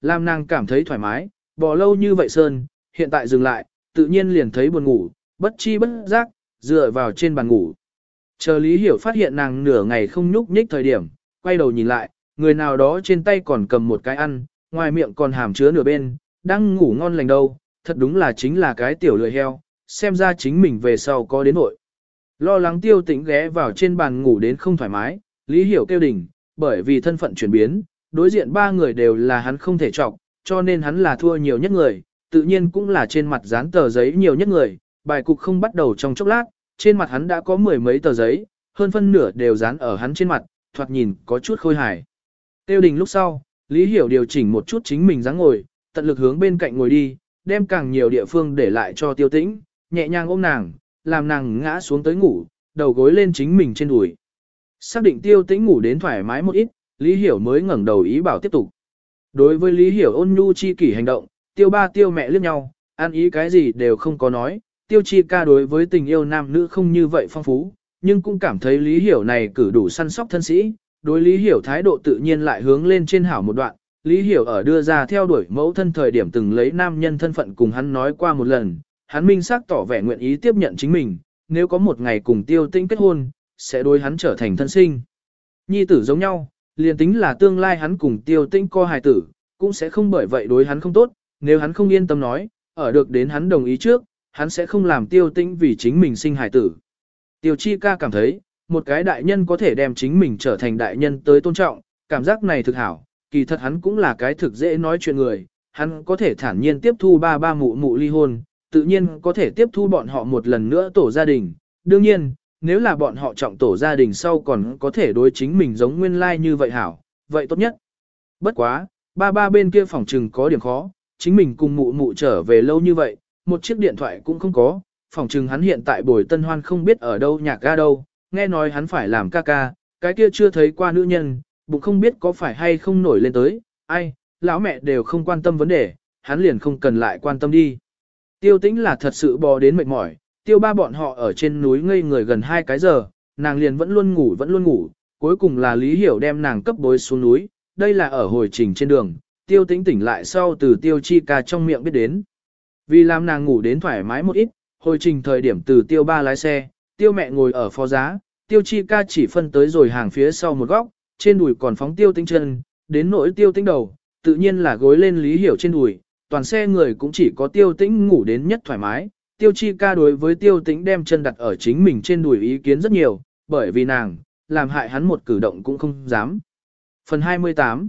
Làm nàng cảm thấy thoải mái, bỏ lâu như vậy sơn, hiện tại dừng lại, tự nhiên liền thấy buồn ngủ, bất chi bất giác, dựa vào trên bàn ngủ. Chờ Lý Hiểu phát hiện nàng nửa ngày không nhúc nhích thời điểm, quay đầu nhìn lại, người nào đó trên tay còn cầm một cái ăn, ngoài miệng còn hàm chứa nửa bên, đang ngủ ngon lành đâu, thật đúng là chính là cái tiểu lười heo, xem ra chính mình về sau có đến nội. Lo lắng tiêu tĩnh ghé vào trên bàn ngủ đến không thoải mái, Lý Hiểu kêu đỉnh, bởi vì thân phận chuyển biến, đối diện ba người đều là hắn không thể chọc, cho nên hắn là thua nhiều nhất người, tự nhiên cũng là trên mặt dán tờ giấy nhiều nhất người, bài cục không bắt đầu trong chốc lát, trên mặt hắn đã có mười mấy tờ giấy, hơn phân nửa đều dán ở hắn trên mặt, thoạt nhìn có chút khôi hài. Tiêu đình lúc sau, Lý Hiểu điều chỉnh một chút chính mình dáng ngồi, tận lực hướng bên cạnh ngồi đi, đem càng nhiều địa phương để lại cho tiêu tĩnh, nhẹ nhàng ôm nàng, làm nàng ngã xuống tới ngủ, đầu gối lên chính mình trên đùi. Xác định tiêu tĩnh ngủ đến thoải mái một ít, Lý Hiểu mới ngẩng đầu ý bảo tiếp tục. Đối với Lý Hiểu ôn nhu chi kỷ hành động, tiêu ba tiêu mẹ liếc nhau, ăn ý cái gì đều không có nói, tiêu chi ca đối với tình yêu nam nữ không như vậy phong phú, nhưng cũng cảm thấy Lý Hiểu này cử đủ săn sóc thân sĩ, đối Lý Hiểu thái độ tự nhiên lại hướng lên trên hảo một đoạn, Lý Hiểu ở đưa ra theo đuổi mẫu thân thời điểm từng lấy nam nhân thân phận cùng hắn nói qua một lần, hắn minh xác tỏ vẻ nguyện ý tiếp nhận chính mình, nếu có một ngày cùng tiêu tinh kết hôn, sẽ đối hắn trở thành thân sinh. Nhi tử giống nhau, liền tính là tương lai hắn cùng tiêu tinh co hài tử, cũng sẽ không bởi vậy đối hắn không tốt, nếu hắn không yên tâm nói, ở được đến hắn đồng ý trước, hắn sẽ không làm tiêu tinh vì chính mình sinh hài tử. Tiêu chi ca cảm thấy, một cái đại nhân có thể đem chính mình trở thành đại nhân tới tôn trọng, cảm giác này thực hảo, kỳ thật hắn cũng là cái thực dễ nói chuyện người, hắn có thể thản nhiên tiếp thu ba ba mụ mụ ly hôn, tự nhiên có thể tiếp thu bọn họ một lần nữa tổ gia đình. Đương nhiên, nếu là bọn họ trọng tổ gia đình sau còn có thể đối chính mình giống nguyên lai like như vậy hảo, vậy tốt nhất. Bất quá, ba ba bên kia phòng trừng có điểm khó, chính mình cùng mụ mụ trở về lâu như vậy, một chiếc điện thoại cũng không có, phòng trừng hắn hiện tại bồi tân hoan không biết ở đâu nhạc ga đâu, nghe nói hắn phải làm ca ca, cái kia chưa thấy qua nữ nhân, bụng không biết có phải hay không nổi lên tới, ai, lão mẹ đều không quan tâm vấn đề, hắn liền không cần lại quan tâm đi. Tiêu tĩnh là thật sự bò đến mệt mỏi, tiêu ba bọn họ ở trên núi ngây người gần hai cái giờ, nàng liền vẫn luôn ngủ vẫn luôn ngủ, cuối cùng là Lý Hiểu đem nàng cấp bối xuống núi, đây là ở hồi trình trên đường, tiêu tĩnh tỉnh lại sau từ tiêu chi ca trong miệng biết đến. Vì làm nàng ngủ đến thoải mái một ít, hồi trình thời điểm từ tiêu ba lái xe, tiêu mẹ ngồi ở phó giá, tiêu chi ca chỉ phân tới rồi hàng phía sau một góc, trên đùi còn phóng tiêu tĩnh chân, đến nỗi tiêu tĩnh đầu, tự nhiên là gối lên Lý Hiểu trên đùi, toàn xe người cũng chỉ có tiêu tĩnh ngủ đến nhất thoải mái. Tiêu chi ca đối với tiêu tĩnh đem chân đặt ở chính mình trên đùi ý kiến rất nhiều, bởi vì nàng, làm hại hắn một cử động cũng không dám. Phần 28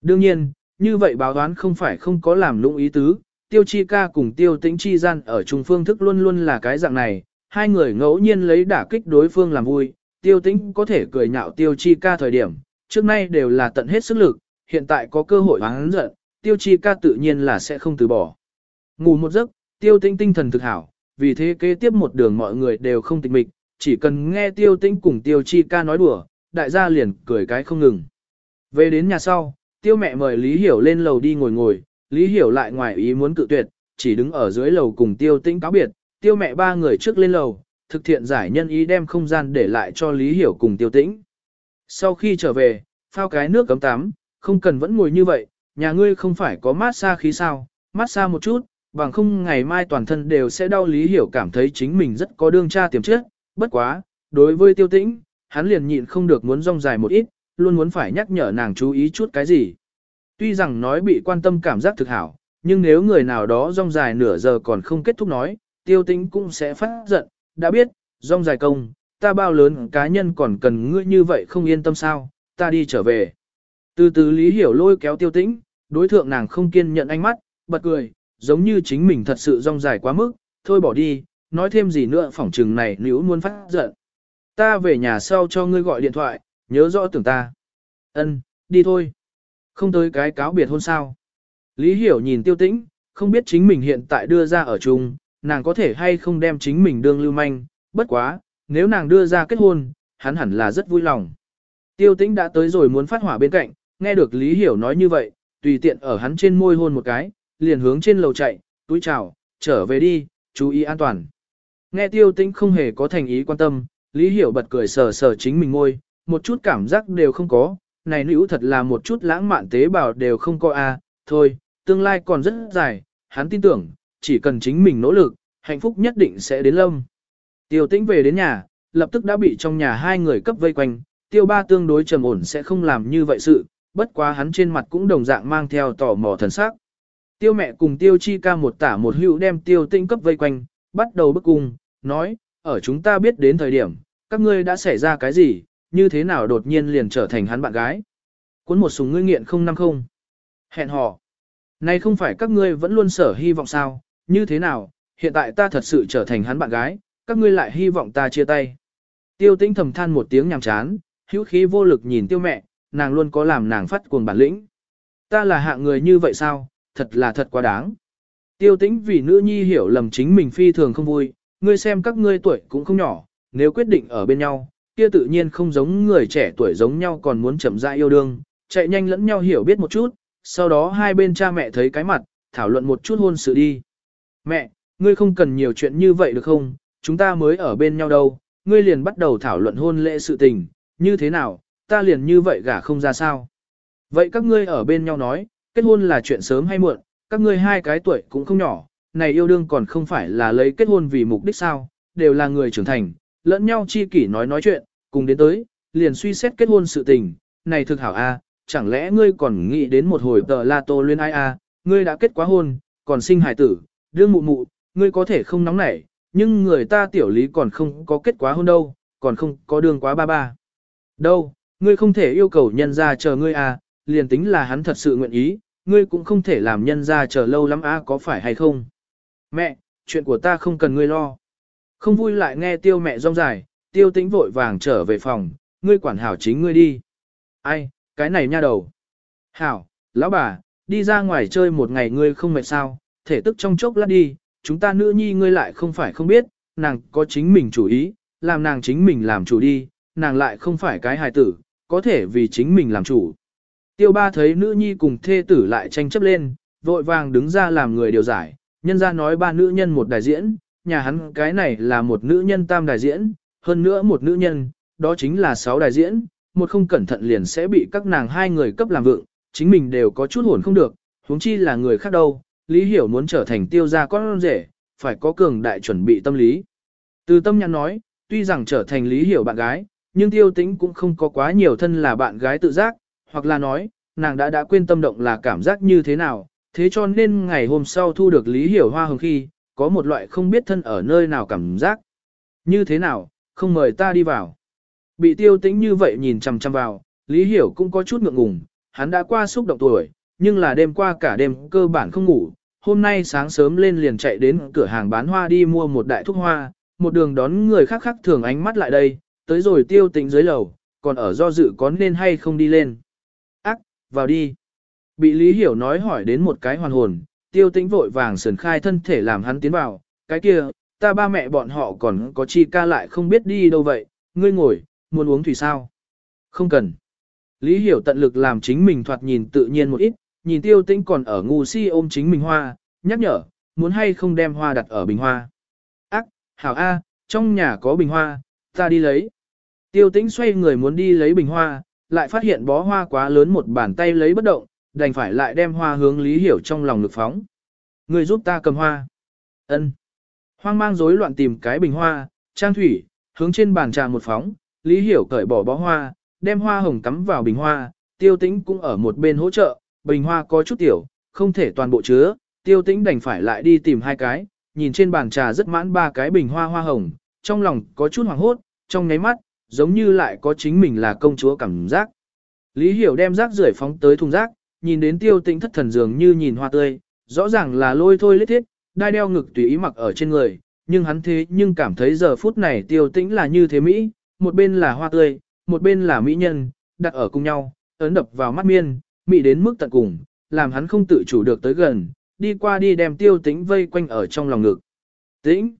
Đương nhiên, như vậy báo đoán không phải không có làm lũng ý tứ, tiêu chi ca cùng tiêu tĩnh chi gian ở trung phương thức luôn luôn là cái dạng này, hai người ngẫu nhiên lấy đả kích đối phương làm vui, tiêu tĩnh có thể cười nhạo tiêu chi ca thời điểm, trước nay đều là tận hết sức lực, hiện tại có cơ hội hắn giận, tiêu chi ca tự nhiên là sẽ không từ bỏ. Ngủ một giấc, tiêu Tinh tinh thần thực hảo, vì thế kế tiếp một đường mọi người đều không tịch mịch, chỉ cần nghe tiêu Tinh cùng tiêu chi ca nói đùa, đại gia liền cười cái không ngừng. Về đến nhà sau, tiêu mẹ mời Lý Hiểu lên lầu đi ngồi ngồi, Lý Hiểu lại ngoài ý muốn cự tuyệt, chỉ đứng ở dưới lầu cùng tiêu Tinh cáo biệt, tiêu mẹ ba người trước lên lầu, thực thiện giải nhân ý đem không gian để lại cho Lý Hiểu cùng tiêu tĩnh. Sau khi trở về, phao cái nước cấm tắm, không cần vẫn ngồi như vậy, nhà ngươi không phải có mát xa khí sao, mát xa một chút, bằng không ngày mai toàn thân đều sẽ đau Lý Hiểu cảm thấy chính mình rất có đương tra tiềm chất, bất quá, đối với tiêu tĩnh, hắn liền nhịn không được muốn rong dài một ít, luôn muốn phải nhắc nhở nàng chú ý chút cái gì. Tuy rằng nói bị quan tâm cảm giác thực hảo, nhưng nếu người nào đó rong dài nửa giờ còn không kết thúc nói, tiêu tĩnh cũng sẽ phát giận, đã biết, rong dài công, ta bao lớn cá nhân còn cần ngươi như vậy không yên tâm sao, ta đi trở về. Từ từ Lý Hiểu lôi kéo tiêu tĩnh, đối thượng nàng không kiên nhận ánh mắt, bật cười, giống như chính mình thật sự rong dài quá mức, thôi bỏ đi, nói thêm gì nữa phỏng trừng này nếu muốn phát giận. Ta về nhà sau cho ngươi gọi điện thoại, nhớ rõ tưởng ta. Ân, đi thôi. Không tới cái cáo biệt hôn sao. Lý Hiểu nhìn tiêu tĩnh, không biết chính mình hiện tại đưa ra ở chung, nàng có thể hay không đem chính mình đương lưu manh, bất quá, nếu nàng đưa ra kết hôn, hắn hẳn là rất vui lòng. Tiêu tĩnh đã tới rồi muốn phát hỏa bên cạnh, nghe được Lý Hiểu nói như vậy, tùy tiện ở hắn trên môi hôn một cái, liền hướng trên lầu chạy, túi chào, trở về đi, chú ý an toàn. Nghe tiêu tĩnh không hề có thành ý quan tâm, Lý Hiểu bật cười sờ sờ chính mình ngôi, một chút cảm giác đều không có, này nữ thật là một chút lãng mạn tế bào đều không có a, thôi, tương lai còn rất dài, hắn tin tưởng, chỉ cần chính mình nỗ lực, hạnh phúc nhất định sẽ đến lâm. Tiêu tĩnh về đến nhà, lập tức đã bị trong nhà hai người cấp vây quanh, tiêu ba tương đối trầm ổn sẽ không làm như vậy sự, bất quá hắn trên mặt cũng đồng dạng mang theo tò mò thần sắc. Tiêu mẹ cùng tiêu chi ca một tả một hữu đem tiêu Tinh cấp vây quanh, bắt đầu bức cung, nói, ở chúng ta biết đến thời điểm, các ngươi đã xảy ra cái gì, như thế nào đột nhiên liền trở thành hắn bạn gái. Cuốn một súng ngươi nghiện 050. Hẹn hò. Này không phải các ngươi vẫn luôn sở hy vọng sao, như thế nào, hiện tại ta thật sự trở thành hắn bạn gái, các ngươi lại hy vọng ta chia tay. Tiêu tĩnh thầm than một tiếng nhàm chán, hữu khí vô lực nhìn tiêu mẹ, nàng luôn có làm nàng phát cuồng bản lĩnh. Ta là hạng người như vậy sao, thật là thật quá đáng. Tiêu tĩnh vì nữ nhi hiểu lầm chính mình phi thường không vui, ngươi xem các ngươi tuổi cũng không nhỏ, nếu quyết định ở bên nhau, kia tự nhiên không giống người trẻ tuổi giống nhau còn muốn chậm rãi yêu đương, chạy nhanh lẫn nhau hiểu biết một chút, sau đó hai bên cha mẹ thấy cái mặt, thảo luận một chút hôn sự đi. Mẹ, ngươi không cần nhiều chuyện như vậy được không, chúng ta mới ở bên nhau đâu, ngươi liền bắt đầu thảo luận hôn lễ sự tình, như thế nào, ta liền như vậy gả không ra sao. Vậy các ngươi ở bên nhau nói, kết hôn là chuyện sớm hay muộn, các ngươi hai cái tuổi cũng không nhỏ, này yêu đương còn không phải là lấy kết hôn vì mục đích sao, đều là người trưởng thành, lẫn nhau chi kỷ nói nói chuyện, cùng đến tới, liền suy xét kết hôn sự tình, này thực hảo a, chẳng lẽ ngươi còn nghĩ đến một hồi tờ la tô luyên ai a, ngươi đã kết quá hôn, còn sinh hài tử, đương mụ mụ, ngươi có thể không nóng nảy, nhưng người ta tiểu lý còn không có kết quá hôn đâu, còn không có đương quá ba ba. Đâu, ngươi không thể yêu cầu nhân ra chờ ngươi a, liền tính là hắn thật sự nguyện ý, ngươi cũng không thể làm nhân ra chờ lâu lắm à? có phải hay không. Mẹ, chuyện của ta không cần ngươi lo. Không vui lại nghe tiêu mẹ rong dài, tiêu tĩnh vội vàng trở về phòng, ngươi quản hảo chính ngươi đi. Ai, cái này nha đầu. Hảo, lão bà, đi ra ngoài chơi một ngày ngươi không mệt sao, thể tức trong chốc lát đi, chúng ta nữ nhi ngươi lại không phải không biết, nàng có chính mình chủ ý, làm nàng chính mình làm chủ đi, nàng lại không phải cái hài tử, có thể vì chính mình làm chủ. Tiêu ba thấy nữ nhi cùng thê tử lại tranh chấp lên, vội vàng đứng ra làm người điều giải, nhân ra nói ba nữ nhân một đại diễn, nhà hắn cái này là một nữ nhân tam đại diễn, hơn nữa một nữ nhân, đó chính là sáu đại diễn, một không cẩn thận liền sẽ bị các nàng hai người cấp làm vượng, chính mình đều có chút hồn không được, huống chi là người khác đâu, Lý Hiểu muốn trở thành tiêu gia con rể, phải có cường đại chuẩn bị tâm lý. Từ tâm nhắn nói, tuy rằng trở thành Lý Hiểu bạn gái, nhưng tiêu tĩnh cũng không có quá nhiều thân là bạn gái tự giác, hoặc là nói, nàng đã đã quên tâm động là cảm giác như thế nào, thế cho nên ngày hôm sau thu được Lý Hiểu hoa hồng khi, có một loại không biết thân ở nơi nào cảm giác. Như thế nào, không mời ta đi vào. Bị tiêu tĩnh như vậy nhìn chằm chằm vào, Lý Hiểu cũng có chút ngượng ngùng, hắn đã qua xúc động tuổi, nhưng là đêm qua cả đêm cơ bản không ngủ, hôm nay sáng sớm lên liền chạy đến cửa hàng bán hoa đi mua một đại thuốc hoa, một đường đón người khác khác thường ánh mắt lại đây, tới rồi tiêu tĩnh dưới lầu, còn ở do dự có nên hay không đi lên. Vào đi. Bị Lý Hiểu nói hỏi đến một cái hoàn hồn, tiêu tĩnh vội vàng sườn khai thân thể làm hắn tiến vào, cái kia, ta ba mẹ bọn họ còn có chi ca lại không biết đi đâu vậy, ngươi ngồi, muốn uống thủy sao? Không cần. Lý Hiểu tận lực làm chính mình thoạt nhìn tự nhiên một ít, nhìn tiêu tĩnh còn ở ngu si ôm chính mình hoa, nhắc nhở, muốn hay không đem hoa đặt ở bình hoa. Ác, hảo A, trong nhà có bình hoa, ta đi lấy. Tiêu tĩnh xoay người muốn đi lấy bình hoa, lại phát hiện bó hoa quá lớn một bàn tay lấy bất động, đành phải lại đem hoa hướng Lý Hiểu trong lòng ngực phóng. Người giúp ta cầm hoa. Ân. Hoang mang rối loạn tìm cái bình hoa, trang thủy, hướng trên bàn trà một phóng, Lý Hiểu cởi bỏ bó hoa, đem hoa hồng cắm vào bình hoa, tiêu tĩnh cũng ở một bên hỗ trợ, bình hoa có chút tiểu, không thể toàn bộ chứa, tiêu tĩnh đành phải lại đi tìm hai cái, nhìn trên bàn trà rất mãn ba cái bình hoa hoa hồng, trong lòng có chút hoảng hốt, trong nháy mắt, giống như lại có chính mình là công chúa cảm giác. Lý Hiểu đem rác rưởi phóng tới thùng rác, nhìn đến tiêu tĩnh thất thần dường như nhìn hoa tươi, rõ ràng là lôi thôi lết thiết, đai đeo ngực tùy ý mặc ở trên người, nhưng hắn thế nhưng cảm thấy giờ phút này tiêu tĩnh là như thế Mỹ, một bên là hoa tươi, một bên là mỹ nhân, đặt ở cùng nhau, ấn đập vào mắt miên, mỹ đến mức tận cùng, làm hắn không tự chủ được tới gần, đi qua đi đem tiêu tĩnh vây quanh ở trong lòng ngực. Tĩnh!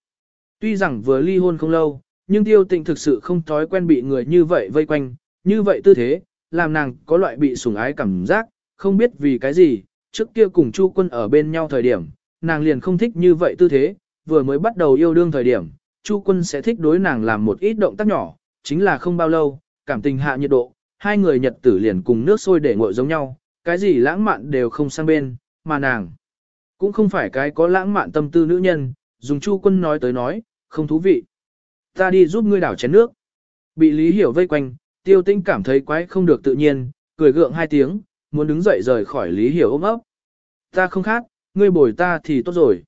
Tuy rằng vừa ly hôn không lâu, nhưng tiêu tịnh thực sự không thói quen bị người như vậy vây quanh, như vậy tư thế, làm nàng có loại bị sủng ái cảm giác, không biết vì cái gì, trước kia cùng Chu quân ở bên nhau thời điểm, nàng liền không thích như vậy tư thế, vừa mới bắt đầu yêu đương thời điểm, Chu quân sẽ thích đối nàng làm một ít động tác nhỏ, chính là không bao lâu, cảm tình hạ nhiệt độ, hai người nhật tử liền cùng nước sôi để nguội giống nhau, cái gì lãng mạn đều không sang bên, mà nàng cũng không phải cái có lãng mạn tâm tư nữ nhân, dùng Chu Quân nói tới nói, không thú vị. Ta đi giúp ngươi đảo chén nước. Bị Lý Hiểu vây quanh, Tiêu Tĩnh cảm thấy quái không được tự nhiên, cười gượng hai tiếng, muốn đứng dậy rời khỏi Lý Hiểu ôm ấp. Ta không khác, ngươi bồi ta thì tốt rồi.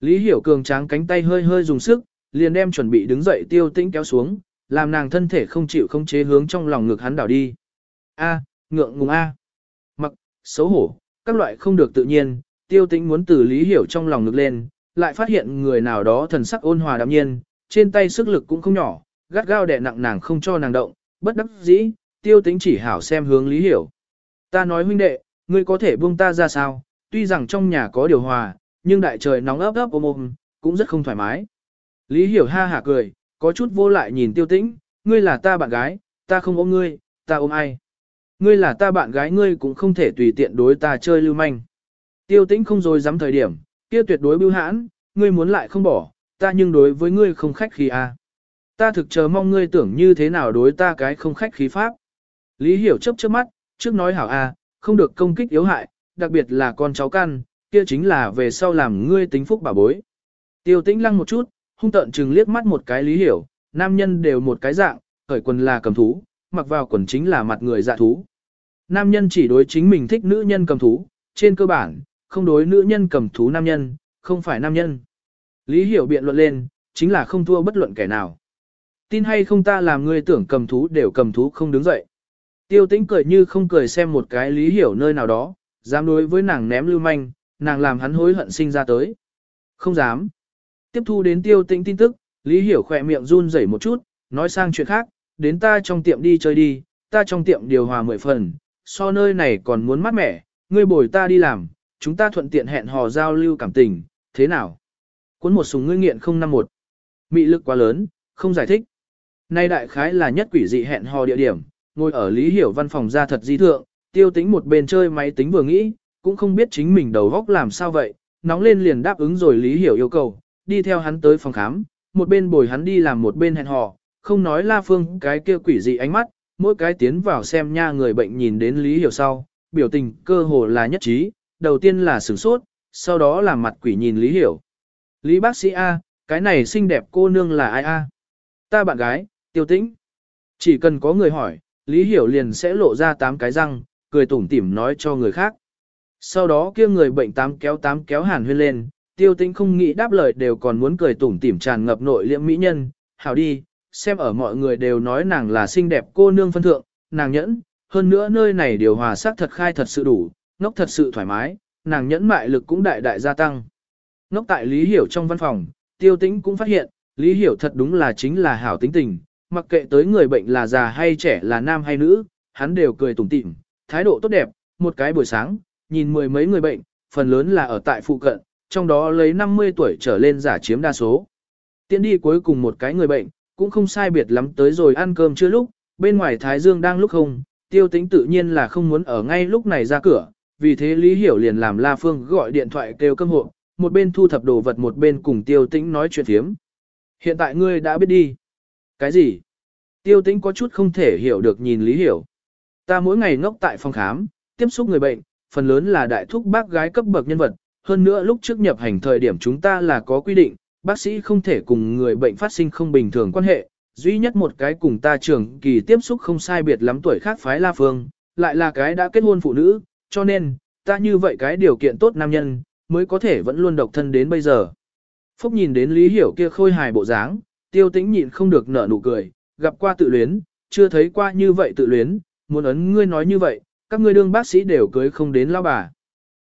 Lý Hiểu cường tráng cánh tay hơi hơi dùng sức, liền đem chuẩn bị đứng dậy Tiêu Tĩnh kéo xuống, làm nàng thân thể không chịu không chế hướng trong lòng ngực hắn đảo đi. A, ngượng ngùng A. Mặc, xấu hổ, các loại không được tự nhiên, tiêu tĩnh muốn từ lý hiểu trong lòng ngực lên, lại phát hiện người nào đó thần sắc ôn hòa đạm nhiên, trên tay sức lực cũng không nhỏ, gắt gao đè nặng nàng không cho nàng động, bất đắc dĩ, tiêu tĩnh chỉ hảo xem hướng lý hiểu. Ta nói huynh đệ, ngươi có thể buông ta ra sao, tuy rằng trong nhà có điều hòa, nhưng đại trời nóng ấp ấp ôm ôm, cũng rất không thoải mái. Lý hiểu ha hả cười, có chút vô lại nhìn tiêu tĩnh, ngươi là ta bạn gái, ta không ôm ngươi, ta ôm ai. Ngươi là ta bạn gái ngươi cũng không thể tùy tiện đối ta chơi lưu manh. Tiêu tĩnh không rồi dám thời điểm, kia tuyệt đối bưu hãn, ngươi muốn lại không bỏ, ta nhưng đối với ngươi không khách khí a. Ta thực chờ mong ngươi tưởng như thế nào đối ta cái không khách khí pháp. Lý hiểu chấp chớp mắt, trước nói hảo a, không được công kích yếu hại, đặc biệt là con cháu căn, kia chính là về sau làm ngươi tính phúc bà bối. Tiêu tĩnh lăng một chút, hung tợn chừng liếc mắt một cái lý hiểu, nam nhân đều một cái dạng, khởi quần là cầm thú, mặc vào quần chính là mặt người dạ thú. Nam nhân chỉ đối chính mình thích nữ nhân cầm thú, trên cơ bản, không đối nữ nhân cầm thú nam nhân, không phải nam nhân. Lý hiểu biện luận lên, chính là không thua bất luận kẻ nào. Tin hay không ta làm ngươi tưởng cầm thú đều cầm thú không đứng dậy. Tiêu tĩnh cười như không cười xem một cái lý hiểu nơi nào đó, dám đối với nàng ném lưu manh, nàng làm hắn hối hận sinh ra tới. Không dám. Tiếp thu đến tiêu tĩnh tin tức, lý hiểu khỏe miệng run rẩy một chút, nói sang chuyện khác, đến ta trong tiệm đi chơi đi, ta trong tiệm điều hòa mười phần, so nơi này còn muốn mát mẻ, ngươi bồi ta đi làm, chúng ta thuận tiện hẹn hò giao lưu cảm tình, thế nào? Cuốn một súng ngươi nghiện 051. Mị lực quá lớn, không giải thích. Nay đại khái là nhất quỷ dị hẹn hò địa điểm, ngồi ở Lý Hiểu văn phòng ra thật di thượng, tiêu tính một bên chơi máy tính vừa nghĩ, cũng không biết chính mình đầu góc làm sao vậy, nóng lên liền đáp ứng rồi Lý Hiểu yêu cầu, đi theo hắn tới phòng khám, một bên bồi hắn đi làm một bên hẹn hò, không nói La Phương cái kia quỷ dị ánh mắt, mỗi cái tiến vào xem nha người bệnh nhìn đến Lý Hiểu sau, biểu tình cơ hồ là nhất trí, đầu tiên là sửng sốt, sau đó là mặt quỷ nhìn Lý Hiểu. Lý bác sĩ A, cái này xinh đẹp cô nương là ai A? Ta bạn gái, tiêu tĩnh. Chỉ cần có người hỏi, Lý Hiểu liền sẽ lộ ra tám cái răng, cười tủm tỉm nói cho người khác. Sau đó kia người bệnh tám kéo tám kéo hàn huyên lên, tiêu tĩnh không nghĩ đáp lời đều còn muốn cười tủm tỉm tràn ngập nội liễm mỹ nhân, hảo đi, xem ở mọi người đều nói nàng là xinh đẹp cô nương phân thượng, nàng nhẫn, hơn nữa nơi này điều hòa sắc thật khai thật sự đủ, ngốc thật sự thoải mái, nàng nhẫn mại lực cũng đại đại gia tăng. Ngốc tại Lý Hiểu trong văn phòng, tiêu tĩnh cũng phát hiện, Lý Hiểu thật đúng là chính là hảo tính tình, mặc kệ tới người bệnh là già hay trẻ là nam hay nữ, hắn đều cười tủm tỉm, thái độ tốt đẹp, một cái buổi sáng, nhìn mười mấy người bệnh, phần lớn là ở tại phụ cận, trong đó lấy 50 tuổi trở lên giả chiếm đa số. Tiến đi cuối cùng một cái người bệnh, cũng không sai biệt lắm tới rồi ăn cơm chưa lúc, bên ngoài Thái Dương đang lúc không, tiêu tính tự nhiên là không muốn ở ngay lúc này ra cửa, vì thế Lý Hiểu liền làm La Phương gọi điện thoại kêu cơm hộ, một bên thu thập đồ vật một bên cùng tiêu tĩnh nói chuyện thiếm. Hiện tại ngươi đã biết đi. Cái gì? Tiêu tĩnh có chút không thể hiểu được nhìn Lý Hiểu. Ta mỗi ngày ngốc tại phòng khám, tiếp xúc người bệnh, phần lớn là đại thúc bác gái cấp bậc nhân vật. Hơn nữa lúc trước nhập hành thời điểm chúng ta là có quy định, bác sĩ không thể cùng người bệnh phát sinh không bình thường quan hệ, duy nhất một cái cùng ta trưởng kỳ tiếp xúc không sai biệt lắm tuổi khác phái La Phương, lại là cái đã kết hôn phụ nữ, cho nên, ta như vậy cái điều kiện tốt nam nhân, mới có thể vẫn luôn độc thân đến bây giờ. Phúc nhìn đến Lý Hiểu kia khôi hài bộ dáng, tiêu tĩnh nhịn không được nở nụ cười, gặp qua tự luyến, chưa thấy qua như vậy tự luyến, muốn ấn ngươi nói như vậy, các ngươi đương bác sĩ đều cưới không đến lao bà.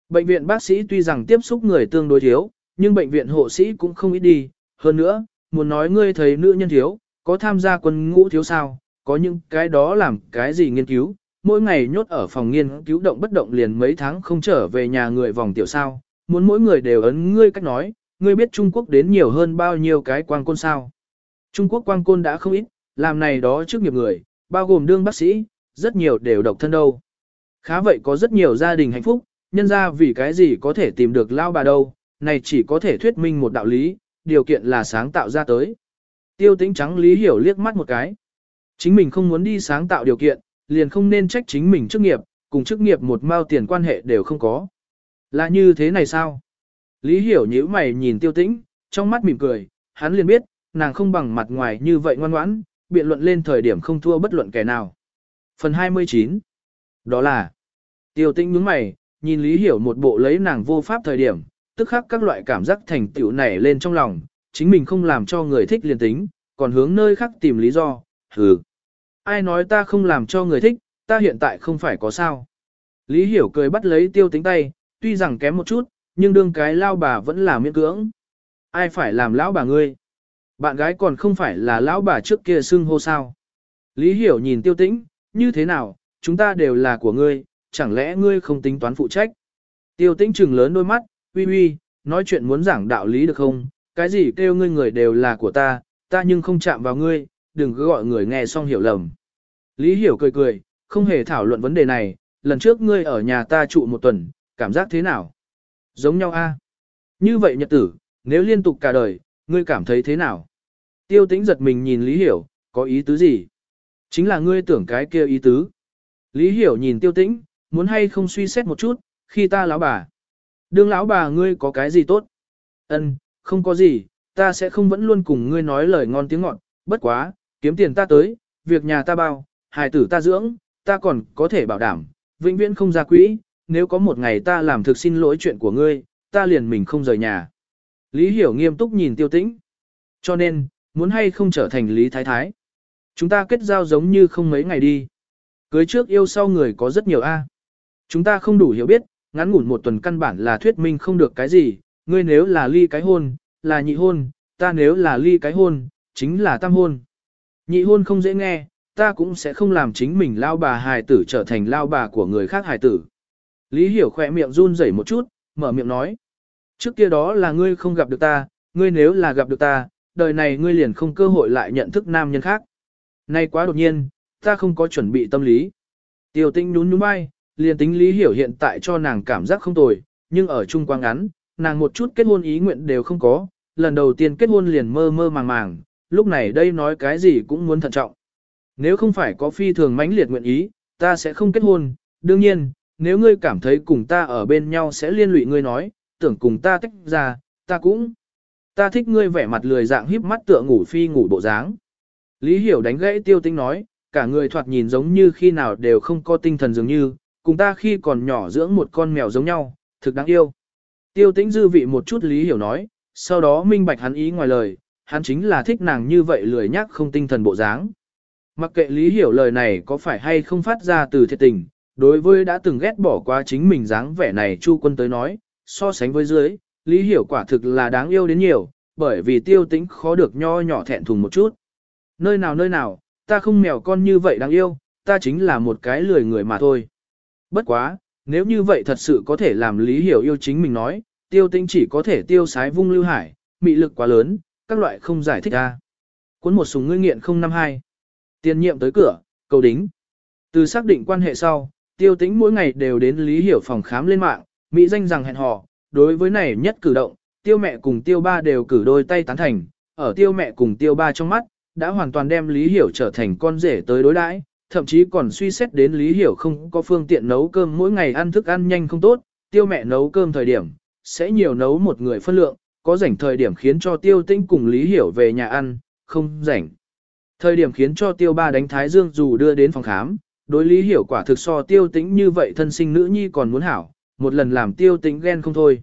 Bệnh viện bác sĩ tuy rằng tiếp xúc người tương đối thiếu, nhưng bệnh viện hộ sĩ cũng không ít đi, hơn nữa, muốn nói ngươi thấy nữ nhân thiếu, có tham gia quân ngũ thiếu sao, có những cái đó làm cái gì nghiên cứu, mỗi ngày nhốt ở phòng nghiên cứu động bất động liền mấy tháng không trở về nhà người vòng tiểu sao, muốn mỗi người đều ấn ngươi cách nói, ngươi biết Trung Quốc đến nhiều hơn bao nhiêu cái quang côn sao. Trung Quốc quang côn đã không ít, làm này đó trước nghiệp người, bao gồm đương bác sĩ, rất nhiều đều độc thân đâu. Khá vậy có rất nhiều gia đình hạnh phúc, nhân ra vì cái gì có thể tìm được lao bà đâu, này chỉ có thể thuyết minh một đạo lý, điều kiện là sáng tạo ra tới. Tiêu tĩnh trắng lý hiểu liếc mắt một cái. Chính mình không muốn đi sáng tạo điều kiện, liền không nên trách chính mình trước nghiệp, cùng chức nghiệp một mao tiền quan hệ đều không có. Là như thế này sao? Lý hiểu nhíu mày nhìn tiêu tĩnh, trong mắt mỉm cười, hắn liền biết, nàng không bằng mặt ngoài như vậy ngoan ngoãn, biện luận lên thời điểm không thua bất luận kẻ nào. Phần 29 Đó là Tiêu tĩnh nhướng mày, nhìn Lý Hiểu một bộ lấy nàng vô pháp thời điểm, tức khắc các loại cảm giác thành tựu nảy lên trong lòng, chính mình không làm cho người thích liền tính, còn hướng nơi khác tìm lý do, hừ. Ai nói ta không làm cho người thích, ta hiện tại không phải có sao. Lý Hiểu cười bắt lấy tiêu tính tay, tuy rằng kém một chút, nhưng đương cái lao bà vẫn là miễn cưỡng. Ai phải làm lão bà ngươi? Bạn gái còn không phải là lão bà trước kia xưng hô sao. Lý Hiểu nhìn tiêu tĩnh, như thế nào, chúng ta đều là của ngươi, chẳng lẽ ngươi không tính toán phụ trách? Tiêu tĩnh trừng lớn đôi mắt, uy uy, nói chuyện muốn giảng đạo lý được không? Cái gì kêu ngươi người đều là của ta, ta nhưng không chạm vào ngươi, đừng cứ gọi người nghe xong hiểu lầm. Lý Hiểu cười cười, không hề thảo luận vấn đề này, lần trước ngươi ở nhà ta trụ một tuần, cảm giác thế nào? Giống nhau a. Như vậy nhật tử, nếu liên tục cả đời, ngươi cảm thấy thế nào? Tiêu tĩnh giật mình nhìn Lý Hiểu, có ý tứ gì? Chính là ngươi tưởng cái kia ý tứ. Lý Hiểu nhìn tiêu tĩnh, muốn hay không suy xét một chút, khi ta lão bà. Đương lão bà ngươi có cái gì tốt? Ân, không có gì, ta sẽ không vẫn luôn cùng ngươi nói lời ngon tiếng ngọt, bất quá, kiếm tiền ta tới, việc nhà ta bao, hài tử ta dưỡng, ta còn có thể bảo đảm, vĩnh viễn không ra quỹ, nếu có một ngày ta làm thực xin lỗi chuyện của ngươi, ta liền mình không rời nhà. Lý Hiểu nghiêm túc nhìn tiêu tĩnh. Cho nên, muốn hay không trở thành Lý Thái Thái. Chúng ta kết giao giống như không mấy ngày đi. Cưới trước yêu sau người có rất nhiều A. Chúng ta không đủ hiểu biết, ngắn ngủn một tuần căn bản là thuyết minh không được cái gì, ngươi nếu là ly cái hôn, là nhị hôn, ta nếu là ly cái hôn, chính là tam hôn. Nhị hôn không dễ nghe, ta cũng sẽ không làm chính mình lao bà hài tử trở thành lao bà của người khác hài tử. Lý Hiểu khỏe miệng run rẩy một chút, mở miệng nói. Trước kia đó là ngươi không gặp được ta, ngươi nếu là gặp được ta, đời này ngươi liền không cơ hội lại nhận thức nam nhân khác. Nay quá đột nhiên, ta không có chuẩn bị tâm lý. Tiêu tinh nhún nhún vai, liền tính Lý Hiểu hiện tại cho nàng cảm giác không tồi, nhưng ở chung quang ngắn, nàng một chút kết hôn ý nguyện đều không có, lần đầu tiên kết hôn liền mơ mơ màng màng, lúc này đây nói cái gì cũng muốn thận trọng. Nếu không phải có phi thường mãnh liệt nguyện ý, ta sẽ không kết hôn, đương nhiên, nếu ngươi cảm thấy cùng ta ở bên nhau sẽ liên lụy ngươi nói, tưởng cùng ta tách ra, ta cũng. Ta thích ngươi vẻ mặt lười dạng híp mắt tựa ngủ phi ngủ bộ dáng. Lý Hiểu đánh gãy tiêu tinh nói, cả người thoạt nhìn giống như khi nào đều không có tinh thần dường như, cùng ta khi còn nhỏ dưỡng một con mèo giống nhau, thực đáng yêu. Tiêu tĩnh dư vị một chút Lý Hiểu nói, sau đó minh bạch hắn ý ngoài lời, hắn chính là thích nàng như vậy lười nhắc không tinh thần bộ dáng. Mặc kệ Lý Hiểu lời này có phải hay không phát ra từ thiệt tình, đối với đã từng ghét bỏ qua chính mình dáng vẻ này Chu quân tới nói, so sánh với dưới, Lý Hiểu quả thực là đáng yêu đến nhiều, bởi vì tiêu tĩnh khó được nho nhỏ thẹn thùng một chút. Nơi nào nơi nào, ta không mèo con như vậy đáng yêu, ta chính là một cái lười người mà thôi. Bất quá, nếu như vậy thật sự có thể làm Lý Hiểu yêu chính mình nói, tiêu tĩnh chỉ có thể tiêu sái vung lưu hải, mị lực quá lớn, các loại không giải thích ra. Cuốn một súng ngươi nghiện 052. Tiền nhiệm tới cửa, cầu đính. Từ xác định quan hệ sau, tiêu tĩnh mỗi ngày đều đến Lý Hiểu phòng khám lên mạng, mỹ danh rằng hẹn hò, đối với này nhất cử động, tiêu mẹ cùng tiêu ba đều cử đôi tay tán thành, ở tiêu mẹ cùng tiêu ba trong mắt, đã hoàn toàn đem Lý Hiểu trở thành con rể tới đối đãi, thậm chí còn suy xét đến Lý Hiểu không có phương tiện nấu cơm mỗi ngày ăn thức ăn nhanh không tốt, tiêu mẹ nấu cơm thời điểm, sẽ nhiều nấu một người phân lượng, có rảnh thời điểm khiến cho tiêu Tĩnh cùng Lý Hiểu về nhà ăn, không rảnh. Thời điểm khiến cho tiêu ba đánh thái dương dù đưa đến phòng khám, đối Lý Hiểu quả thực so tiêu tĩnh như vậy thân sinh nữ nhi còn muốn hảo, một lần làm tiêu tĩnh ghen không thôi.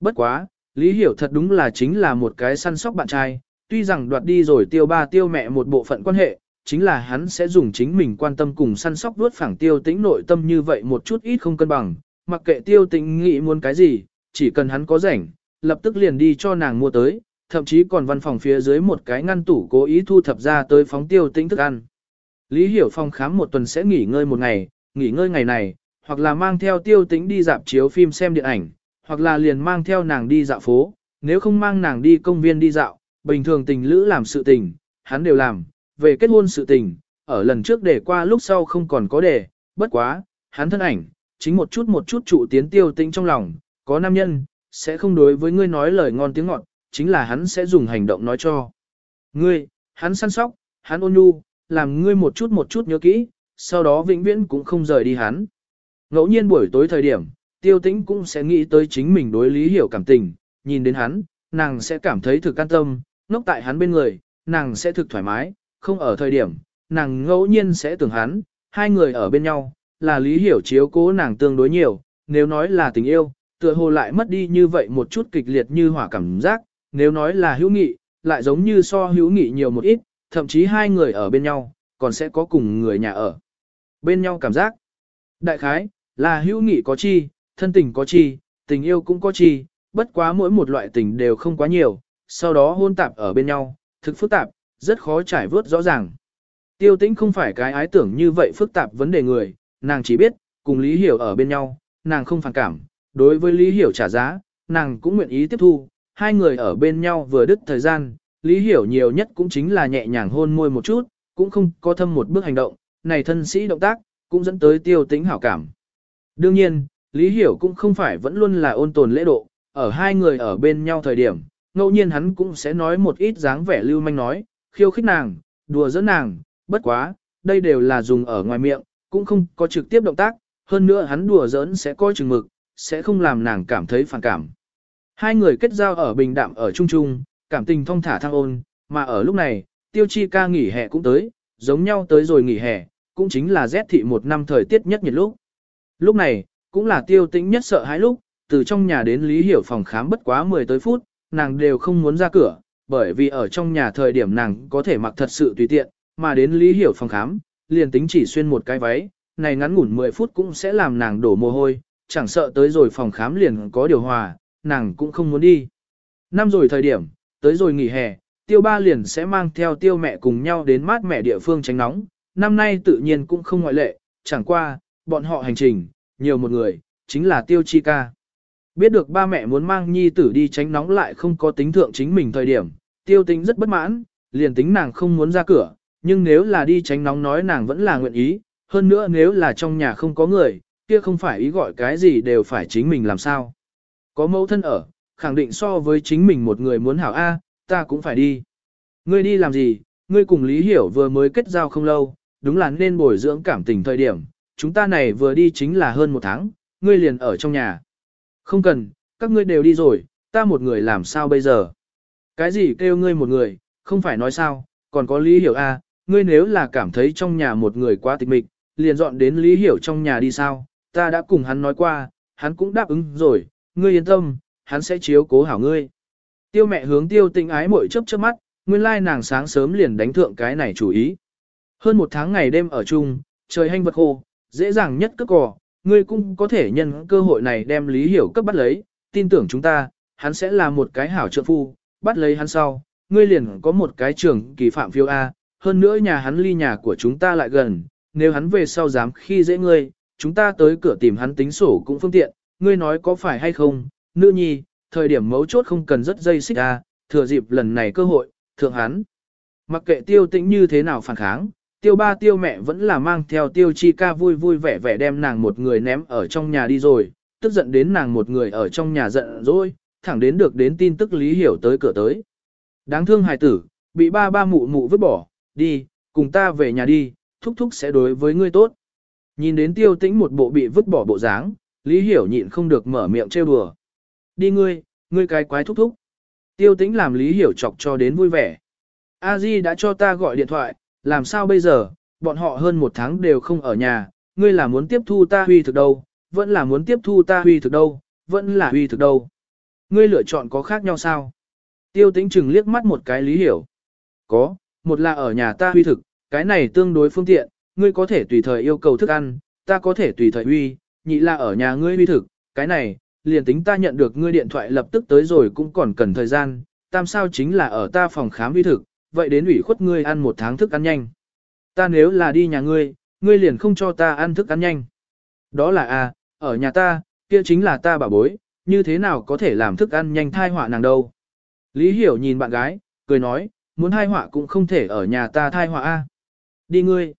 Bất quá, Lý Hiểu thật đúng là chính là một cái săn sóc bạn trai, tuy rằng đoạt đi rồi tiêu ba tiêu mẹ một bộ phận quan hệ, chính là hắn sẽ dùng chính mình quan tâm cùng săn sóc đuốt phẳng tiêu tĩnh nội tâm như vậy một chút ít không cân bằng, mặc kệ tiêu tĩnh nghĩ muốn cái gì, chỉ cần hắn có rảnh, lập tức liền đi cho nàng mua tới, thậm chí còn văn phòng phía dưới một cái ngăn tủ cố ý thu thập ra tới phóng tiêu tĩnh thức ăn. Lý Hiểu Phong khám một tuần sẽ nghỉ ngơi một ngày, nghỉ ngơi ngày này, hoặc là mang theo tiêu tĩnh đi dạp chiếu phim xem điện ảnh, hoặc là liền mang theo nàng đi dạo phố, nếu không mang nàng đi công viên đi dạo, bình thường tình lữ làm sự tình, hắn đều làm, về kết hôn sự tình, ở lần trước để qua lúc sau không còn có để, bất quá, hắn thân ảnh, chính một chút một chút trụ tiến tiêu tĩnh trong lòng, có nam nhân, sẽ không đối với ngươi nói lời ngon tiếng ngọt, chính là hắn sẽ dùng hành động nói cho. Ngươi, hắn săn sóc, hắn ôn nhu, làm ngươi một chút một chút nhớ kỹ, sau đó vĩnh viễn cũng không rời đi hắn. Ngẫu nhiên buổi tối thời điểm, tiêu tĩnh cũng sẽ nghĩ tới chính mình đối lý hiểu cảm tình, nhìn đến hắn, nàng sẽ cảm thấy thực can tâm, ngốc tại hắn bên người, nàng sẽ thực thoải mái, không ở thời điểm, nàng ngẫu nhiên sẽ tưởng hắn, hai người ở bên nhau, là lý hiểu chiếu cố nàng tương đối nhiều, nếu nói là tình yêu, tựa hồ lại mất đi như vậy một chút kịch liệt như hỏa cảm giác, nếu nói là hữu nghị, lại giống như so hữu nghị nhiều một ít, thậm chí hai người ở bên nhau, còn sẽ có cùng người nhà ở. Bên nhau cảm giác. Đại khái, là hữu nghị có chi, thân tình có chi, tình yêu cũng có chi, bất quá mỗi một loại tình đều không quá nhiều, sau đó hôn tạp ở bên nhau, thực phức tạp, rất khó trải vớt rõ ràng. Tiêu tĩnh không phải cái ái tưởng như vậy phức tạp vấn đề người, nàng chỉ biết, cùng Lý Hiểu ở bên nhau, nàng không phản cảm, đối với Lý Hiểu trả giá, nàng cũng nguyện ý tiếp thu, hai người ở bên nhau vừa đứt thời gian, Lý Hiểu nhiều nhất cũng chính là nhẹ nhàng hôn môi một chút, cũng không có thâm một bước hành động, này thân sĩ động tác, cũng dẫn tới tiêu tính hảo cảm. Đương nhiên, Lý Hiểu cũng không phải vẫn luôn là ôn tồn lễ độ, ở hai người ở bên nhau thời điểm, ngẫu nhiên hắn cũng sẽ nói một ít dáng vẻ lưu manh nói, khiêu khích nàng, đùa giỡn nàng, bất quá, đây đều là dùng ở ngoài miệng, cũng không có trực tiếp động tác, hơn nữa hắn đùa giỡn sẽ coi chừng mực, sẽ không làm nàng cảm thấy phản cảm. Hai người kết giao ở bình đạm ở chung chung, cảm tình thong thả thăng ôn, mà ở lúc này, tiêu chi ca nghỉ hè cũng tới, giống nhau tới rồi nghỉ hè, cũng chính là rét thị một năm thời tiết nhất nhiệt lúc. Lúc này, cũng là tiêu tĩnh nhất sợ hãi lúc, từ trong nhà đến Lý Hiểu phòng khám bất quá 10 tới phút, nàng đều không muốn ra cửa, bởi vì ở trong nhà thời điểm nàng có thể mặc thật sự tùy tiện, mà đến Lý Hiểu phòng khám, liền tính chỉ xuyên một cái váy, này ngắn ngủn 10 phút cũng sẽ làm nàng đổ mồ hôi, chẳng sợ tới rồi phòng khám liền có điều hòa, nàng cũng không muốn đi. Năm rồi thời điểm, tới rồi nghỉ hè, tiêu ba liền sẽ mang theo tiêu mẹ cùng nhau đến mát mẹ địa phương tránh nóng, năm nay tự nhiên cũng không ngoại lệ, chẳng qua, bọn họ hành trình, nhiều một người, chính là tiêu chi ca. Biết được ba mẹ muốn mang nhi tử đi tránh nóng lại không có tính thượng chính mình thời điểm, tiêu tính rất bất mãn, liền tính nàng không muốn ra cửa, nhưng nếu là đi tránh nóng nói nàng vẫn là nguyện ý, hơn nữa nếu là trong nhà không có người, kia không phải ý gọi cái gì đều phải chính mình làm sao. Có mẫu thân ở, khẳng định so với chính mình một người muốn hảo A, ta cũng phải đi. Ngươi đi làm gì, ngươi cùng Lý Hiểu vừa mới kết giao không lâu, đúng là nên bồi dưỡng cảm tình thời điểm, chúng ta này vừa đi chính là hơn một tháng, ngươi liền ở trong nhà. Không cần, các ngươi đều đi rồi, ta một người làm sao bây giờ? Cái gì kêu ngươi một người, không phải nói sao, còn có Lý Hiểu A, ngươi nếu là cảm thấy trong nhà một người quá tịch mịch, liền dọn đến Lý Hiểu trong nhà đi sao, ta đã cùng hắn nói qua, hắn cũng đáp ứng rồi, ngươi yên tâm, hắn sẽ chiếu cố hảo ngươi. Tiêu mẹ hướng tiêu tinh ái mội chớp chớp mắt, nguyên lai nàng sáng sớm liền đánh thượng cái này chủ ý. Hơn một tháng ngày đêm ở chung, trời hanh vật khô, dễ dàng nhất cất cỏ, ngươi cũng có thể nhân cơ hội này đem Lý Hiểu cấp bắt lấy, tin tưởng chúng ta, hắn sẽ là một cái hảo trợ phu, bắt lấy hắn sau, ngươi liền có một cái trưởng kỳ phạm phiêu A, hơn nữa nhà hắn ly nhà của chúng ta lại gần, nếu hắn về sau dám khi dễ ngươi, chúng ta tới cửa tìm hắn tính sổ cũng phương tiện, ngươi nói có phải hay không, nữ nhi, thời điểm mấu chốt không cần rất dây xích ra, thừa dịp lần này cơ hội, thượng hắn. Mặc kệ tiêu tĩnh như thế nào phản kháng, tiêu ba tiêu mẹ vẫn là mang theo tiêu chi ca vui vui vẻ vẻ đem nàng một người ném ở trong nhà đi rồi, tức giận đến nàng một người ở trong nhà giận rồi, thẳng đến được đến tin tức lý hiểu tới cửa tới. Đáng thương hài tử, bị ba ba mụ mụ vứt bỏ, đi, cùng ta về nhà đi, thúc thúc sẽ đối với ngươi tốt. Nhìn đến tiêu tĩnh một bộ bị vứt bỏ bộ dáng, lý hiểu nhịn không được mở miệng trêu đùa. Đi ngươi, ngươi cái quái thúc thúc. Tiêu tĩnh làm lý hiểu chọc cho đến vui vẻ. A Di đã cho ta gọi điện thoại, làm sao bây giờ, bọn họ hơn một tháng đều không ở nhà, ngươi là muốn tiếp thu ta huy thực đâu, vẫn là muốn tiếp thu ta huy thực đâu, vẫn là huy thực đâu. Ngươi lựa chọn có khác nhau sao? Tiêu tĩnh chừng liếc mắt một cái lý hiểu. Có, một là ở nhà ta huy thực, cái này tương đối phương tiện, ngươi có thể tùy thời yêu cầu thức ăn, ta có thể tùy thời huy, nhị là ở nhà ngươi huy thực, cái này, liền tính ta nhận được ngươi điện thoại lập tức tới rồi cũng còn cần thời gian, tam sao chính là ở ta phòng khám vi thực, vậy đến ủy khuất ngươi ăn một tháng thức ăn nhanh. Ta nếu là đi nhà ngươi, ngươi liền không cho ta ăn thức ăn nhanh. Đó là a, à, ở nhà ta, kia chính là ta bảo bối, như thế nào có thể làm thức ăn nhanh thai họa nàng đâu. Lý Hiểu nhìn bạn gái, cười nói, muốn thai họa cũng không thể ở nhà ta thai họa a. Đi ngươi.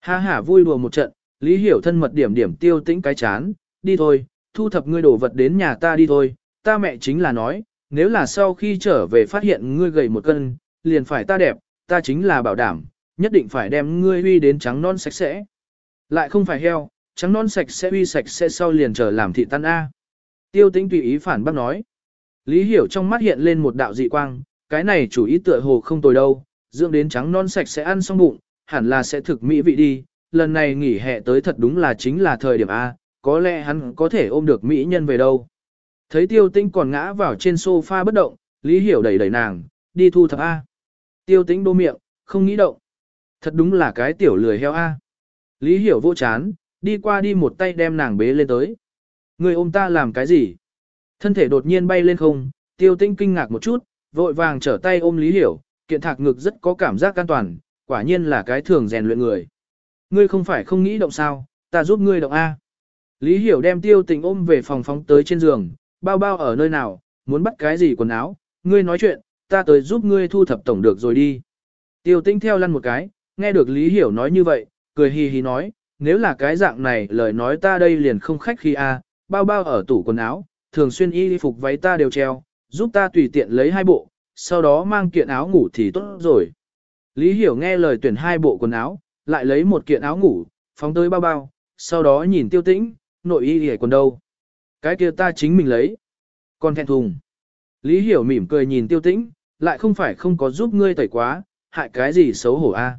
Ha hả vui đùa một trận, Lý Hiểu thân mật điểm điểm tiêu tĩnh cái chán, đi thôi, thu thập ngươi đồ vật đến nhà ta đi thôi, ta mẹ chính là nói, nếu là sau khi trở về phát hiện ngươi gầy một cân, liền phải ta đẹp, ta chính là bảo đảm, nhất định phải đem ngươi huy đến trắng non sạch sẽ. Lại không phải heo, trắng non sạch sẽ uy sạch sẽ sau liền trở làm thị tan A. Tiêu tĩnh tùy ý phản bác nói. Lý hiểu trong mắt hiện lên một đạo dị quang, cái này chủ ý tựa hồ không tồi đâu, dưỡng đến trắng non sạch sẽ ăn xong bụng, hẳn là sẽ thực mỹ vị đi, lần này nghỉ hè tới thật đúng là chính là thời điểm A, có lẽ hắn có thể ôm được mỹ nhân về đâu. Thấy tiêu tĩnh còn ngã vào trên sofa bất động, Lý Hiểu đẩy đẩy nàng, đi thu thập A. Tiêu tĩnh đô miệng, không nghĩ động. Thật đúng là cái tiểu lười heo A. Lý Hiểu vô chán, đi qua đi một tay đem nàng bế lên tới. Người ôm ta làm cái gì? Thân thể đột nhiên bay lên không, tiêu tĩnh kinh ngạc một chút, vội vàng trở tay ôm Lý Hiểu, kiện thạc ngực rất có cảm giác an toàn, quả nhiên là cái thường rèn luyện người. Ngươi không phải không nghĩ động sao, ta giúp ngươi động A. Lý Hiểu đem tiêu tình ôm về phòng phóng tới trên giường, bao bao ở nơi nào, muốn bắt cái gì quần áo, ngươi nói chuyện, ta tới giúp ngươi thu thập tổng được rồi đi. Tiêu tinh theo lăn một cái, nghe được Lý Hiểu nói như vậy, cười hì hì nói, nếu là cái dạng này lời nói ta đây liền không khách khi a, bao bao ở tủ quần áo, thường xuyên y phục váy ta đều treo, giúp ta tùy tiện lấy hai bộ, sau đó mang kiện áo ngủ thì tốt rồi. Lý Hiểu nghe lời tuyển hai bộ quần áo, lại lấy một kiện áo ngủ, phóng tới bao bao, sau đó nhìn tiêu tĩnh, nội y hề quần đâu. Cái kia ta chính mình lấy. Còn thẹn thùng. Lý Hiểu mỉm cười nhìn tiêu tĩnh, lại không phải không có giúp ngươi tẩy quá, hại cái gì xấu hổ a.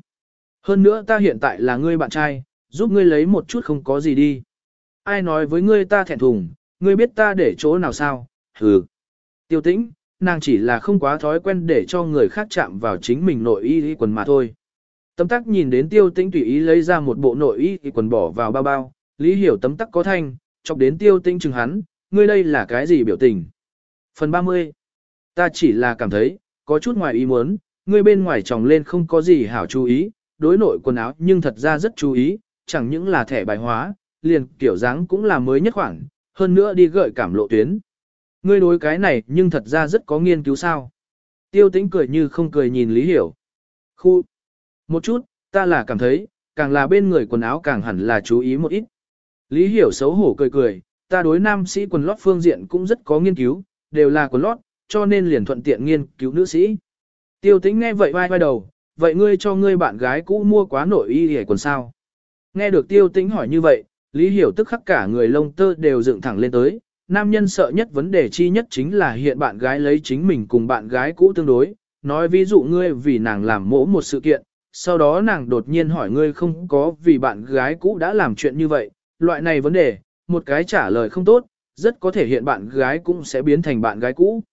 Hơn nữa ta hiện tại là ngươi bạn trai, giúp ngươi lấy một chút không có gì đi. Ai nói với ngươi ta thẹn thùng, ngươi biết ta để chỗ nào sao, hừ. Tiêu tĩnh, nàng chỉ là không quá thói quen để cho người khác chạm vào chính mình nội y quần mà thôi. Tấm tắc nhìn đến tiêu tĩnh tùy ý lấy ra một bộ nội y quần bỏ vào bao bao, lý hiểu tấm tắc có thanh, chọc đến tiêu tinh chừng hắn, ngươi đây là cái gì biểu tình. Phần 30 Ta chỉ là cảm thấy, có chút ngoài ý muốn, ngươi bên ngoài tròng lên không có gì hảo chú ý, đối nội quần áo nhưng thật ra rất chú ý, chẳng những là thẻ bài hóa, liền kiểu dáng cũng là mới nhất khoảng, hơn nữa đi gợi cảm lộ tuyến. Ngươi đối cái này nhưng thật ra rất có nghiên cứu sao. Tiêu tĩnh cười như không cười nhìn Lý Hiểu. Khu. Một chút, ta là cảm thấy, càng là bên người quần áo càng hẳn là chú ý một ít. Lý Hiểu xấu hổ cười cười, ta đối nam sĩ quần lót phương diện cũng rất có nghiên cứu, đều là quần lót, cho nên liền thuận tiện nghiên cứu nữ sĩ. Tiêu tĩnh nghe vậy vai vai đầu, vậy ngươi cho ngươi bạn gái cũ mua quá nội y hề quần sao? Nghe được tiêu tĩnh hỏi như vậy, Lý Hiểu tức khắc cả người lông tơ đều dựng thẳng lên tới, nam nhân sợ nhất vấn đề chi nhất chính là hiện bạn gái lấy chính mình cùng bạn gái cũ tương đối, nói ví dụ ngươi vì nàng làm mỗ một sự kiện, sau đó nàng đột nhiên hỏi ngươi không có vì bạn gái cũ đã làm chuyện như vậy, loại này vấn đề, một cái trả lời không tốt, rất có thể hiện bạn gái cũng sẽ biến thành bạn gái cũ.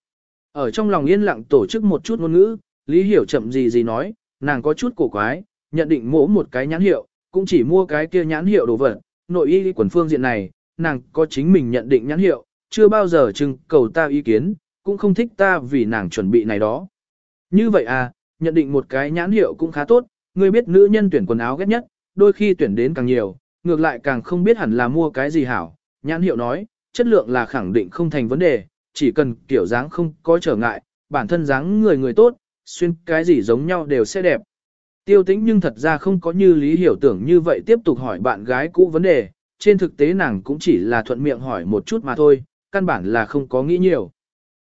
Ở trong lòng yên lặng tổ chức một chút ngôn ngữ, Lý Hiểu chậm gì gì nói, nàng có chút cổ quái, nhận định mỗ một cái nhãn hiệu, cũng chỉ mua cái kia nhãn hiệu đồ vật, nội y quần phương diện này, nàng có chính mình nhận định nhãn hiệu, chưa bao giờ trưng cầu ta ý kiến, cũng không thích ta vì nàng chuẩn bị này đó. Như vậy à, nhận định một cái nhãn hiệu cũng khá tốt, ngươi biết nữ nhân tuyển quần áo ghét nhất, đôi khi tuyển đến càng nhiều, ngược lại càng không biết hẳn là mua cái gì hảo. Nhãn hiệu nói, chất lượng là khẳng định không thành vấn đề, chỉ cần kiểu dáng không có trở ngại, bản thân dáng người người tốt, xuyên cái gì giống nhau đều sẽ đẹp. Tiêu tĩnh nhưng thật ra không có như lý hiểu tưởng như vậy tiếp tục hỏi bạn gái cũ vấn đề, trên thực tế nàng cũng chỉ là thuận miệng hỏi một chút mà thôi, căn bản là không có nghĩ nhiều.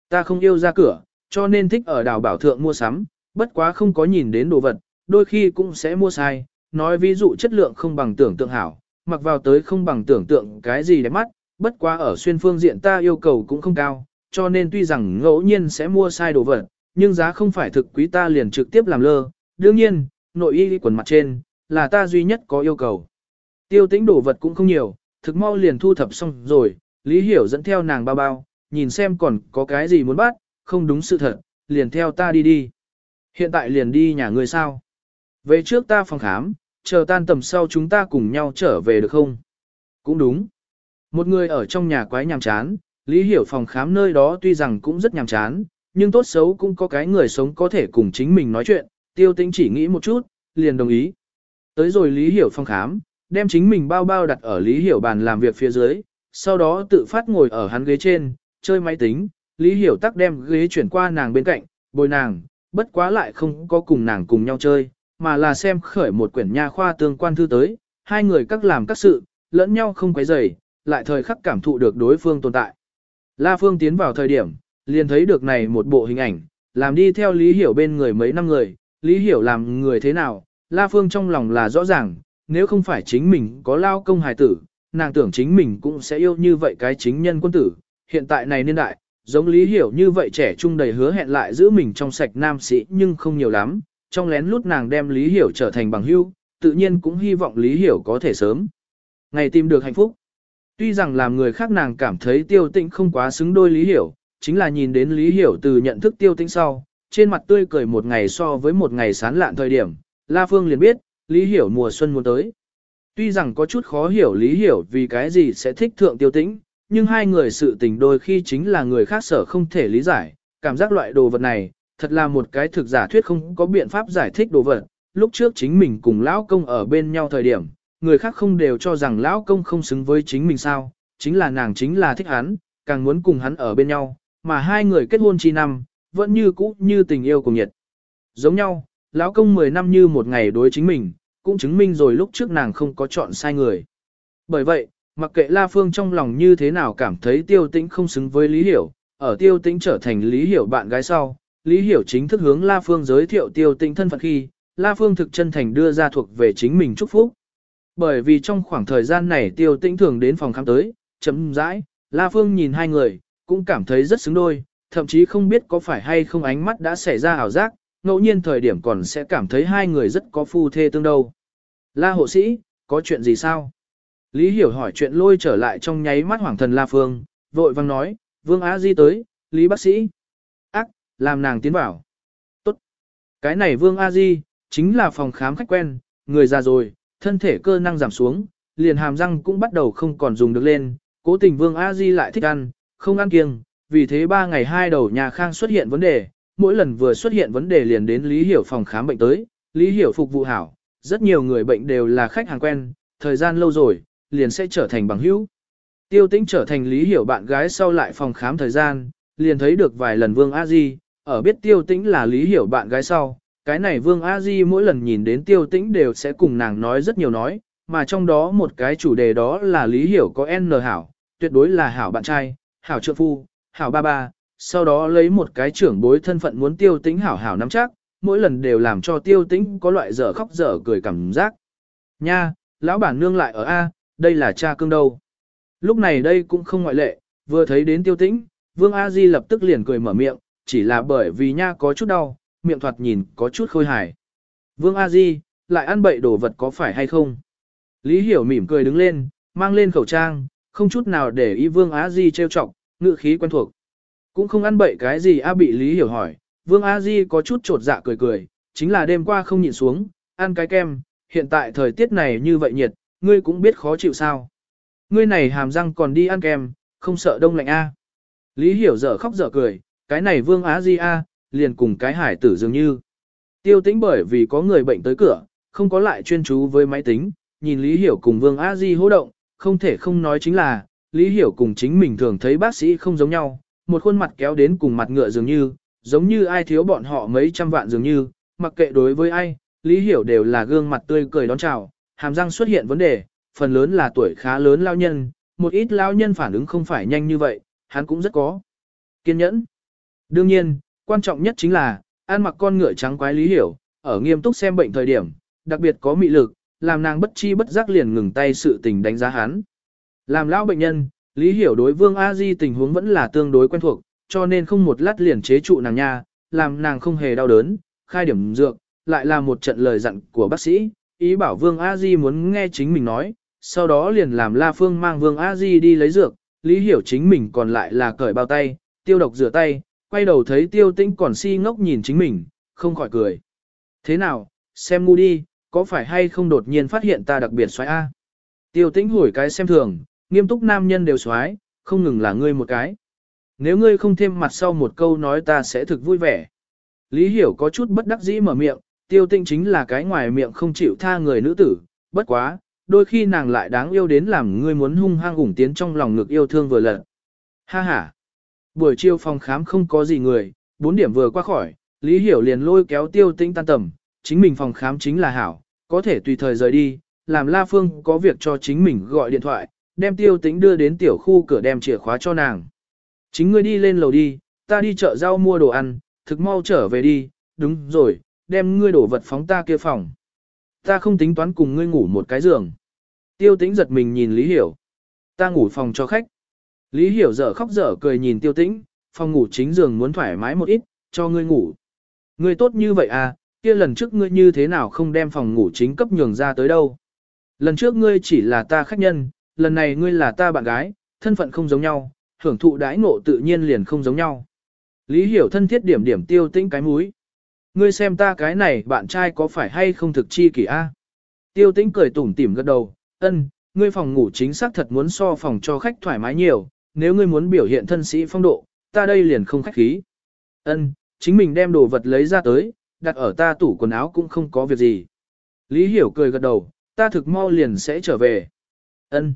Ta không yêu ra cửa, cho nên thích ở đảo bảo thượng mua sắm, bất quá không có nhìn đến đồ vật, đôi khi cũng sẽ mua sai, nói ví dụ chất lượng không bằng tưởng tượng hảo, mặc vào tới không bằng tưởng tượng cái gì đẹp mắt, bất quá ở xuyên phương diện ta yêu cầu cũng không cao, cho nên tuy rằng ngẫu nhiên sẽ mua sai đồ vật, nhưng giá không phải thực quý ta liền trực tiếp làm lơ, đương nhiên, nội y quần mặt trên, là ta duy nhất có yêu cầu. Tiêu tĩnh đồ vật cũng không nhiều, thực mau liền thu thập xong rồi, Lý Hiểu dẫn theo nàng bao bao, nhìn xem còn có cái gì muốn bắt, không đúng sự thật, liền theo ta đi đi. Hiện tại liền đi nhà người sao? Về trước ta phòng khám, chờ tan tầm sau chúng ta cùng nhau trở về được không? Cũng đúng. Một người ở trong nhà quái nhàm chán, Lý Hiểu phòng khám nơi đó tuy rằng cũng rất nhàm chán, nhưng tốt xấu cũng có cái người sống có thể cùng chính mình nói chuyện, tiêu tĩnh chỉ nghĩ một chút, liền đồng ý. Tới rồi Lý Hiểu phòng khám, đem chính mình bao bao đặt ở Lý Hiểu bàn làm việc phía dưới, sau đó tự phát ngồi ở hắn ghế trên, chơi máy tính, Lý Hiểu tắc đem ghế chuyển qua nàng bên cạnh, bồi nàng, bất quá lại không có cùng nàng cùng nhau chơi, mà là xem khởi một quyển nha khoa tương quan thư tới, hai người các làm các sự, lẫn nhau không quấy rầy, lại thời khắc cảm thụ được đối phương tồn tại. La Phương tiến vào thời điểm, liền thấy được này một bộ hình ảnh, làm đi theo Lý Hiểu bên người mấy năm người, Lý Hiểu làm người thế nào, La Phương trong lòng là rõ ràng, nếu không phải chính mình có lao công hài tử, nàng tưởng chính mình cũng sẽ yêu như vậy cái chính nhân quân tử. Hiện tại này niên đại, giống Lý Hiểu như vậy trẻ trung đầy hứa hẹn lại giữ mình trong sạch nam sĩ nhưng không nhiều lắm, trong lén lút nàng đem Lý Hiểu trở thành bằng hữu, tự nhiên cũng hy vọng Lý Hiểu có thể sớm. Ngày tìm được hạnh phúc. Tuy rằng làm người khác nàng cảm thấy tiêu tĩnh không quá xứng đôi Lý Hiểu, chính là nhìn đến Lý Hiểu từ nhận thức tiêu tĩnh sau, trên mặt tươi cười một ngày so với một ngày sán lạn thời điểm, La Phương liền biết, Lý Hiểu mùa xuân muốn tới. Tuy rằng có chút khó hiểu Lý Hiểu vì cái gì sẽ thích thượng tiêu tĩnh, nhưng hai người sự tình đôi khi chính là người khác sở không thể lý giải, cảm giác loại đồ vật này, thật là một cái thực giả thuyết không có biện pháp giải thích đồ vật. Lúc trước chính mình cùng lão công ở bên nhau thời điểm, người khác không đều cho rằng lão công không xứng với chính mình sao, chính là nàng chính là thích hắn, càng muốn cùng hắn ở bên nhau, mà hai người kết hôn chi năm, vẫn như cũ như tình yêu cùng nhiệt. Giống nhau, lão công 10 năm như một ngày đối chính mình, cũng chứng minh rồi lúc trước nàng không có chọn sai người. Bởi vậy, mặc kệ La Phương trong lòng như thế nào cảm thấy tiêu tĩnh không xứng với Lý Hiểu, ở tiêu tĩnh trở thành Lý Hiểu bạn gái sau, Lý Hiểu chính thức hướng La Phương giới thiệu tiêu Tinh thân phận khi, La Phương thực chân thành đưa ra thuộc về chính mình chúc phúc. Bởi vì trong khoảng thời gian này tiêu Tinh thường đến phòng khám tới, chấm rãi, La Phương nhìn hai người, cũng cảm thấy rất xứng đôi, thậm chí không biết có phải hay không ánh mắt đã xảy ra ảo giác, ngẫu nhiên thời điểm còn sẽ cảm thấy hai người rất có phu thê tương đâu. La hộ sĩ, có chuyện gì sao? Lý Hiểu hỏi chuyện lôi trở lại trong nháy mắt hoàng thần La Phương, vội vang nói, Vương Á Di tới, Lý bác sĩ. Làm nàng tiến vào. Tốt. Cái này Vương A Di, chính là phòng khám khách quen, người già rồi, thân thể cơ năng giảm xuống, liền hàm răng cũng bắt đầu không còn dùng được lên, cố tình Vương A Di lại thích ăn, không ăn kiêng, vì thế ba ngày hai đầu nhà khang xuất hiện vấn đề, mỗi lần vừa xuất hiện vấn đề liền đến Lý Hiểu phòng khám bệnh tới, Lý Hiểu phục vụ hảo, rất nhiều người bệnh đều là khách hàng quen, thời gian lâu rồi, liền sẽ trở thành bằng hữu. Tiêu tĩnh trở thành Lý Hiểu bạn gái sau lại phòng khám thời gian, liền thấy được vài lần Vương A Di, ở biết Tiêu tĩnh là Lý Hiểu bạn gái sau, cái này Vương A Di mỗi lần nhìn đến Tiêu tĩnh đều sẽ cùng nàng nói rất nhiều nói, mà trong đó một cái chủ đề đó là Lý Hiểu có N hảo, tuyệt đối là hảo bạn trai, hảo trợ phu, hảo ba ba, sau đó lấy một cái trưởng bối thân phận muốn tiêu tĩnh hảo hảo nắm chắc, mỗi lần đều làm cho tiêu tĩnh có loại dở khóc dở cười cảm giác. Nha, lão bản nương lại ở A, đây là cha cương đâu. Lúc này đây cũng không ngoại lệ, vừa thấy đến tiêu tĩnh, vương A Di lập tức liền cười mở miệng, chỉ là bởi vì nha có chút đau, miệng thoạt nhìn có chút khôi hài. Vương A Di, lại ăn bậy đồ vật có phải hay không? Lý Hiểu mỉm cười đứng lên, mang lên khẩu trang, không chút nào để ý Vương A Di trêu chọc, ngự khí quen thuộc. Cũng không ăn bậy cái gì A bị Lý Hiểu hỏi, Vương A Di có chút trột dạ cười cười, chính là đêm qua không nhịn xuống, ăn cái kem, hiện tại thời tiết này như vậy nhiệt, ngươi cũng biết khó chịu sao. Ngươi này hàm răng còn đi ăn kem, không sợ đông lạnh A. Lý Hiểu dở khóc dở cười, cái này Vương Á Di A, liền cùng cái hải tử dường như. Tiêu tĩnh bởi vì có người bệnh tới cửa, không có lại chuyên chú với máy tính, nhìn Lý Hiểu cùng Vương Á Di hô động, không thể không nói chính là, Lý Hiểu cùng chính mình thường thấy bác sĩ không giống nhau, một khuôn mặt kéo đến cùng mặt ngựa dường như, giống như ai thiếu bọn họ mấy trăm vạn dường như, mặc kệ đối với ai, Lý Hiểu đều là gương mặt tươi cười đón chào, hàm răng xuất hiện vấn đề, phần lớn là tuổi khá lớn lao nhân, một ít lao nhân phản ứng không phải nhanh như vậy, hắn cũng rất có kiên nhẫn. Đương nhiên, quan trọng nhất chính là, ăn mặc con ngựa trắng quái Lý Hiểu, ở nghiêm túc xem bệnh thời điểm, đặc biệt có mị lực, làm nàng bất chi bất giác liền ngừng tay sự tình đánh giá hắn. Làm lão bệnh nhân, Lý Hiểu đối Vương A Di tình huống vẫn là tương đối quen thuộc, cho nên không một lát liền chế trụ nàng nha, làm nàng không hề đau đớn, khai điểm dược, lại là một trận lời dặn của bác sĩ, ý bảo Vương A Di muốn nghe chính mình nói, sau đó liền làm La Phương mang Vương A Di đi lấy dược, Lý Hiểu chính mình còn lại là cởi bao tay, tiêu độc rửa tay, quay đầu thấy tiêu tĩnh còn si ngốc nhìn chính mình, không khỏi cười. Thế nào, xem ngu đi, có phải hay không đột nhiên phát hiện ta đặc biệt xoáy A? Tiêu tĩnh hồi cái xem thường, nghiêm túc nam nhân đều xoáy, không ngừng là ngươi một cái. Nếu ngươi không thêm mặt sau một câu nói ta sẽ thực vui vẻ. Lý hiểu có chút bất đắc dĩ mở miệng, tiêu tĩnh chính là cái ngoài miệng không chịu tha người nữ tử, bất quá, đôi khi nàng lại đáng yêu đến làm ngươi muốn hung hăng ủng tiến trong lòng ngực yêu thương vừa lận. Ha ha. Buổi chiều phòng khám không có gì người, bốn điểm vừa qua khỏi, Lý Hiểu liền lôi kéo tiêu tĩnh tan tầm, chính mình phòng khám chính là hảo, có thể tùy thời rời đi, làm La Phương có việc cho chính mình gọi điện thoại, đem tiêu tĩnh đưa đến tiểu khu cửa đem chìa khóa cho nàng. Chính ngươi đi lên lầu đi, ta đi chợ rau mua đồ ăn, thực mau trở về đi, đúng rồi, đem ngươi đổ vật phóng ta kia phòng. Ta không tính toán cùng ngươi ngủ một cái giường. Tiêu tĩnh giật mình nhìn Lý Hiểu, Ta ngủ phòng cho khách. Lý Hiểu dở khóc dở cười nhìn tiêu tĩnh, phòng ngủ chính giường muốn thoải mái một ít, cho ngươi ngủ. Ngươi tốt như vậy à, kia lần trước ngươi như thế nào không đem phòng ngủ chính cấp nhường ra tới đâu. Lần trước ngươi chỉ là ta khách nhân, lần này ngươi là ta bạn gái, thân phận không giống nhau, hưởng thụ đãi ngộ tự nhiên liền không giống nhau. Lý Hiểu thân thiết điểm điểm tiêu tĩnh cái mũi. Ngươi xem ta cái này bạn trai có phải hay không thực chi kỷ a? Tiêu tĩnh cười tủm tỉm gật đầu, ân, ngươi phòng ngủ chính xác thật muốn so phòng cho khách thoải mái nhiều, nếu ngươi muốn biểu hiện thân sĩ phong độ, ta đây liền không khách khí. Ân, chính mình đem đồ vật lấy ra tới, đặt ở ta tủ quần áo cũng không có việc gì. Lý Hiểu cười gật đầu, ta thực mau liền sẽ trở về. Ân.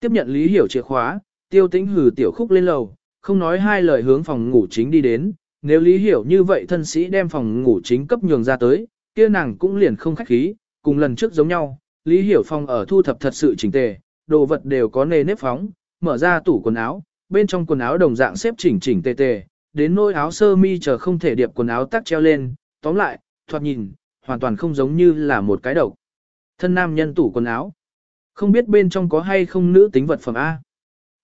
Tiếp nhận Lý Hiểu chìa khóa, tiêu tĩnh hừ tiểu khúc lên lầu, không nói hai lời hướng phòng ngủ chính đi đến. Nếu Lý Hiểu như vậy thân sĩ đem phòng ngủ chính cấp nhường ra tới, kia nàng cũng liền không khách khí, cùng lần trước giống nhau. Lý Hiểu phòng ở thu thập thật sự chỉnh tề, đồ vật đều có nề nếp phóng, mở ra tủ quần áo, bên trong quần áo đồng dạng xếp chỉnh chỉnh tề tề, đến nỗi áo sơ mi chờ không thể điệp quần áo tắc treo lên, tóm lại, thoạt nhìn, hoàn toàn không giống như là một cái độc. Thân nam nhân tủ quần áo. Không biết bên trong có hay không nữ tính vật phẩm A.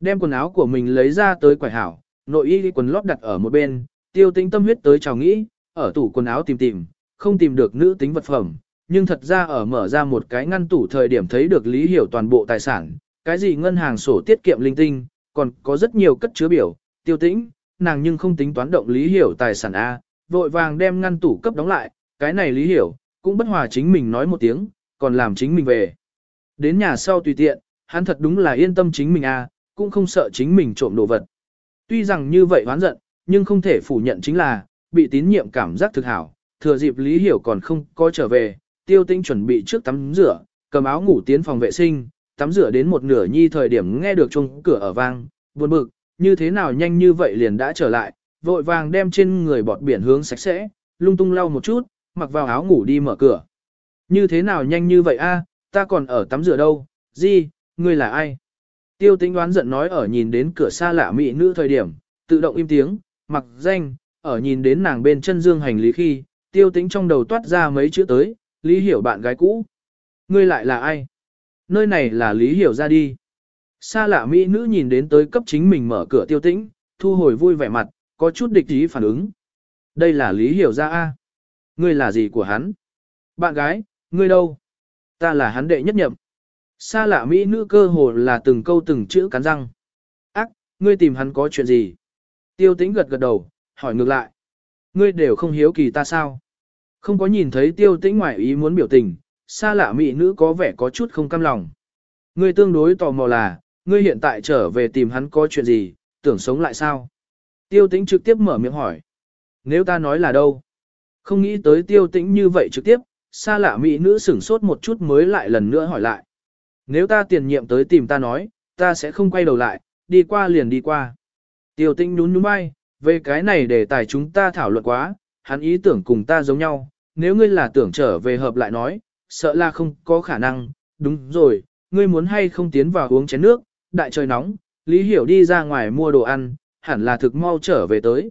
Đem quần áo của mình lấy ra tới quải hảo, nội y quần lót đặt ở một bên, tiêu tĩnh tâm huyết tới chào nghĩ, ở tủ quần áo tìm tìm, không tìm được nữ tính vật phẩm. Nhưng thật ra ở mở ra một cái ngăn tủ thời điểm thấy được lý hiểu toàn bộ tài sản, cái gì ngân hàng sổ tiết kiệm linh tinh, còn có rất nhiều cất chứa biểu, tiêu tĩnh, nàng nhưng không tính toán động lý hiểu tài sản A, vội vàng đem ngăn tủ cấp đóng lại, cái này lý hiểu, cũng bất hòa chính mình nói một tiếng, còn làm chính mình về. Đến nhà sau tùy tiện, hắn thật đúng là yên tâm chính mình A, cũng không sợ chính mình trộm đồ vật. Tuy rằng như vậy hoán giận, nhưng không thể phủ nhận chính là, bị tín nhiệm cảm giác thực hảo, thừa dịp lý hiểu còn không có trở về, tiêu tĩnh chuẩn bị trước tắm rửa, cầm áo ngủ tiến phòng vệ sinh, tắm rửa đến một nửa nhi thời điểm nghe được chuông cửa ở vang, buồn bực, như thế nào nhanh như vậy liền đã trở lại, vội vàng đem trên người bọt biển hướng sạch sẽ, lung tung lau một chút, mặc vào áo ngủ đi mở cửa. Như thế nào nhanh như vậy a? ta còn ở tắm rửa đâu, gì, ngươi là ai? Tiêu tính đoán giận nói ở nhìn đến cửa xa lạ mỹ nữ thời điểm, tự động im tiếng, mặc danh, ở nhìn đến nàng bên chân dương hành lý khi, tiêu tính trong đầu toát ra mấy chữ tới, lý hiểu bạn gái cũ. Ngươi lại là ai? Nơi này là lý hiểu ra đi. Xa lạ mỹ nữ nhìn đến tới cấp chính mình mở cửa tiêu tĩnh, thu hồi vui vẻ mặt, có chút địch ý phản ứng. Đây là lý hiểu ra a. Ngươi là gì của hắn? Bạn gái, ngươi đâu? Ta là hắn đệ nhất nhậm. Xa lạ mỹ nữ cơ hồ là từng câu từng chữ cắn răng. Ác, ngươi tìm hắn có chuyện gì? Tiêu tĩnh gật gật đầu, hỏi ngược lại. Ngươi đều không hiếu kỳ ta sao? Không có nhìn thấy tiêu tĩnh ngoại ý muốn biểu tình, xa lạ mỹ nữ có vẻ có chút không cam lòng. Ngươi tương đối tò mò là, ngươi hiện tại trở về tìm hắn có chuyện gì, tưởng sống lại sao? Tiêu tĩnh trực tiếp mở miệng hỏi. Nếu ta nói là đâu? Không nghĩ tới tiêu tĩnh như vậy trực tiếp, xa lạ mỹ nữ sửng sốt một chút mới lại lần nữa hỏi lại. Nếu ta tiền nhiệm tới tìm ta nói, ta sẽ không quay đầu lại, đi qua liền đi qua. Tiêu tĩnh nhún nhún vai, về cái này để tài chúng ta thảo luận quá, hắn ý tưởng cùng ta giống nhau, nếu ngươi là tưởng trở về hợp lại nói, sợ là không có khả năng, đúng rồi, ngươi muốn hay không tiến vào uống chén nước, đại trời nóng, Lý Hiểu đi ra ngoài mua đồ ăn, hẳn là thực mau trở về tới.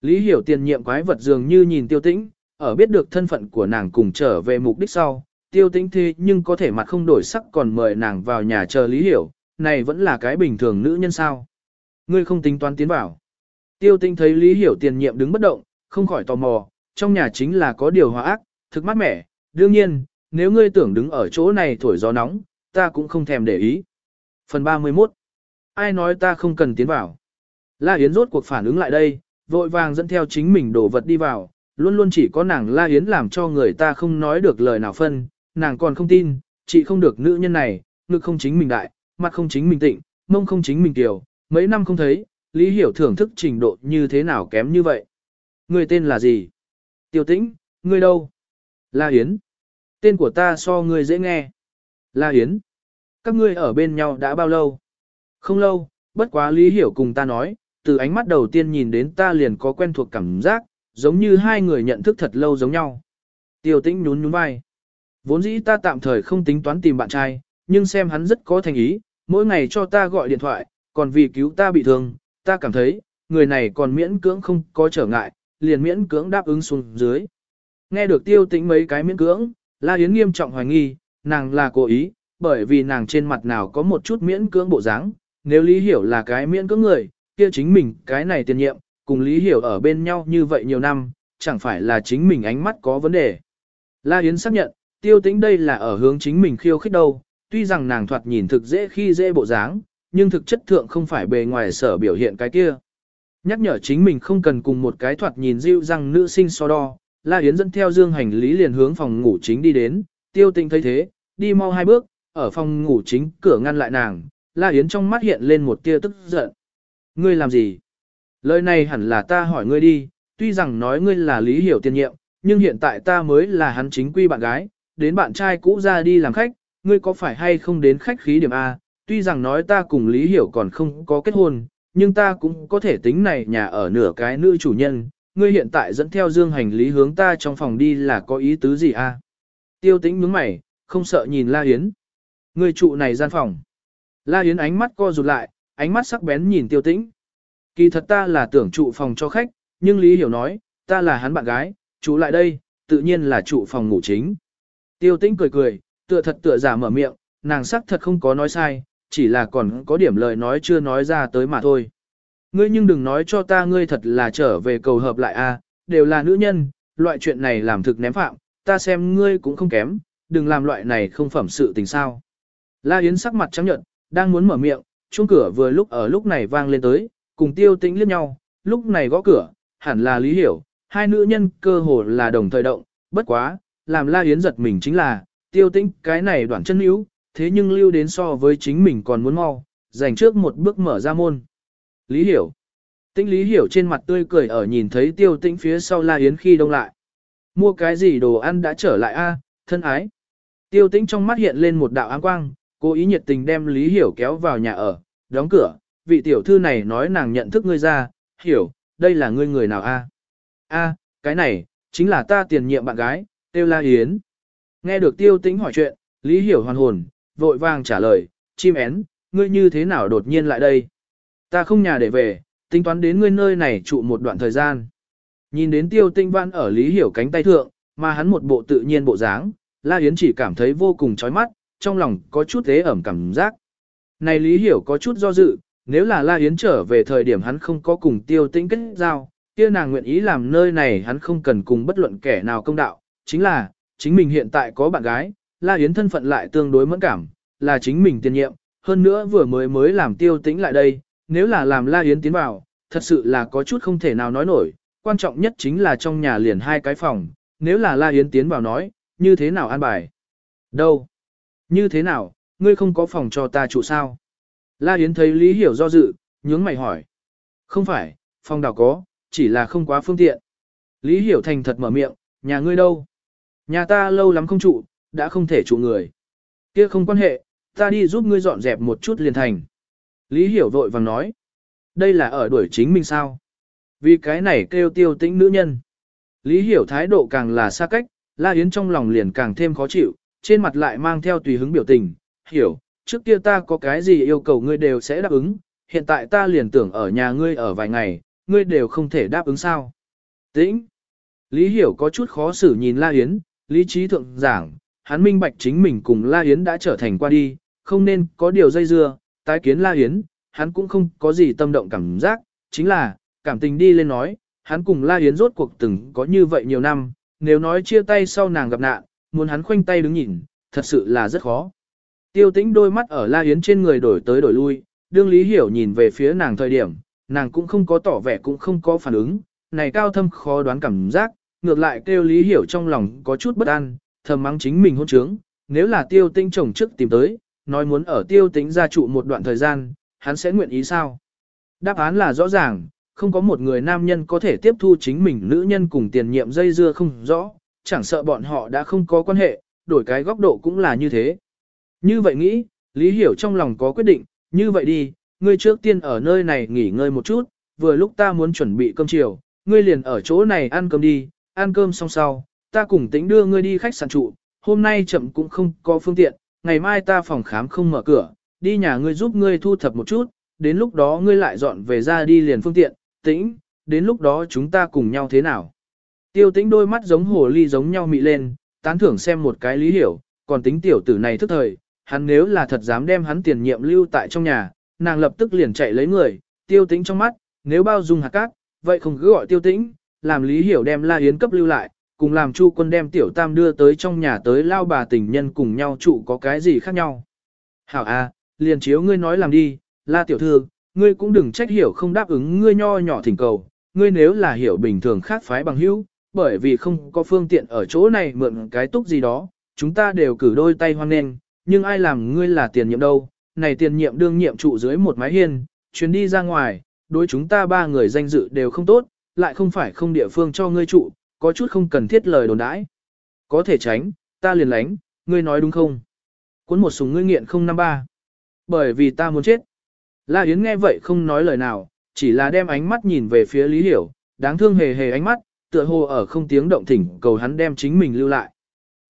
Lý Hiểu tiền nhiệm quái vật dường như nhìn tiêu tĩnh, ở biết được thân phận của nàng cùng trở về mục đích sau, tiêu tĩnh thế nhưng có thể mặt không đổi sắc còn mời nàng vào nhà chờ Lý Hiểu, này vẫn là cái bình thường nữ nhân sao. Ngươi không tính toán tiến vào. Tiêu tĩnh thấy Lý Hiểu tiền nhiệm đứng bất động, không khỏi tò mò, trong nhà chính là có điều hòa ác, thực mát mẻ, đương nhiên, nếu ngươi tưởng đứng ở chỗ này thổi gió nóng, ta cũng không thèm để ý. Phần 31 Ai nói ta không cần tiến vào? La Yến rốt cuộc phản ứng lại đây, vội vàng dẫn theo chính mình đổ vật đi vào, luôn luôn chỉ có nàng La Yến làm cho người ta không nói được lời nào phân, nàng còn không tin, chị không được nữ nhân này, ngực không chính mình đại, mặt không chính mình tịnh, mông không chính mình tiểu, mấy năm không thấy, Lý Hiểu thưởng thức trình độ như thế nào kém như vậy. Người tên là gì? Tiêu tĩnh, ngươi đâu? La Yến. Tên của ta so ngươi dễ nghe. La Yến. Các ngươi ở bên nhau đã bao lâu? Không lâu, bất quá Lý Hiểu cùng ta nói, từ ánh mắt đầu tiên nhìn đến ta liền có quen thuộc cảm giác, giống như hai người nhận thức thật lâu giống nhau. Tiêu tĩnh nhún nhún vai. Vốn dĩ ta tạm thời không tính toán tìm bạn trai, nhưng xem hắn rất có thành ý, mỗi ngày cho ta gọi điện thoại, còn vì cứu ta bị thương, ta cảm thấy, người này còn miễn cưỡng không có trở ngại, liền miễn cưỡng đáp ứng xuống dưới. Nghe được tiêu tĩnh mấy cái miễn cưỡng, La Yến nghiêm trọng hoài nghi, nàng là cố ý, bởi vì nàng trên mặt nào có một chút miễn cưỡng bộ dáng, nếu Lý Hiểu là cái miễn cưỡng người, kia chính mình cái này tiền nhiệm, cùng Lý Hiểu ở bên nhau như vậy nhiều năm, chẳng phải là chính mình ánh mắt có vấn đề. La Yến xác nhận, tiêu tĩnh đây là ở hướng chính mình khiêu khích đâu, tuy rằng nàng thoạt nhìn thực dễ khi dễ bộ dáng, nhưng thực chất thượng không phải bề ngoài sở biểu hiện cái kia. Nhắc nhở chính mình không cần cùng một cái thoạt nhìn dịu rằng nữ sinh so đo, La Yến dẫn theo dương hành lý liền hướng phòng ngủ chính đi đến, tiêu Tinh thấy thế, đi mau hai bước, ở phòng ngủ chính cửa ngăn lại nàng, La Yến trong mắt hiện lên một tia tức giận. Ngươi làm gì? Lời này hẳn là ta hỏi ngươi đi, tuy rằng nói ngươi là lý hiểu tiên nhiệm, nhưng hiện tại ta mới là hắn chính quy bạn gái, đến bạn trai cũ ra đi làm khách, ngươi có phải hay không đến khách khí điểm A, tuy rằng nói ta cùng lý hiểu còn không có kết hôn, nhưng ta cũng có thể tính này nhà ở nửa cái nữ chủ nhân, ngươi hiện tại dẫn theo dương hành lý hướng ta trong phòng đi là có ý tứ gì A. Tiêu tĩnh nhướng mày, không sợ nhìn La Yến. Ngươi trụ này gian phòng. La Yến ánh mắt co rụt lại, ánh mắt sắc bén nhìn tiêu tĩnh. Kỳ thật ta là tưởng trụ phòng cho khách, nhưng Lý Hiểu nói, ta là hắn bạn gái, trụ lại đây, tự nhiên là trụ phòng ngủ chính. Tiêu tĩnh cười cười, tựa thật tựa giả mở miệng, nàng sắc thật không có nói sai, chỉ là còn có điểm lời nói chưa nói ra tới mà thôi. Ngươi nhưng đừng nói cho ta ngươi thật là trở về cầu hợp lại a, à, đều là nữ nhân, loại chuyện này làm thực ném phạm, ta xem ngươi cũng không kém, đừng làm loại này không phẩm sự tình sao. La Yến sắc mặt trắng nhợt, đang muốn mở miệng, chuông cửa vừa lúc ở lúc này vang lên tới, cùng tiêu tĩnh liếc nhau, lúc này gõ cửa, hẳn là lý hiểu, hai nữ nhân cơ hồ là đồng thời động, bất quá, làm La Yến giật mình chính là, tiêu tĩnh cái này đoạn chân yếu, thế nhưng lưu đến so với chính mình còn muốn mau, dành trước một bước mở ra môn. Lý hiểu. Tĩnh Lý hiểu trên mặt tươi cười ở nhìn thấy tiêu tĩnh phía sau La Yến khi đông lại. Mua cái gì đồ ăn đã trở lại a, à, thân ái. Tiêu tĩnh trong mắt hiện lên một đạo áng quang, cố ý nhiệt tình đem Lý Hiểu kéo vào nhà ở, đóng cửa, vị tiểu thư này nói nàng nhận thức ngươi ra, hiểu, đây là ngươi người nào a? À? A, cái này, chính là ta tiền nhiệm bạn gái, Tiêu La Yến. Nghe được tiêu tĩnh hỏi chuyện, Lý Hiểu hoàn hồn, vội vàng trả lời, chim én, ngươi như thế nào đột nhiên lại đây? Ta không nhà để về, tính toán đến ngươi nơi này trụ một đoạn thời gian. Nhìn đến tiêu tinh văn ở Lý Hiểu cánh tay thượng, mà hắn một bộ tự nhiên bộ dáng, La Yến chỉ cảm thấy vô cùng chói mắt, trong lòng có chút thế ẩm cảm giác. Này Lý Hiểu có chút do dự, nếu là La Yến trở về thời điểm hắn không có cùng tiêu tĩnh kết giao, kia nàng nguyện ý làm nơi này hắn không cần cùng bất luận kẻ nào công đạo, chính là, chính mình hiện tại có bạn gái, La Yến thân phận lại tương đối mẫn cảm, là chính mình tiền nhiệm, hơn nữa vừa mới mới làm tiêu tĩnh lại đây, nếu là làm La Yến tiến vào, thật sự là có chút không thể nào nói nổi, quan trọng nhất chính là trong nhà liền hai cái phòng, nếu là La Yến tiến vào nói, như thế nào an bài? Đâu? Như thế nào, ngươi không có phòng cho ta trụ sao? La Yến thấy Lý Hiểu do dự, nhướng mày hỏi. Không phải, phòng đảo có, chỉ là không quá phương tiện. Lý Hiểu thành thật mở miệng, nhà ngươi đâu? Nhà ta lâu lắm không trụ, đã không thể trụ người. Kia không quan hệ, ta đi giúp ngươi dọn dẹp một chút liền thành. Lý Hiểu vội vàng nói. Đây là ở đuổi chính mình sao? Vì cái này kêu tiêu tĩnh nữ nhân. Lý Hiểu thái độ càng là xa cách, La Yến trong lòng liền càng thêm khó chịu, trên mặt lại mang theo tùy hứng biểu tình, hiểu, trước kia ta có cái gì yêu cầu ngươi đều sẽ đáp ứng, hiện tại ta liền tưởng ở nhà ngươi ở vài ngày, ngươi đều không thể đáp ứng sao. Tĩnh. Lý Hiểu có chút khó xử nhìn La Yến, lý trí thượng giảng, hắn minh bạch chính mình cùng La Yến đã trở thành qua đi, không nên có điều dây dưa, tái kiến La Yến, hắn cũng không có gì tâm động cảm giác, chính là, cảm tình đi lên nói, hắn cùng La Yến rốt cuộc từng có như vậy nhiều năm, nếu nói chia tay sau nàng gặp nạn, muốn hắn khoanh tay đứng nhìn, thật sự là rất khó. Tiêu tĩnh đôi mắt ở La Yến trên người đổi tới đổi lui, đương Lý Hiểu nhìn về phía nàng thời điểm, nàng cũng không có tỏ vẻ cũng không có phản ứng, này cao thâm khó đoán cảm giác, ngược lại kêu Lý Hiểu trong lòng có chút bất an, thầm mắng chính mình hôn trướng, nếu là tiêu tĩnh chồng trước tìm tới, nói muốn ở tiêu tính gia trụ một đoạn thời gian, hắn sẽ nguyện ý sao? Đáp án là rõ ràng, không có một người nam nhân có thể tiếp thu chính mình nữ nhân cùng tiền nhiệm dây dưa không rõ, chẳng sợ bọn họ đã không có quan hệ, đổi cái góc độ cũng là như thế. Như vậy nghĩ, Lý Hiểu trong lòng có quyết định, như vậy đi, ngươi trước tiên ở nơi này nghỉ ngơi một chút, vừa lúc ta muốn chuẩn bị cơm chiều, ngươi liền ở chỗ này ăn cơm đi, ăn cơm xong sau, ta cùng tính đưa ngươi đi khách sạn trụ, hôm nay chậm cũng không có phương tiện, ngày mai ta phòng khám không mở cửa, đi nhà ngươi giúp ngươi thu thập một chút, đến lúc đó ngươi lại dọn về ra đi liền phương tiện, tĩnh, đến lúc đó chúng ta cùng nhau thế nào. Tiêu tĩnh đôi mắt giống hồ ly giống nhau mị lên, tán thưởng xem một cái lý hiểu, còn tính tiểu tử này thức thời, hắn nếu là thật dám đem hắn tiền nhiệm lưu tại trong nhà, nàng lập tức liền chạy lấy người, tiêu tĩnh trong mắt, nếu bao dung hạt cát, vậy không cứ gọi tiêu tĩnh, làm Lý Hiểu đem La Yến cấp lưu lại, cùng làm Chu quân đem tiểu tam đưa tới trong nhà tới lao bà tình nhân cùng nhau trụ có cái gì khác nhau. Hảo a, liền chiếu ngươi nói làm đi, La tiểu thư, ngươi cũng đừng trách hiểu không đáp ứng ngươi nho nhỏ thỉnh cầu, ngươi nếu là hiểu bình thường khác phái bằng hữu, bởi vì không có phương tiện ở chỗ này mượn cái túc gì đó, chúng ta đều cử đôi tay hoan nghênh, nhưng ai làm ngươi là tiền nhiệm đâu, này tiền nhiệm đương nhiệm trụ dưới một mái hiên, chuyến đi ra ngoài, đối chúng ta ba người danh dự đều không tốt, lại không phải không địa phương cho ngươi trụ, có chút không cần thiết lời đồn đãi. Có thể tránh, ta liền lánh, ngươi nói đúng không? Cuốn một súng ngươi nghiện 053. Bởi vì ta muốn chết. La Yến nghe vậy không nói lời nào, chỉ là đem ánh mắt nhìn về phía Lý Hiểu, đáng thương hề hề ánh mắt, tựa hồ ở không tiếng động thỉnh cầu hắn đem chính mình lưu lại.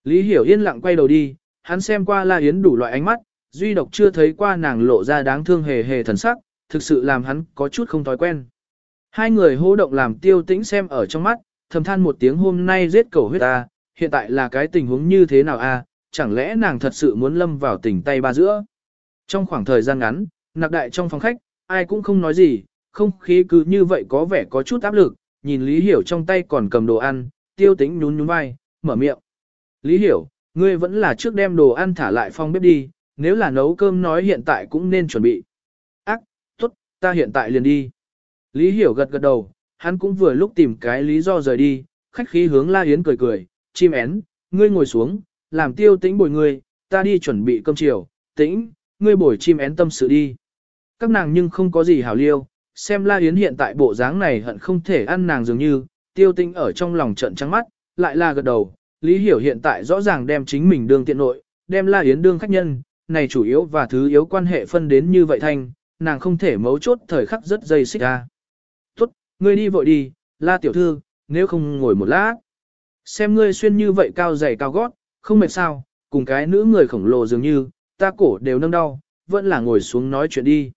Lý Hiểu yên lặng quay đầu đi, hắn xem qua La Yến đủ loại ánh mắt, duy độc chưa thấy qua nàng lộ ra đáng thương hề hề thần sắc, thực sự làm hắn có chút không thói quen. Hai người hô động làm tiêu tĩnh xem ở trong mắt, thầm than một tiếng hôm nay giết cầu huyết ta, hiện tại là cái tình huống như thế nào a? chẳng lẽ nàng thật sự muốn lâm vào tình tay ba giữa. Trong khoảng thời gian ngắn, nạc đại trong phòng khách, ai cũng không nói gì, không khí cứ như vậy có vẻ có chút áp lực, nhìn Lý Hiểu trong tay còn cầm đồ ăn, tiêu tĩnh nhún nhún vai, mở miệng. Lý Hiểu, ngươi vẫn là trước đem đồ ăn thả lại phòng bếp đi, nếu là nấu cơm nói hiện tại cũng nên chuẩn bị. Ác, tốt, ta hiện tại liền đi. Lý Hiểu gật gật đầu, hắn cũng vừa lúc tìm cái lý do rời đi, khách khí hướng La Yến cười cười, chim én, ngươi ngồi xuống, làm tiêu tĩnh bồi ngươi, ta đi chuẩn bị cơm chiều, tĩnh, ngươi bồi chim én tâm sự đi. Các nàng nhưng không có gì hảo liêu, xem La Yến hiện tại bộ dáng này hận không thể ăn nàng dường như, tiêu tĩnh ở trong lòng trận trắng mắt, lại là gật đầu, Lý Hiểu hiện tại rõ ràng đem chính mình đương tiện nội, đem La Yến đương khách nhân, này chủ yếu và thứ yếu quan hệ phân đến như vậy thanh, nàng không thể mấu chốt thời khắc rất dây xích ra. Ngươi đi vội đi, La tiểu thư, nếu không ngồi một lát. Xem ngươi xuyên như vậy cao dày cao gót, không mệt sao, cùng cái nữ người khổng lồ dường như, ta cổ đều nâng đau, vẫn là ngồi xuống nói chuyện đi.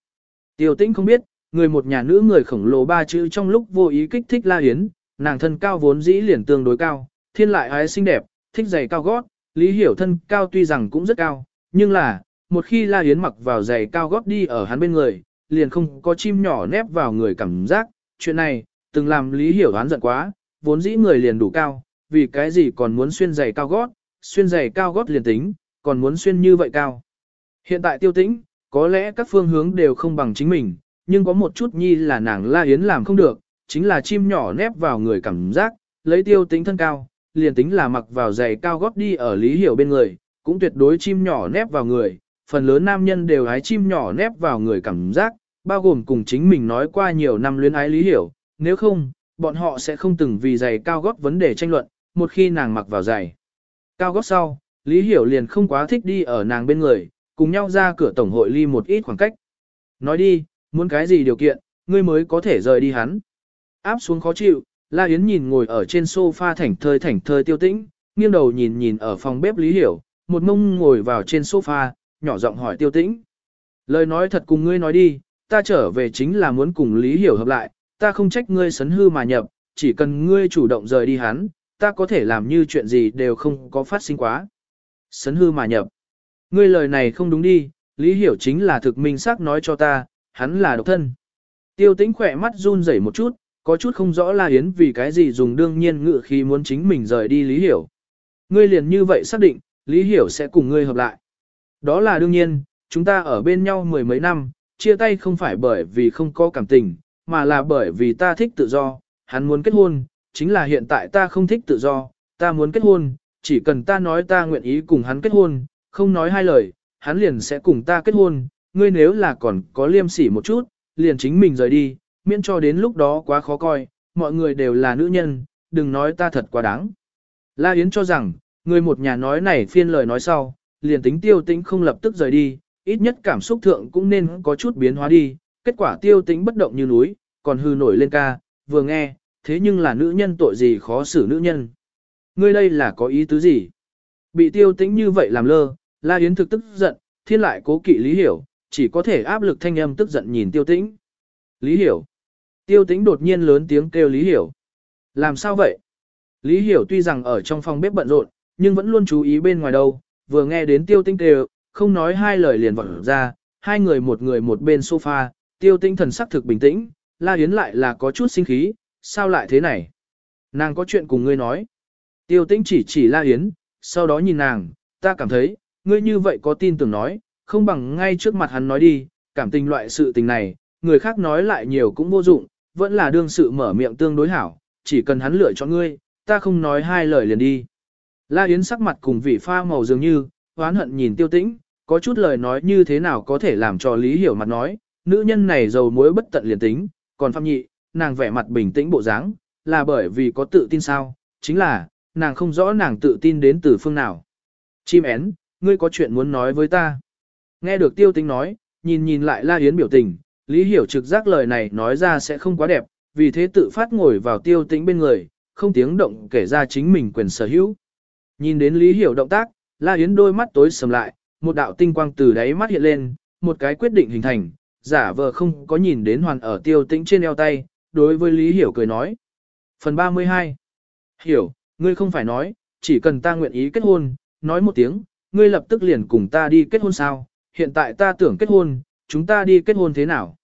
Tiểu tĩnh không biết, người một nhà nữ người khổng lồ ba chữ trong lúc vô ý kích thích La Yến, nàng thân cao vốn dĩ liền tương đối cao, thiên lại ái xinh đẹp, thích giày cao gót, lý hiểu thân cao tuy rằng cũng rất cao, nhưng là, một khi La Yến mặc vào giày cao gót đi ở hắn bên người, liền không có chim nhỏ nép vào người cảm giác, chuyện này, từng làm lý hiểu đoán giận quá, vốn dĩ người liền đủ cao, vì cái gì còn muốn xuyên giày cao gót, xuyên giày cao gót liền tính, còn muốn xuyên như vậy cao. Hiện tại tiêu tĩnh, có lẽ các phương hướng đều không bằng chính mình, nhưng có một chút nhi là nàng La Yến làm không được, chính là chim nhỏ nép vào người cảm giác, lấy tiêu tĩnh thân cao, liền tính là mặc vào giày cao gót đi ở Lý Hiểu bên người, cũng tuyệt đối chim nhỏ nép vào người, phần lớn nam nhân đều hái chim nhỏ nép vào người cảm giác, bao gồm cùng chính mình nói qua nhiều năm luyến ái Lý Hiểu, nếu không, bọn họ sẽ không từng vì giày cao gót vấn đề tranh luận, một khi nàng mặc vào giày. Cao gót sau, Lý Hiểu liền không quá thích đi ở nàng bên người, cùng nhau ra cửa tổng hội ly một ít khoảng cách. Nói đi, muốn cái gì điều kiện, ngươi mới có thể rời đi hắn. Áp xuống khó chịu, La Yến nhìn ngồi ở trên sofa thảnh thơi thảnh thơi tiêu tĩnh, nghiêng đầu nhìn nhìn ở phòng bếp Lý Hiểu, một mông ngồi vào trên sofa, nhỏ giọng hỏi tiêu tĩnh. Lời nói thật cùng ngươi nói đi, ta trở về chính là muốn cùng Lý Hiểu hợp lại, ta không trách ngươi sấn hư mà nhập, chỉ cần ngươi chủ động rời đi hắn, ta có thể làm như chuyện gì đều không có phát sinh quá. Sấn hư mà nhập. Ngươi lời này không đúng đi, Lý Hiểu chính là thực minh xác nói cho ta, hắn là độc thân. Tiêu tĩnh khỏe mắt run rẩy một chút, có chút không rõ La Yến vì cái gì dùng đương nhiên ngự khi muốn chính mình rời đi Lý Hiểu. Ngươi liền như vậy xác định, Lý Hiểu sẽ cùng ngươi hợp lại. Đó là đương nhiên, chúng ta ở bên nhau mười mấy năm, chia tay không phải bởi vì không có cảm tình, mà là bởi vì ta thích tự do, hắn muốn kết hôn, chính là hiện tại ta không thích tự do, ta muốn kết hôn, chỉ cần ta nói ta nguyện ý cùng hắn kết hôn, không nói hai lời, hắn liền sẽ cùng ta kết hôn, ngươi nếu là còn có liêm sỉ một chút, liền chính mình rời đi, miễn cho đến lúc đó quá khó coi, mọi người đều là nữ nhân, đừng nói ta thật quá đáng. La Yến cho rằng, người một nhà nói này phiên lời nói sau, liền tính tiêu tĩnh không lập tức rời đi, ít nhất cảm xúc thượng cũng nên có chút biến hóa đi, kết quả tiêu tĩnh bất động như núi, còn hư nổi lên ca, vừa nghe, thế nhưng là nữ nhân tội gì khó xử nữ nhân. Ngươi đây là có ý tứ gì? Bị tiêu tĩnh như vậy làm lơ, La Yến thực tức giận, thiên lại cố kỵ lý hiểu, chỉ có thể áp lực thanh âm tức giận nhìn tiêu tĩnh. Lý hiểu. Tiêu tĩnh đột nhiên lớn tiếng kêu Lý hiểu. Làm sao vậy? Lý hiểu tuy rằng ở trong phòng bếp bận rộn, nhưng vẫn luôn chú ý bên ngoài đâu, vừa nghe đến tiêu tĩnh kêu, không nói hai lời liền vọt ra, hai người một người một bên sofa, tiêu tinh thần sắc thực bình tĩnh, La Yến lại là có chút sinh khí, sao lại thế này? Nàng có chuyện cùng ngươi nói. Tiêu tinh chỉ chỉ La Yến, sau đó nhìn nàng, ta cảm thấy, ngươi như vậy có tin tưởng nói, không bằng ngay trước mặt hắn nói đi, cảm tình loại sự tình này, người khác nói lại nhiều cũng vô dụng, vẫn là đương sự mở miệng tương đối hảo, chỉ cần hắn lựa chọn ngươi, ta không nói hai lời liền đi. La Yến sắc mặt cùng vị pha màu dường như, hoán hận nhìn tiêu tĩnh, có chút lời nói như thế nào có thể làm cho Lý Hiểu mặt nói, nữ nhân này giàu muối bất tận liền tính, còn Phạm Nhị, nàng vẻ mặt bình tĩnh bộ dáng, là bởi vì có tự tin sao, chính là, nàng không rõ nàng tự tin đến từ phương nào. Chim én, ngươi có chuyện muốn nói với ta. Nghe được tiêu tĩnh nói, nhìn nhìn lại La Yến biểu tình, Lý Hiểu trực giác lời này nói ra sẽ không quá đẹp, vì thế tự phát ngồi vào tiêu tĩnh bên người, không tiếng động kể ra chính mình quyền sở hữu. Nhìn đến Lý Hiểu động tác, La Yến đôi mắt tối sầm lại, một đạo tinh quang từ đáy mắt hiện lên, một cái quyết định hình thành, giả vờ không có nhìn đến hoàn ở tiêu tĩnh trên eo tay, đối với Lý Hiểu cười nói. Phần 32 Hiểu, ngươi không phải nói, chỉ cần ta nguyện ý kết hôn, nói một tiếng, ngươi lập tức liền cùng ta đi kết hôn sao, hiện tại ta tưởng kết hôn, chúng ta đi kết hôn thế nào?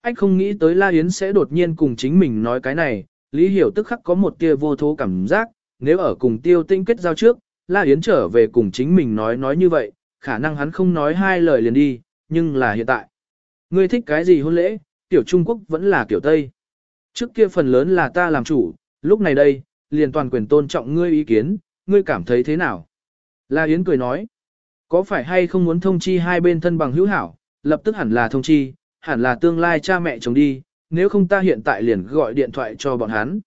Anh không nghĩ tới La Yến sẽ đột nhiên cùng chính mình nói cái này, Lý Hiểu tức khắc có một tia vô thố cảm giác, nếu ở cùng tiêu tinh kết giao trước, La Yến trở về cùng chính mình nói nói như vậy, khả năng hắn không nói hai lời liền đi, nhưng là hiện tại. Ngươi thích cái gì hôn lễ, tiểu Trung Quốc vẫn là kiểu Tây. Trước kia phần lớn là ta làm chủ, lúc này đây, liền toàn quyền tôn trọng ngươi ý kiến, ngươi cảm thấy thế nào? La Yến cười nói, có phải hay không muốn thông chi hai bên thân bằng hữu hảo, lập tức hẳn là thông chi, hẳn là tương lai cha mẹ chồng đi, nếu không ta hiện tại liền gọi điện thoại cho bọn hắn.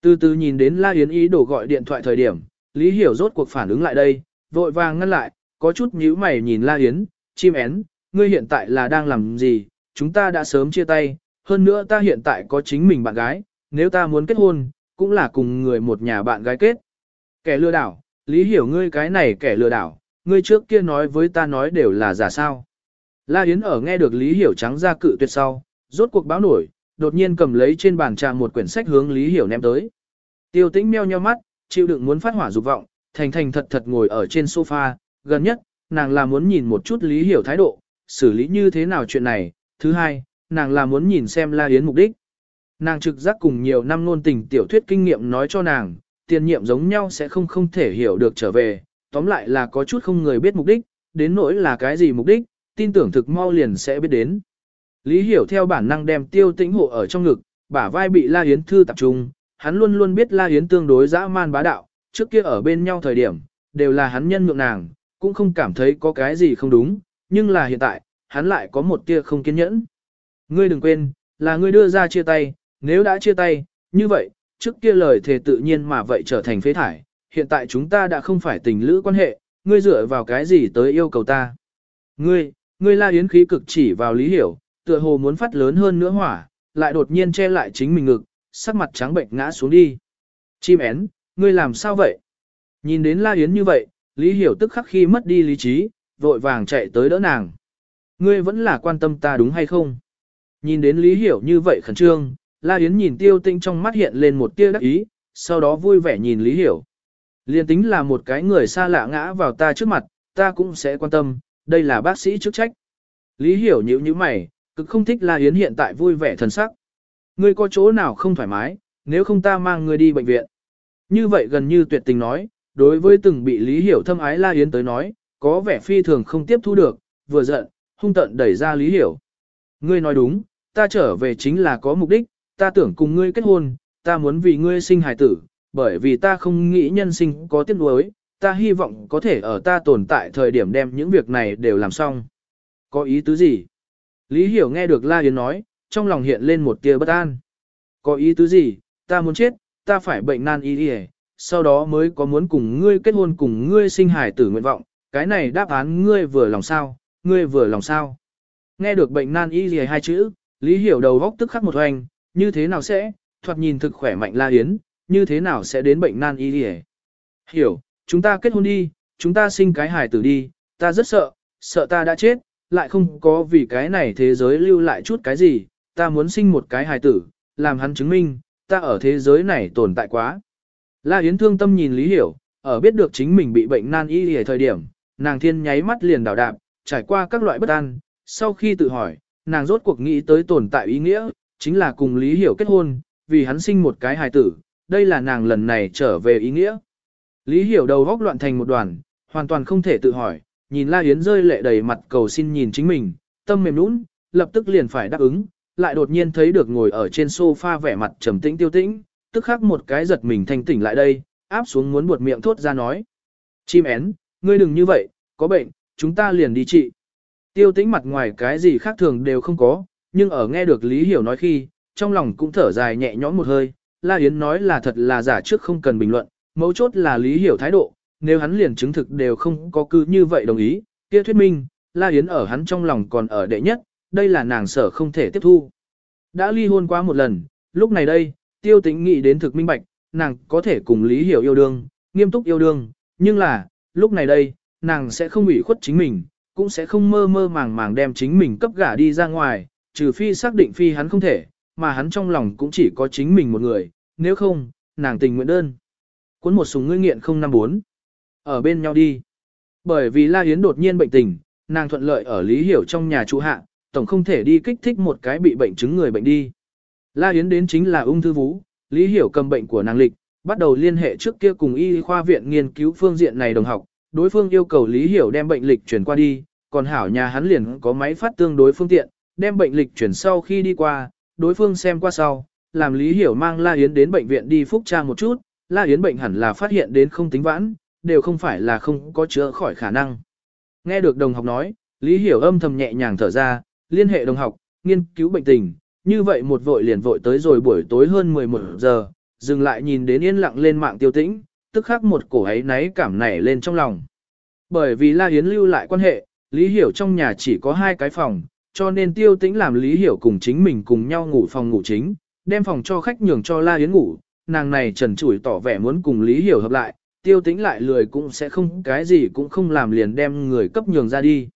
Từ từ nhìn đến La Yến ý đồ gọi điện thoại thời điểm, Lý Hiểu rốt cuộc phản ứng lại đây, vội vàng ngăn lại, có chút nhíu mày nhìn La Yến, chim én, ngươi hiện tại là đang làm gì, chúng ta đã sớm chia tay, hơn nữa ta hiện tại có chính mình bạn gái, nếu ta muốn kết hôn, cũng là cùng người một nhà bạn gái kết. Kẻ lừa đảo, Lý Hiểu ngươi cái này kẻ lừa đảo, ngươi trước kia nói với ta nói đều là giả sao. La Yến ở nghe được Lý Hiểu trắng ra cự tuyệt sau, rốt cuộc báo nổi, đột nhiên cầm lấy trên bàn trà một quyển sách hướng Lý Hiểu ném tới. Tiêu tĩnh meo nheo mắt, chịu đựng muốn phát hỏa dục vọng, thành thành thật thật ngồi ở trên sofa, gần nhất, nàng là muốn nhìn một chút Lý Hiểu thái độ, xử lý như thế nào chuyện này. Thứ hai, nàng là muốn nhìn xem La Yến mục đích. Nàng trực giác cùng nhiều năm ngôn tình tiểu thuyết kinh nghiệm nói cho nàng, tiền nhiệm giống nhau sẽ không không thể hiểu được trở về, tóm lại là có chút không người biết mục đích, đến nỗi là cái gì mục đích, tin tưởng thực mau liền sẽ biết đến. Lý Hiểu theo bản năng đem tiêu tĩnh hộ ở trong ngực, bả vai bị La Yến Thư tập trung, hắn luôn luôn biết La Yến tương đối dã man bá đạo, trước kia ở bên nhau thời điểm, đều là hắn nhân nhượng nàng, cũng không cảm thấy có cái gì không đúng, nhưng là hiện tại, hắn lại có một tia không kiên nhẫn. Ngươi đừng quên, là ngươi đưa ra chia tay, nếu đã chia tay, như vậy, trước kia lời thề tự nhiên mà vậy trở thành phế thải, hiện tại chúng ta đã không phải tình lữ quan hệ, ngươi dựa vào cái gì tới yêu cầu ta. Ngươi, ngươi la yến khí cực chỉ vào lý hiểu, tựa hồ muốn phát lớn hơn nữa hỏa, lại đột nhiên che lại chính mình ngực, sắc mặt trắng bệnh ngã xuống đi. Chim én, ngươi làm sao vậy? Nhìn đến La Yến như vậy, Lý Hiểu tức khắc khi mất đi lý trí, vội vàng chạy tới đỡ nàng. Ngươi vẫn là quan tâm ta đúng hay không? Nhìn đến Lý Hiểu như vậy khẩn trương, La Yến nhìn tiêu tinh trong mắt hiện lên một tia đắc ý, sau đó vui vẻ nhìn Lý Hiểu. Liên tính là một cái người xa lạ ngã vào ta trước mặt, ta cũng sẽ quan tâm, đây là bác sĩ chức trách. Lý Hiểu nhíu như mày, cực không thích La Yến hiện tại vui vẻ thần sắc. Ngươi có chỗ nào không thoải mái, nếu không ta mang ngươi đi bệnh viện. Như vậy gần như tuyệt tình nói, đối với từng bị Lý Hiểu thâm ái La Yến tới nói, có vẻ phi thường không tiếp thu được, vừa giận, hung tận đẩy ra Lý Hiểu. Ngươi nói đúng, ta trở về chính là có mục đích, ta tưởng cùng ngươi kết hôn, ta muốn vì ngươi sinh hài tử, bởi vì ta không nghĩ nhân sinh có tiếc nuối, ta hy vọng có thể ở ta tồn tại thời điểm đem những việc này đều làm xong. Có ý tứ gì? Lý Hiểu nghe được La Yến nói, trong lòng hiện lên một tia bất an. Có ý tứ gì, ta muốn chết, ta phải bệnh nan y đi sau đó mới có muốn cùng ngươi kết hôn cùng ngươi sinh hài tử nguyện vọng, cái này đáp án ngươi vừa lòng sao, ngươi vừa lòng sao. Nghe được bệnh nan y gì hai chữ, Lý Hiểu đầu góc tức khắc một hoành, như thế nào sẽ, thoạt nhìn thực khỏe mạnh La Yến, như thế nào sẽ đến bệnh nan y gì Hiểu, chúng ta kết hôn đi, chúng ta sinh cái hài tử đi, ta rất sợ, sợ ta đã chết, lại không có vì cái này thế giới lưu lại chút cái gì, ta muốn sinh một cái hài tử, làm hắn chứng minh, ta ở thế giới này tồn tại quá. La Yến thương tâm nhìn Lý Hiểu, ở biết được chính mình bị bệnh nan y ở thời điểm, nàng thiên nháy mắt liền đảo đạp, trải qua các loại bất an, sau khi tự hỏi, nàng rốt cuộc nghĩ tới tồn tại ý nghĩa, chính là cùng Lý Hiểu kết hôn, vì hắn sinh một cái hài tử, đây là nàng lần này trở về ý nghĩa. Lý Hiểu đầu góc loạn thành một đoàn, hoàn toàn không thể tự hỏi, nhìn La Yến rơi lệ đầy mặt cầu xin nhìn chính mình, tâm mềm nũng, lập tức liền phải đáp ứng, lại đột nhiên thấy được ngồi ở trên sofa vẻ mặt trầm tĩnh tiêu tĩnh, tức khắc một cái giật mình thanh tỉnh lại đây, áp xuống muốn buột miệng thốt ra nói. Chim én, ngươi đừng như vậy, có bệnh, chúng ta liền đi trị. Tiêu tĩnh mặt ngoài cái gì khác thường đều không có, nhưng ở nghe được Lý Hiểu nói khi, trong lòng cũng thở dài nhẹ nhõm một hơi, La Yến nói là thật là giả trước không cần bình luận, mấu chốt là Lý Hiểu thái độ, nếu hắn liền chứng thực đều không có cứ như vậy đồng ý, kia thuyết minh, La Yến ở hắn trong lòng còn ở đệ nhất, đây là nàng sở không thể tiếp thu. Đã ly hôn quá một lần, lúc này đây, tiêu tĩnh nghĩ đến thực minh bạch, nàng có thể cùng Lý Hiểu yêu đương, nghiêm túc yêu đương, nhưng là, lúc này đây, nàng sẽ không ủy khuất chính mình, cũng sẽ không mơ mơ màng màng đem chính mình cấp gả đi ra ngoài, trừ phi xác định phi hắn không thể, mà hắn trong lòng cũng chỉ có chính mình một người, nếu không, nàng tình nguyện đơn. Cuốn một súng ngươi nghiện 054. Ở bên nhau đi. Bởi vì La Yến đột nhiên bệnh tình, nàng thuận lợi ở Lý Hiểu trong nhà trụ hạ, tổng không thể đi kích thích một cái bị bệnh chứng người bệnh đi. La Yến đến chính là ung thư vú, Lý Hiểu cầm bệnh của nàng lịch, bắt đầu liên hệ trước kia cùng y khoa viện nghiên cứu phương diện này đồng học, đối phương yêu cầu Lý Hiểu đem bệnh lịch chuyển qua đi, còn hảo nhà hắn liền có máy phát tương đối phương tiện, đem bệnh lịch chuyển sau khi đi qua, đối phương xem qua sau, làm Lý Hiểu mang La Yến đến bệnh viện đi phúc tra một chút, La Yến bệnh hẳn là phát hiện đến không tính vãn, đều không phải là không có chữa khỏi khả năng. Nghe được đồng học nói, Lý Hiểu âm thầm nhẹ nhàng thở ra, liên hệ đồng học, nghiên cứu bệnh tình, như vậy một vội liền vội tới rồi buổi tối hơn 11 giờ, dừng lại nhìn đến yên lặng lên mạng tiêu tĩnh, tức khắc một cổ ấy náy cảm nảy lên trong lòng. Bởi vì La Yến lưu lại quan hệ, Lý Hiểu trong nhà chỉ có hai cái phòng, cho nên tiêu tĩnh làm Lý Hiểu cùng chính mình cùng nhau ngủ phòng ngủ chính, đem phòng cho khách nhường cho La Yến ngủ, nàng này trần trụi tỏ vẻ muốn cùng Lý Hiểu hợp lại, tiêu tĩnh lại lười cũng sẽ không cái gì cũng không làm liền đem người cấp nhường ra đi.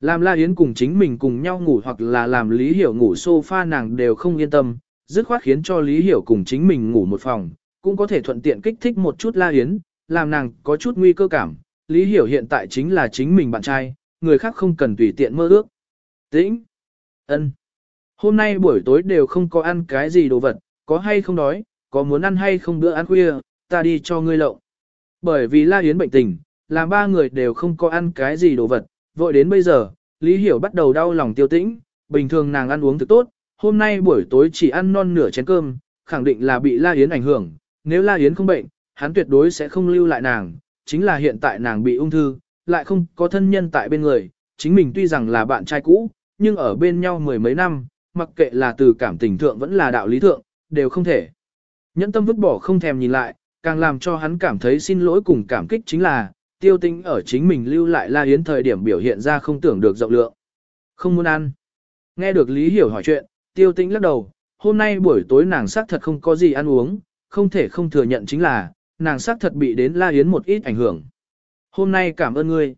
Làm La Yến cùng chính mình cùng nhau ngủ hoặc là làm Lý Hiểu ngủ sofa nàng đều không yên tâm, dứt khoát khiến cho Lý Hiểu cùng chính mình ngủ một phòng, cũng có thể thuận tiện kích thích một chút La Yến, làm nàng có chút nguy cơ cảm. Lý Hiểu hiện tại chính là chính mình bạn trai, người khác không cần tùy tiện mơ ước. Tĩnh. ân. Hôm nay buổi tối đều không có ăn cái gì đồ vật, có hay không đói, có muốn ăn hay không bữa ăn khuya, ta đi cho ngươi lộng. Bởi vì La Yến bệnh tình, làm ba người đều không có ăn cái gì đồ vật, vội đến bây giờ, Lý Hiểu bắt đầu đau lòng tiêu tĩnh, bình thường nàng ăn uống thực tốt, hôm nay buổi tối chỉ ăn non nửa chén cơm, khẳng định là bị La Yến ảnh hưởng, nếu La Yến không bệnh, hắn tuyệt đối sẽ không lưu lại nàng, chính là hiện tại nàng bị ung thư, lại không có thân nhân tại bên người, chính mình tuy rằng là bạn trai cũ, nhưng ở bên nhau mười mấy năm, mặc kệ là từ cảm tình thượng vẫn là đạo lý thượng, đều không thể. Nhẫn tâm vứt bỏ không thèm nhìn lại, càng làm cho hắn cảm thấy xin lỗi cùng cảm kích chính là, tiêu tinh ở chính mình lưu lại La Yến thời điểm biểu hiện ra không tưởng được rộng lượng. Không muốn ăn. Nghe được Lý Hiểu hỏi chuyện, tiêu tinh lắc đầu, hôm nay buổi tối nàng xác thật không có gì ăn uống, không thể không thừa nhận chính là, nàng xác thật bị đến La Yến một ít ảnh hưởng. Hôm nay cảm ơn ngươi.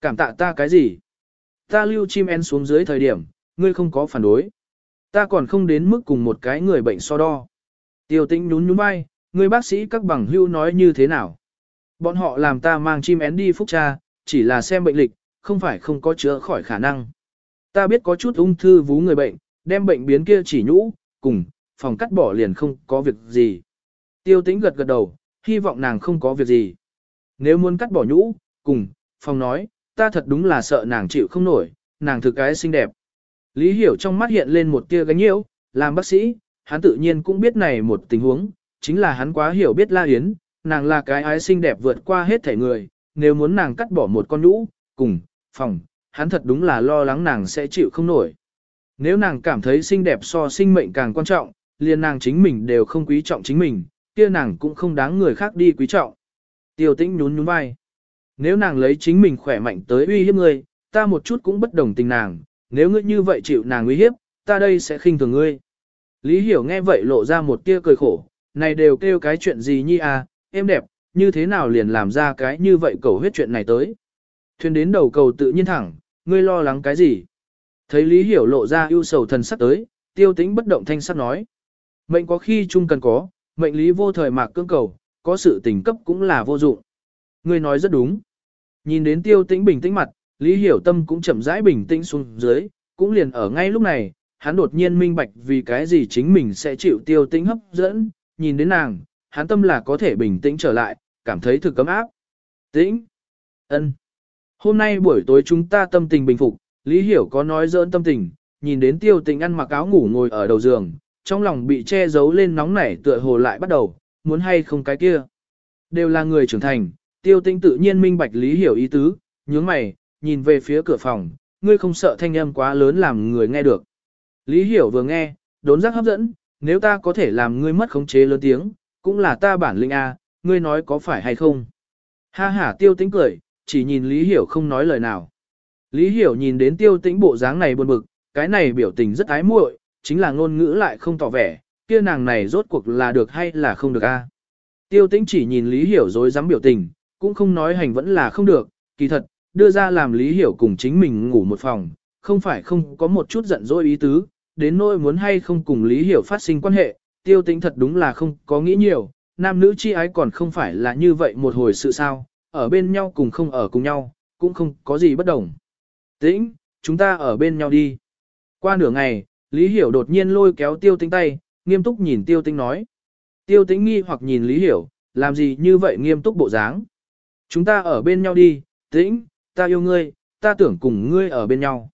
Cảm tạ ta cái gì? Ta lưu chim én xuống dưới thời điểm, ngươi không có phản đối. Ta còn không đến mức cùng một cái người bệnh so đo. Tiêu tĩnh nhún nhún vai, người bác sĩ các bằng hưu nói như thế nào? Bọn họ làm ta mang chim én đi phúc tra, chỉ là xem bệnh lịch, không phải không có chữa khỏi khả năng. Ta biết có chút ung thư vú người bệnh, đem bệnh biến kia chỉ nhũ, cùng, phòng cắt bỏ liền không có việc gì. Tiêu tĩnh gật gật đầu, hy vọng nàng không có việc gì. Nếu muốn cắt bỏ nhũ, cùng, phòng nói, ta thật đúng là sợ nàng chịu không nổi, nàng thực cái xinh đẹp. Lý Hiểu trong mắt hiện lên một tia gánh nhiễu, làm bác sĩ, hắn tự nhiên cũng biết này một tình huống, chính là hắn quá hiểu biết La Yến, nàng là cái ái xinh đẹp vượt qua hết thể người, nếu muốn nàng cắt bỏ một con nhũ, cùng, phòng, hắn thật đúng là lo lắng nàng sẽ chịu không nổi. Nếu nàng cảm thấy xinh đẹp so sinh mệnh càng quan trọng, liền nàng chính mình đều không quý trọng chính mình, kia nàng cũng không đáng người khác đi quý trọng. Tiêu tĩnh nhún nhún vai. Nếu nàng lấy chính mình khỏe mạnh tới uy hiếp ngươi, ta một chút cũng bất đồng tình nàng, nếu ngươi như vậy chịu nàng uy hiếp, ta đây sẽ khinh thường ngươi. Lý Hiểu nghe vậy lộ ra một tia cười khổ, này đều kêu cái chuyện gì nhi à, em đẹp, như thế nào liền làm ra cái như vậy cầu huyết chuyện này tới. Thuyền đến đầu cầu tự nhiên thẳng, ngươi lo lắng cái gì? Thấy Lý Hiểu lộ ra ưu sầu thần sắc tới, tiêu tĩnh bất động thanh sắc nói. Mệnh có khi chung cần có, mệnh lý vô thời mạc cương cầu, có sự tình cấp cũng là vô dụng. Ngươi nói rất đúng. Nhìn đến tiêu tĩnh bình tĩnh mặt, Lý Hiểu Tâm cũng chậm rãi bình tĩnh xuống dưới, cũng liền ở ngay lúc này, hắn đột nhiên minh bạch vì cái gì chính mình sẽ chịu tiêu tĩnh hấp dẫn, nhìn đến nàng, hắn tâm là có thể bình tĩnh trở lại, cảm thấy thực cấm áp. Tĩnh. ân. Hôm nay buổi tối chúng ta tâm tình bình phục, Lý Hiểu có nói dỡn tâm tình, nhìn đến tiêu tĩnh ăn mặc áo ngủ ngồi ở đầu giường, trong lòng bị che giấu lên nóng nảy tựa hồ lại bắt đầu, muốn hay không cái kia. Đều là người trưởng thành, tiêu tĩnh tự nhiên minh bạch Lý Hiểu ý tứ, nhướng mày, nhìn về phía cửa phòng, ngươi không sợ thanh âm quá lớn làm người nghe được. Lý Hiểu vừa nghe, đốn giác hấp dẫn, nếu ta có thể làm ngươi mất khống chế lớn tiếng, cũng là ta bản lĩnh A, ngươi nói có phải hay không. Ha ha tiêu tĩnh cười, chỉ nhìn Lý Hiểu không nói lời nào. Lý Hiểu nhìn đến tiêu tĩnh bộ dáng này buồn bực, cái này biểu tình rất ái muội, chính là ngôn ngữ lại không tỏ vẻ, kia nàng này rốt cuộc là được hay là không được a? Tiêu tĩnh chỉ nhìn Lý Hiểu rồi dám biểu tình, cũng không nói hành vẫn là không được, kỳ thật, đưa ra làm Lý Hiểu cùng chính mình ngủ một phòng, không phải không có một chút giận dỗi ý tứ, đến nỗi muốn hay không cùng Lý Hiểu phát sinh quan hệ, tiêu tĩnh thật đúng là không có nghĩ nhiều, nam nữ chi ái còn không phải là như vậy một hồi sự sao, ở bên nhau cùng không ở cùng nhau, cũng không có gì bất đồng. Tĩnh, chúng ta ở bên nhau đi. Qua nửa ngày, Lý Hiểu đột nhiên lôi kéo tiêu tĩnh tay, nghiêm túc nhìn tiêu tĩnh nói. Tiêu tĩnh nghi hoặc nhìn Lý Hiểu, làm gì như vậy nghiêm túc bộ dáng. Chúng ta ở bên nhau đi, tĩnh, ta yêu ngươi, ta tưởng cùng ngươi ở bên nhau.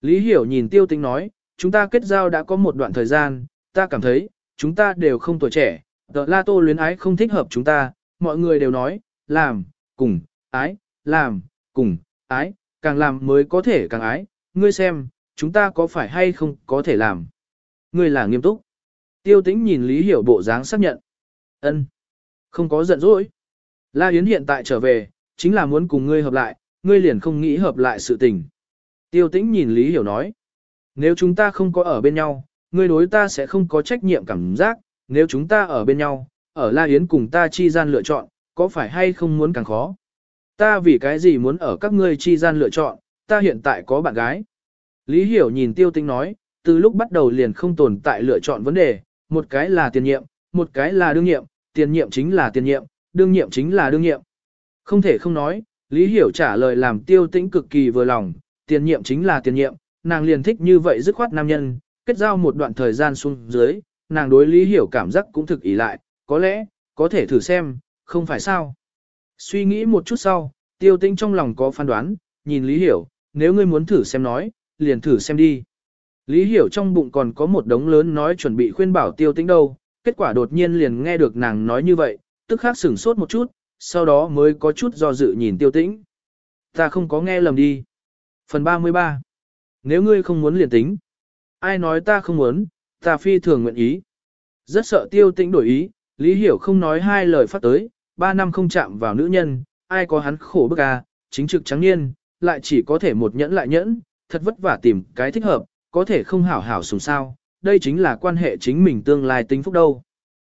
Lý Hiểu nhìn tiêu tĩnh nói, chúng ta kết giao đã có một đoạn thời gian, ta cảm thấy, chúng ta đều không tuổi trẻ, tờ la tô luyến ái không thích hợp chúng ta, mọi người đều nói, làm, cùng, ái, làm, cùng, ái, càng làm mới có thể càng ái, ngươi xem, chúng ta có phải hay không có thể làm. Ngươi là nghiêm túc. Tiêu tĩnh nhìn Lý Hiểu bộ dáng xác nhận. ân, Không có giận dỗi. La Yến hiện tại trở về, chính là muốn cùng ngươi hợp lại, ngươi liền không nghĩ hợp lại sự tình. Tiêu tĩnh nhìn Lý Hiểu nói. Nếu chúng ta không có ở bên nhau, ngươi đối ta sẽ không có trách nhiệm cảm giác, nếu chúng ta ở bên nhau, ở La Yến cùng ta chi gian lựa chọn, có phải hay không muốn càng khó? Ta vì cái gì muốn ở các ngươi chi gian lựa chọn, ta hiện tại có bạn gái. Lý Hiểu nhìn tiêu tinh nói, từ lúc bắt đầu liền không tồn tại lựa chọn vấn đề, một cái là tiền nhiệm, một cái là đương nhiệm, tiền nhiệm chính là tiền nhiệm, đương nhiệm chính là đương nhiệm. Không thể không nói, Lý Hiểu trả lời làm tiêu tĩnh cực kỳ vừa lòng, tiền nhiệm chính là tiền nhiệm, nàng liền thích như vậy dứt khoát nam nhân, kết giao một đoạn thời gian xuống dưới, nàng đối Lý Hiểu cảm giác cũng thực ý lại, có lẽ, có thể thử xem, không phải sao. Suy nghĩ một chút sau, tiêu Tinh trong lòng có phán đoán, nhìn Lý Hiểu, nếu ngươi muốn thử xem nói, liền thử xem đi. Lý Hiểu trong bụng còn có một đống lớn nói chuẩn bị khuyên bảo tiêu Tinh đâu, kết quả đột nhiên liền nghe được nàng nói như vậy, tức khắc sửng sốt một chút, sau đó mới có chút do dự nhìn tiêu tĩnh. Ta không có nghe lầm đi. Phần 33 Nếu ngươi không muốn liền tính. Ai nói ta không muốn, ta phi thường nguyện ý. Rất sợ tiêu tĩnh đổi ý, Lý Hiểu không nói hai lời phát tới, ba năm không chạm vào nữ nhân, ai có hắn khổ bức à, chính trực trắng niên, lại chỉ có thể một nhẫn lại nhẫn, thật vất vả tìm cái thích hợp, có thể không hảo hảo sùng sao, đây chính là quan hệ chính mình tương lai tính phúc đâu.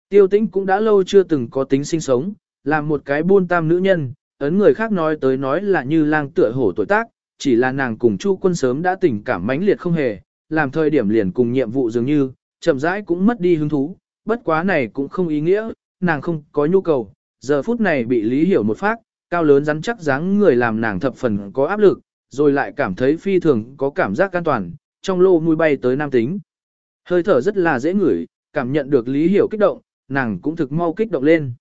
Tiêu tĩnh cũng đã lâu chưa từng có tính sinh sống, làm một cái buôn tam nữ nhân, ấn người khác nói tới nói là như lang tựa hổ tuổi tác, chỉ là nàng cùng Chu quân sớm đã tình cảm mãnh liệt không hề, làm thời điểm liền cùng nhiệm vụ dường như, chậm rãi cũng mất đi hứng thú, bất quá này cũng không ý nghĩa, nàng không có nhu cầu, giờ phút này bị lý hiểu một phát, cao lớn rắn chắc dáng người làm nàng thập phần có áp lực, rồi lại cảm thấy phi thường có cảm giác an toàn, trong lô mùi bay tới nam tính. Hơi thở rất là dễ ngửi, cảm nhận được lý hiểu kích động, nàng cũng thực mau kích động lên.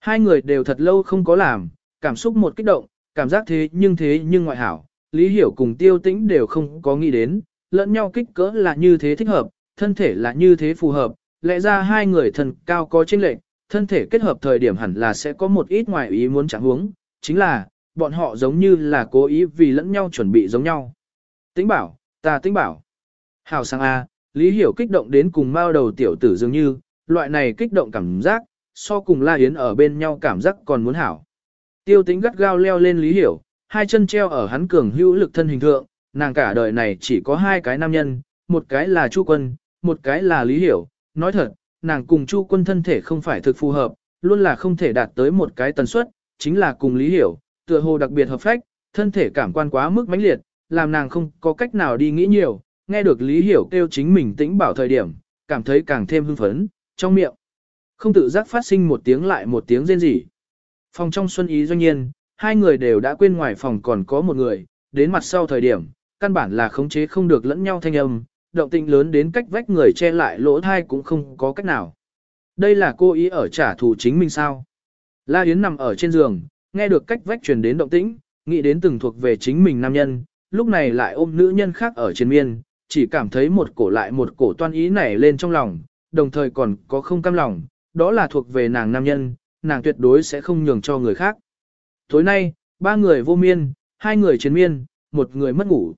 Hai người đều thật lâu không có làm, cảm xúc một kích động, cảm giác thế nhưng thế nhưng ngoại hảo, lý hiểu cùng tiêu tĩnh đều không có nghĩ đến, lẫn nhau kích cỡ là như thế thích hợp, thân thể là như thế phù hợp, lẽ ra hai người thần cao có chênh lệch, thân thể kết hợp thời điểm hẳn là sẽ có một ít ngoài ý muốn chẳng huống, chính là, bọn họ giống như là cố ý vì lẫn nhau chuẩn bị giống nhau. Tĩnh bảo, ta tĩnh bảo. Hảo sang A, Lý Hiểu kích động đến cùng mao đầu tiểu tử dường như, loại này kích động cảm giác, so cùng La Yến ở bên nhau cảm giác còn muốn hảo. Tiêu tính gắt gao leo lên Lý Hiểu, hai chân treo ở hắn cường hữu lực thân hình thượng, nàng cả đời này chỉ có hai cái nam nhân, một cái là Chu Quân, một cái là Lý Hiểu. Nói thật, nàng cùng Chu Quân thân thể không phải thực phù hợp, luôn là không thể đạt tới một cái tần suất, chính là cùng Lý Hiểu, tựa hồ đặc biệt hợp phách, thân thể cảm quan quá mức mãnh liệt, làm nàng không có cách nào đi nghĩ nhiều, nghe được Lý Hiểu kêu chính mình tĩnh bảo thời điểm, cảm thấy càng thêm hưng phấn, trong miệng. Không tự giác phát sinh một tiếng lại một tiếng rên rỉ. Phòng trong xuân ý doanh nhiên, hai người đều đã quên ngoài phòng còn có một người, đến mặt sau thời điểm, căn bản là khống chế không được lẫn nhau thanh âm, động tĩnh lớn đến cách vách người che lại lỗ thai cũng không có cách nào. Đây là cô ý ở trả thù chính mình sao? La Yến nằm ở trên giường, nghe được cách vách truyền đến động tĩnh, nghĩ đến từng thuộc về chính mình nam nhân, lúc này lại ôm nữ nhân khác ở trên miên, chỉ cảm thấy một cổ lại một cổ toan ý nảy lên trong lòng, đồng thời còn có không cam lòng, đó là thuộc về nàng nam nhân, nàng tuyệt đối sẽ không nhường cho người khác. Tối nay, ba người vô miên, hai người chiến miên, một người mất ngủ.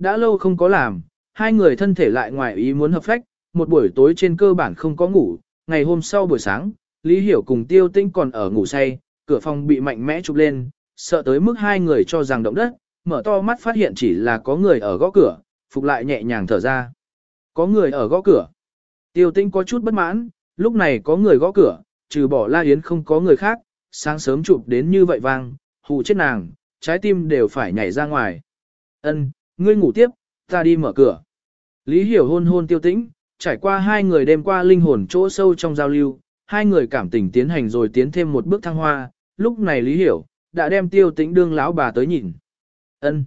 Đã lâu không có làm, hai người thân thể lại ngoài ý muốn hợp phách, một buổi tối trên cơ bản không có ngủ, ngày hôm sau buổi sáng, Lý Hiểu cùng Tiêu Tinh còn ở ngủ say, cửa phòng bị mạnh mẽ chụp lên, sợ tới mức hai người cho rằng động đất, mở to mắt phát hiện chỉ là có người ở gõ cửa, phục lại nhẹ nhàng thở ra. Có người ở gõ cửa. Tiêu Tinh có chút bất mãn, lúc này có người gõ cửa, trừ bỏ La Yến không có người khác, sáng sớm chụp đến như vậy vang, hù chết nàng, trái tim đều phải nhảy ra ngoài. Ân, ngươi ngủ tiếp, ta đi mở cửa. Lý Hiểu hôn hôn tiêu tĩnh, trải qua hai người đêm qua linh hồn chỗ sâu trong giao lưu, hai người cảm tình tiến hành rồi tiến thêm một bước thăng hoa, lúc này Lý Hiểu, đã đem tiêu tĩnh đương lão bà tới nhìn. Ân.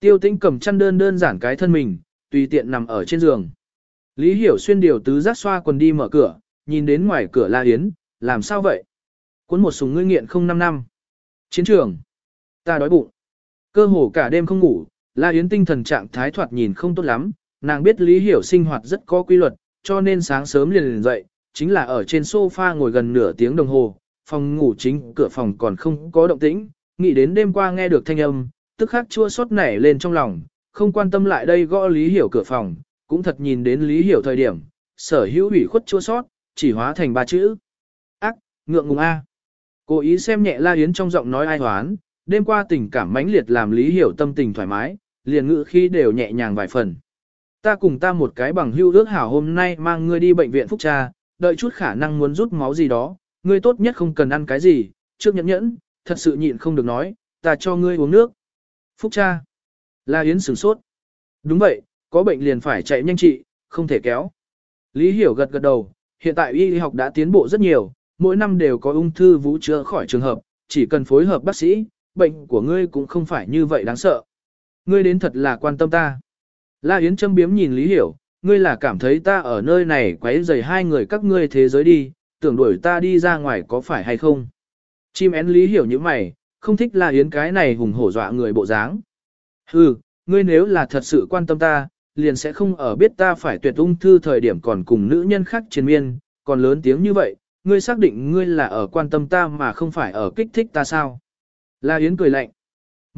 Tiêu tĩnh cầm chăn đơn đơn giản cái thân mình, tùy tiện nằm ở trên giường. Lý Hiểu xuyên điều tứ giác xoa quần đi mở cửa, nhìn đến ngoài cửa La Yến, làm sao vậy? Cuốn một súng ngươi nghiện không năm năm. Chiến trường. Ta đói bụng. Cơ hồ cả đêm không ngủ, La Yến tinh thần trạng thái thoạt nhìn không tốt lắm, nàng biết Lý Hiểu sinh hoạt rất có quy luật, cho nên sáng sớm liền liền dậy, chính là ở trên sofa ngồi gần nửa tiếng đồng hồ, phòng ngủ chính cửa phòng còn không có động tĩnh, nghĩ đến đêm qua nghe được thanh âm, tức khắc chua xót nảy lên trong lòng, không quan tâm lại đây gõ Lý Hiểu cửa phòng, cũng thật nhìn đến Lý Hiểu thời điểm, sở hữu ủy khuất chua xót, chỉ hóa thành ba chữ. Ác, ngượng ngùng A. Cố ý xem nhẹ La Yến trong giọng nói ai hoán, đêm qua tình cảm mãnh liệt làm Lý Hiểu tâm tình thoải mái, liền ngữ khi đều nhẹ nhàng vài phần. Ta cùng ta một cái bằng hưu ước hảo hôm nay mang ngươi đi bệnh viện phúc tra, đợi chút khả năng muốn rút máu gì đó, ngươi tốt nhất không cần ăn cái gì, trước nhẫn nhẫn, thật sự nhịn không được nói, ta cho ngươi uống nước. Phúc cha. La Yến sửng sốt. Đúng vậy, có bệnh liền phải chạy nhanh trị, không thể kéo. Lý Hiểu gật gật đầu, hiện tại y học đã tiến bộ rất nhiều, mỗi năm đều có ung thư vũ chữa khỏi trường hợp, chỉ cần phối hợp bác sĩ, bệnh của ngươi cũng không phải như vậy đáng sợ. Ngươi đến thật là quan tâm ta. La Yến châm biếm nhìn Lý Hiểu, ngươi là cảm thấy ta ở nơi này quấy rầy hai người các ngươi thế giới đi, tưởng đuổi ta đi ra ngoài có phải hay không? Chim én Lý Hiểu như mày, không thích La Yến cái này hùng hổ dọa người bộ dáng. Hừ, ngươi nếu là thật sự quan tâm ta, liền sẽ không ở biết ta phải tuyệt ung thư thời điểm còn cùng nữ nhân khác trên miên, còn lớn tiếng như vậy, ngươi xác định ngươi là ở quan tâm ta mà không phải ở kích thích ta sao? La Yến cười lạnh.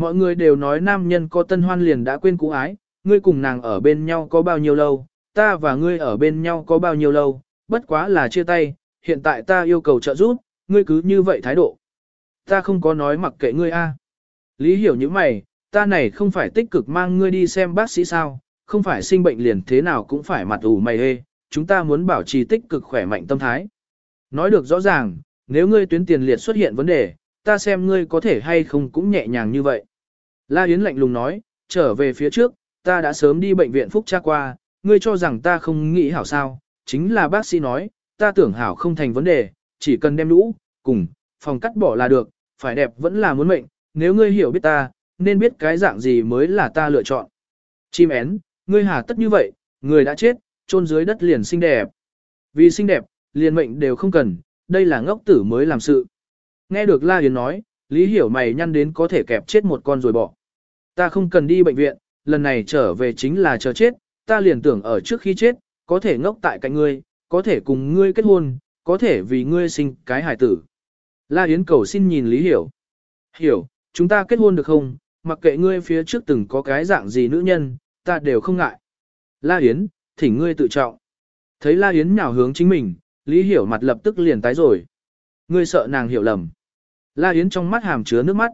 Mọi người đều nói nam nhân có tân hoan liền đã quên cũ ái, ngươi cùng nàng ở bên nhau có bao nhiêu lâu, ta và ngươi ở bên nhau có bao nhiêu lâu, bất quá là chia tay, hiện tại ta yêu cầu trợ giúp, ngươi cứ như vậy thái độ. Ta không có nói mặc kệ ngươi a. Lý hiểu như mày, ta này không phải tích cực mang ngươi đi xem bác sĩ sao, không phải sinh bệnh liền thế nào cũng phải mặt ủ mày hê, chúng ta muốn bảo trì tích cực khỏe mạnh tâm thái. Nói được rõ ràng, nếu ngươi tuyến tiền liệt xuất hiện vấn đề, ta xem ngươi có thể hay không cũng nhẹ nhàng như vậy. La Yến lạnh lùng nói, trở về phía trước, ta đã sớm đi bệnh viện phúc tra qua, ngươi cho rằng ta không nghĩ hảo sao, chính là bác sĩ nói, ta tưởng hảo không thành vấn đề, chỉ cần đem lũ, cùng, phòng cắt bỏ là được, phải đẹp vẫn là muốn mệnh, nếu ngươi hiểu biết ta, nên biết cái dạng gì mới là ta lựa chọn. Chim én, ngươi hà tất như vậy, người đã chết, chôn dưới đất liền xinh đẹp. Vì xinh đẹp, liền mệnh đều không cần, đây là ngốc tử mới làm sự. Nghe được La Yến nói, Lý Hiểu mày nhăn đến có thể kẹp chết một con rồi bỏ. Ta không cần đi bệnh viện, lần này trở về chính là chờ chết, ta liền tưởng ở trước khi chết, có thể ngốc tại cạnh ngươi, có thể cùng ngươi kết hôn, có thể vì ngươi sinh cái hài tử. La Yến cầu xin nhìn Lý Hiểu. Hiểu, chúng ta kết hôn được không, mặc kệ ngươi phía trước từng có cái dạng gì nữ nhân, ta đều không ngại. La Yến, thỉnh ngươi tự trọng. Thấy La Yến nhào hướng chính mình, Lý Hiểu mặt lập tức liền tái rồi. Ngươi sợ nàng hiểu lầm. La Yến trong mắt hàm chứa nước mắt.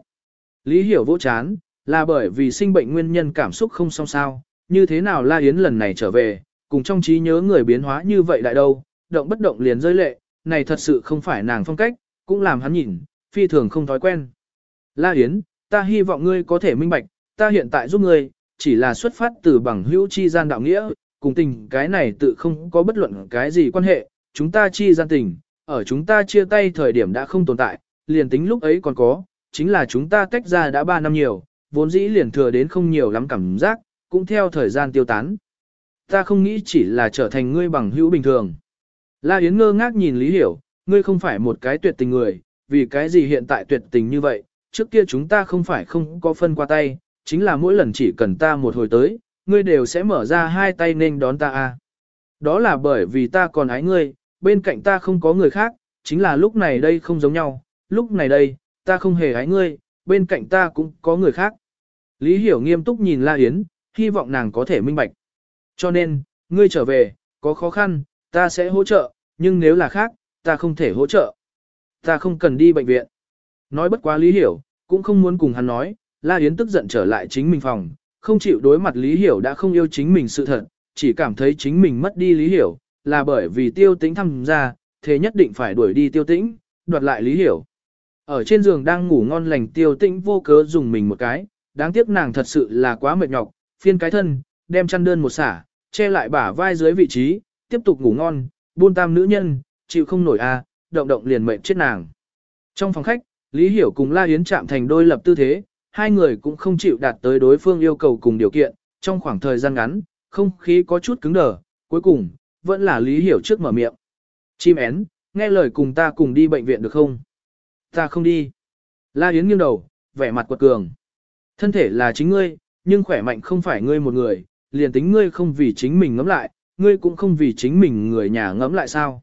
Lý Hiểu vỗ chán, là bởi vì sinh bệnh nguyên nhân cảm xúc không song sao, như thế nào La Yến lần này trở về, cùng trong trí nhớ người biến hóa như vậy lại đâu, động bất động liền rơi lệ, này thật sự không phải nàng phong cách, cũng làm hắn nhìn, phi thường không thói quen. La Yến, ta hy vọng ngươi có thể minh bạch, ta hiện tại giúp ngươi, chỉ là xuất phát từ bằng hữu chi gian đạo nghĩa, cùng tình cái này tự không có bất luận cái gì quan hệ, chúng ta chi gian tình, ở chúng ta chia tay thời điểm đã không tồn tại, liền tính lúc ấy còn có, chính là chúng ta tách ra đã 3 năm nhiều, vốn dĩ liền thừa đến không nhiều lắm cảm giác, cũng theo thời gian tiêu tán. Ta không nghĩ chỉ là trở thành ngươi bằng hữu bình thường. La Yến ngơ ngác nhìn Lý Hiểu, ngươi không phải một cái tuyệt tình người, vì cái gì hiện tại tuyệt tình như vậy, trước kia chúng ta không phải không có phân qua tay, chính là mỗi lần chỉ cần ta một hồi tới, ngươi đều sẽ mở ra hai tay nên đón ta a. Đó là bởi vì ta còn ái ngươi, bên cạnh ta không có người khác, chính là lúc này đây không giống nhau, lúc này đây, ta không hề ái ngươi, bên cạnh ta cũng có người khác. Lý Hiểu nghiêm túc nhìn La Yến, hy vọng nàng có thể minh bạch. Cho nên, ngươi trở về, có khó khăn, ta sẽ hỗ trợ, nhưng nếu là khác, ta không thể hỗ trợ. Ta không cần đi bệnh viện. Nói bất quá Lý Hiểu, cũng không muốn cùng hắn nói, La Yến tức giận trở lại chính mình phòng, không chịu đối mặt Lý Hiểu đã không yêu chính mình sự thật, chỉ cảm thấy chính mình mất đi Lý Hiểu, là bởi vì tiêu tĩnh tham gia, thế nhất định phải đuổi đi tiêu tĩnh, đoạt lại Lý Hiểu. Ở trên giường đang ngủ ngon lành tiêu tĩnh vô cớ dùng mình một cái, đáng tiếc nàng thật sự là quá mệt nhọc, phiên cái thân, đem chăn đơn một xả, che lại bả vai dưới vị trí, tiếp tục ngủ ngon, buôn tam nữ nhân, chịu không nổi a, động động liền mệt chết nàng. Trong phòng khách, Lý Hiểu cùng La Yến chạm thành đôi lập tư thế, hai người cũng không chịu đạt tới đối phương yêu cầu cùng điều kiện, trong khoảng thời gian ngắn, không khí có chút cứng đờ, cuối cùng, vẫn là Lý Hiểu trước mở miệng. Chim én, nghe lời cùng ta cùng đi bệnh viện được không? Ta không đi. La Yến nghiêng đầu, vẻ mặt quật cường. Thân thể là chính ngươi, nhưng khỏe mạnh không phải ngươi một người, liền tính ngươi không vì chính mình ngẫm lại, ngươi cũng không vì chính mình người nhà ngẫm lại sao.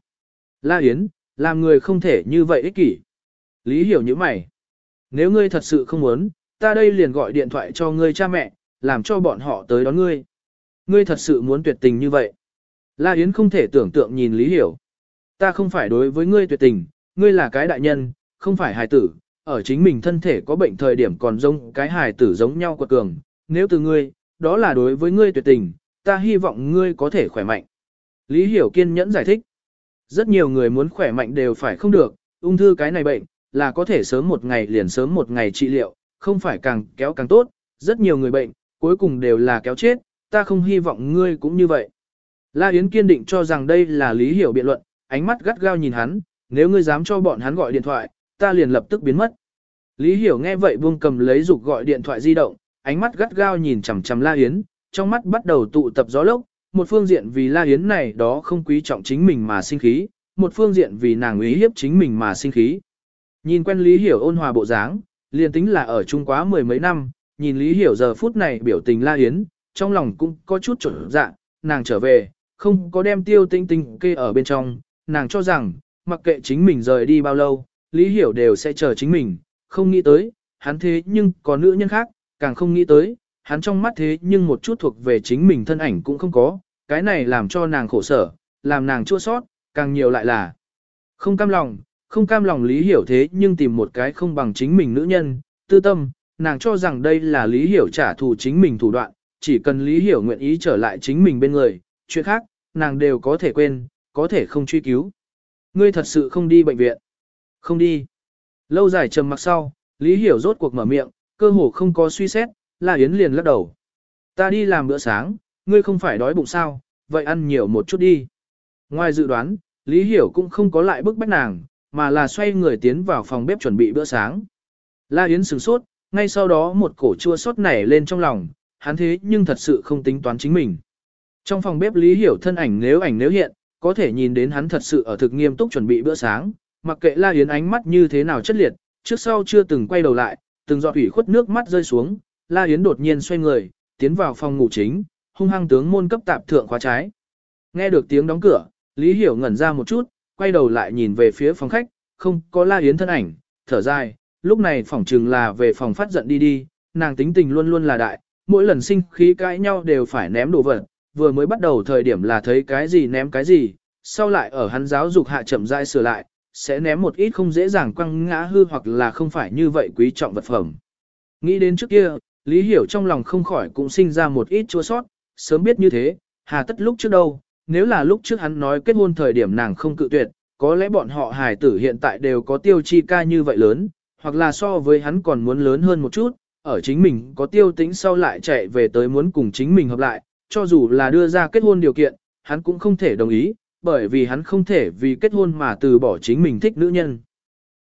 La Yến, làm người không thể như vậy ích kỷ. Lý hiểu như mày. Nếu ngươi thật sự không muốn, ta đây liền gọi điện thoại cho ngươi cha mẹ, làm cho bọn họ tới đón ngươi. Ngươi thật sự muốn tuyệt tình như vậy. La Yến không thể tưởng tượng nhìn Lý Hiểu. Ta không phải đối với ngươi tuyệt tình, ngươi là cái đại nhân, không phải hài tử, ở chính mình thân thể có bệnh thời điểm còn giống cái hài tử giống nhau quật cường. Nếu từ ngươi, đó là đối với ngươi tuyệt tình, ta hy vọng ngươi có thể khỏe mạnh. Lý Hiểu kiên nhẫn giải thích. Rất nhiều người muốn khỏe mạnh đều phải không được, ung thư cái này bệnh, là có thể sớm một ngày liền sớm một ngày trị liệu, không phải càng kéo càng tốt, rất nhiều người bệnh, cuối cùng đều là kéo chết, ta không hy vọng ngươi cũng như vậy. La Yến kiên định cho rằng đây là lý hiểu biện luận, ánh mắt gắt gao nhìn hắn, nếu ngươi dám cho bọn hắn gọi điện thoại, ta liền lập tức biến mất. Lý hiểu nghe vậy buông cầm lấy dục gọi điện thoại di động, ánh mắt gắt gao nhìn chằm chằm La Yến, trong mắt bắt đầu tụ tập gió lốc, một phương diện vì La Yến này đó không quý trọng chính mình mà sinh khí, một phương diện vì nàng ý hiếp chính mình mà sinh khí. Nhìn quen Lý Hiểu ôn hòa bộ dáng, liền tính là ở chung quá mười mấy năm, nhìn Lý Hiểu giờ phút này biểu tình La Yến, trong lòng cũng có chút trở dạ, nàng trở về, không có đem tiêu tinh tinh kê ở bên trong, nàng cho rằng, mặc kệ chính mình rời đi bao lâu, Lý Hiểu đều sẽ chờ chính mình, không nghĩ tới, hắn thế nhưng có nữ nhân khác, càng không nghĩ tới, hắn trong mắt thế nhưng một chút thuộc về chính mình thân ảnh cũng không có, cái này làm cho nàng khổ sở, làm nàng chua sót, càng nhiều lại là không cam lòng, không cam lòng Lý Hiểu thế nhưng tìm một cái không bằng chính mình nữ nhân, tư tâm, nàng cho rằng đây là Lý Hiểu trả thù chính mình thủ đoạn, chỉ cần Lý Hiểu nguyện ý trở lại chính mình bên người, chuyện khác, nàng đều có thể quên, có thể không truy cứu. Ngươi thật sự không đi bệnh viện. Không đi. Lâu dài trầm mặc sau, Lý Hiểu rốt cuộc mở miệng, cơ hồ không có suy xét, La Yến liền lắc đầu. Ta đi làm bữa sáng, ngươi không phải đói bụng sao, vậy ăn nhiều một chút đi. Ngoài dự đoán, Lý Hiểu cũng không có lại bức bách nàng, mà là xoay người tiến vào phòng bếp chuẩn bị bữa sáng. La Yến sửng sốt, ngay sau đó một cổ chua sốt nảy lên trong lòng, hắn thế nhưng thật sự không tính toán chính mình. Trong phòng bếp Lý Hiểu thân ảnh nếu ảnh nếu hiện, có thể nhìn đến hắn thật sự ở thực nghiêm túc chuẩn bị bữa sáng, mặc kệ La Yến ánh mắt như thế nào chất liệt, trước sau chưa từng quay đầu lại, từng giọt thủy khuất nước mắt rơi xuống, La Yến đột nhiên xoay người, tiến vào phòng ngủ chính, hung hăng tướng môn cấp tạp thượng khóa trái. Nghe được tiếng đóng cửa, Lý Hiểu ngẩn ra một chút, quay đầu lại nhìn về phía phòng khách, không có La Yến thân ảnh, thở dài, lúc này phòng trừng là về phòng phát giận đi đi, nàng tính tình luôn luôn là đại, mỗi lần sinh khí cãi nhau đều phải ném đồ vật, vừa mới bắt đầu thời điểm là thấy cái gì ném cái gì, sau lại ở hắn giáo dục hạ chậm rãi sửa lại, sẽ ném một ít không dễ dàng quăng ngã hư hoặc là không phải như vậy quý trọng vật phẩm. Nghĩ đến trước kia, Lý Hiểu trong lòng không khỏi cũng sinh ra một ít chua sót, sớm biết như thế, hà tất lúc trước đâu, nếu là lúc trước hắn nói kết hôn thời điểm nàng không cự tuyệt, có lẽ bọn họ hài tử hiện tại đều có tiêu chi ca như vậy lớn, hoặc là so với hắn còn muốn lớn hơn một chút, ở chính mình có tiêu tính sau lại chạy về tới muốn cùng chính mình hợp lại, cho dù là đưa ra kết hôn điều kiện, hắn cũng không thể đồng ý, bởi vì hắn không thể vì kết hôn mà từ bỏ chính mình thích nữ nhân.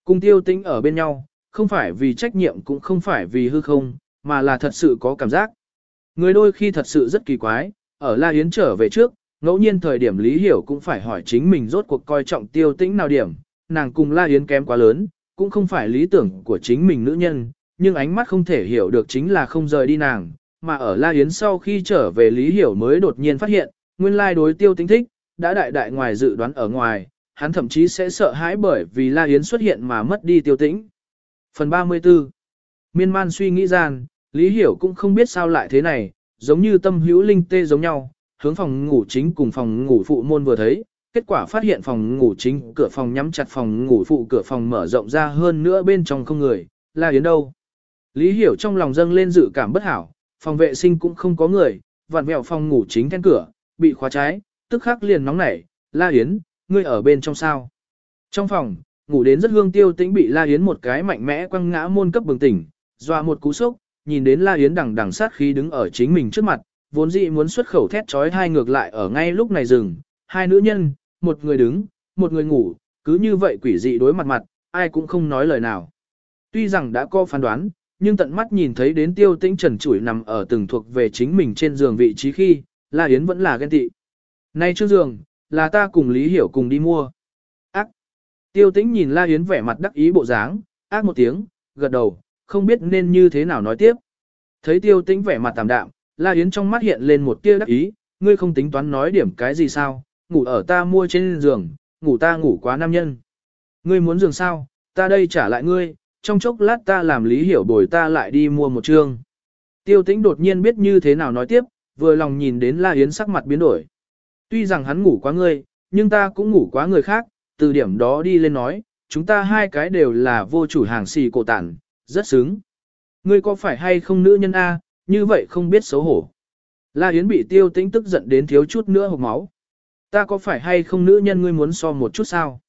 Cùng tiêu tính ở bên nhau, không phải vì trách nhiệm cũng không phải vì hư không, mà là thật sự có cảm giác. Người đôi khi thật sự rất kỳ quái, ở La Yến trở về trước, ngẫu nhiên thời điểm Lý Hiểu cũng phải hỏi chính mình rốt cuộc coi trọng tiêu tĩnh nào điểm, nàng cùng La Yến kém quá lớn, cũng không phải lý tưởng của chính mình nữ nhân, nhưng ánh mắt không thể hiểu được chính là không rời đi nàng, mà ở La Yến sau khi trở về Lý Hiểu mới đột nhiên phát hiện, nguyên lai đối tiêu tính thích, đã đại đại ngoài dự đoán ở ngoài, hắn thậm chí sẽ sợ hãi bởi vì La Yến xuất hiện mà mất đi tiêu tĩnh. Phần 34 Miên man suy nghĩ gian, Lý Hiểu cũng không biết sao lại thế này, giống như tâm hữu linh tê giống nhau, hướng phòng ngủ chính cùng phòng ngủ phụ môn vừa thấy, kết quả phát hiện phòng ngủ chính cửa phòng nhắm chặt phòng ngủ phụ cửa phòng mở rộng ra hơn nữa bên trong không người, La Yến đâu. Lý Hiểu trong lòng dâng lên dự cảm bất hảo, phòng vệ sinh cũng không có người, vặn vẹo phòng ngủ chính then cửa, bị khóa trái, tức khắc liền nóng nảy, La Yến, ngươi ở bên trong sao? Trong phòng, ngủ đến rất hương tiêu tĩnh bị La Yến một cái mạnh mẽ quăng ngã môn cấp bừng tỉnh, dọa một cú sốc, nhìn đến La Yến đằng đằng sát khí đứng ở chính mình trước mặt, vốn dĩ muốn xuất khẩu thét trói hai ngược lại ở ngay lúc này dừng, hai nữ nhân, một người đứng, một người ngủ, cứ như vậy quỷ dị đối mặt mặt, ai cũng không nói lời nào. Tuy rằng đã có phán đoán, nhưng tận mắt nhìn thấy đến tiêu tĩnh trần trụi nằm ở từng thuộc về chính mình trên giường vị trí khi, La Yến vẫn là ghen tị. Nay trước giường, là ta cùng Lý Hiểu cùng đi mua. Ác. Tiêu tĩnh nhìn La Yến vẻ mặt đắc ý bộ dáng, ác một tiếng, gật đầu, không biết nên như thế nào nói tiếp. Thấy tiêu tĩnh vẻ mặt tạm đạm, La Yến trong mắt hiện lên một tia đắc ý, ngươi không tính toán nói điểm cái gì sao, ngủ ở ta mua trên giường, ngủ ta ngủ quá nam nhân. Ngươi muốn giường sao, ta đây trả lại ngươi, trong chốc lát ta làm lý hiểu bồi ta lại đi mua một chương. Tiêu tĩnh đột nhiên biết như thế nào nói tiếp, vừa lòng nhìn đến La Yến sắc mặt biến đổi. Tuy rằng hắn ngủ quá ngươi, nhưng ta cũng ngủ quá người khác, từ điểm đó đi lên nói, chúng ta hai cái đều là vô chủ hàng xì cổ tản, rất sướng. Ngươi có phải hay không nữ nhân A, như vậy không biết xấu hổ. La Yến bị tiêu tĩnh tức giận đến thiếu chút nữa hộc máu. Ta có phải hay không nữ nhân ngươi muốn so một chút sao?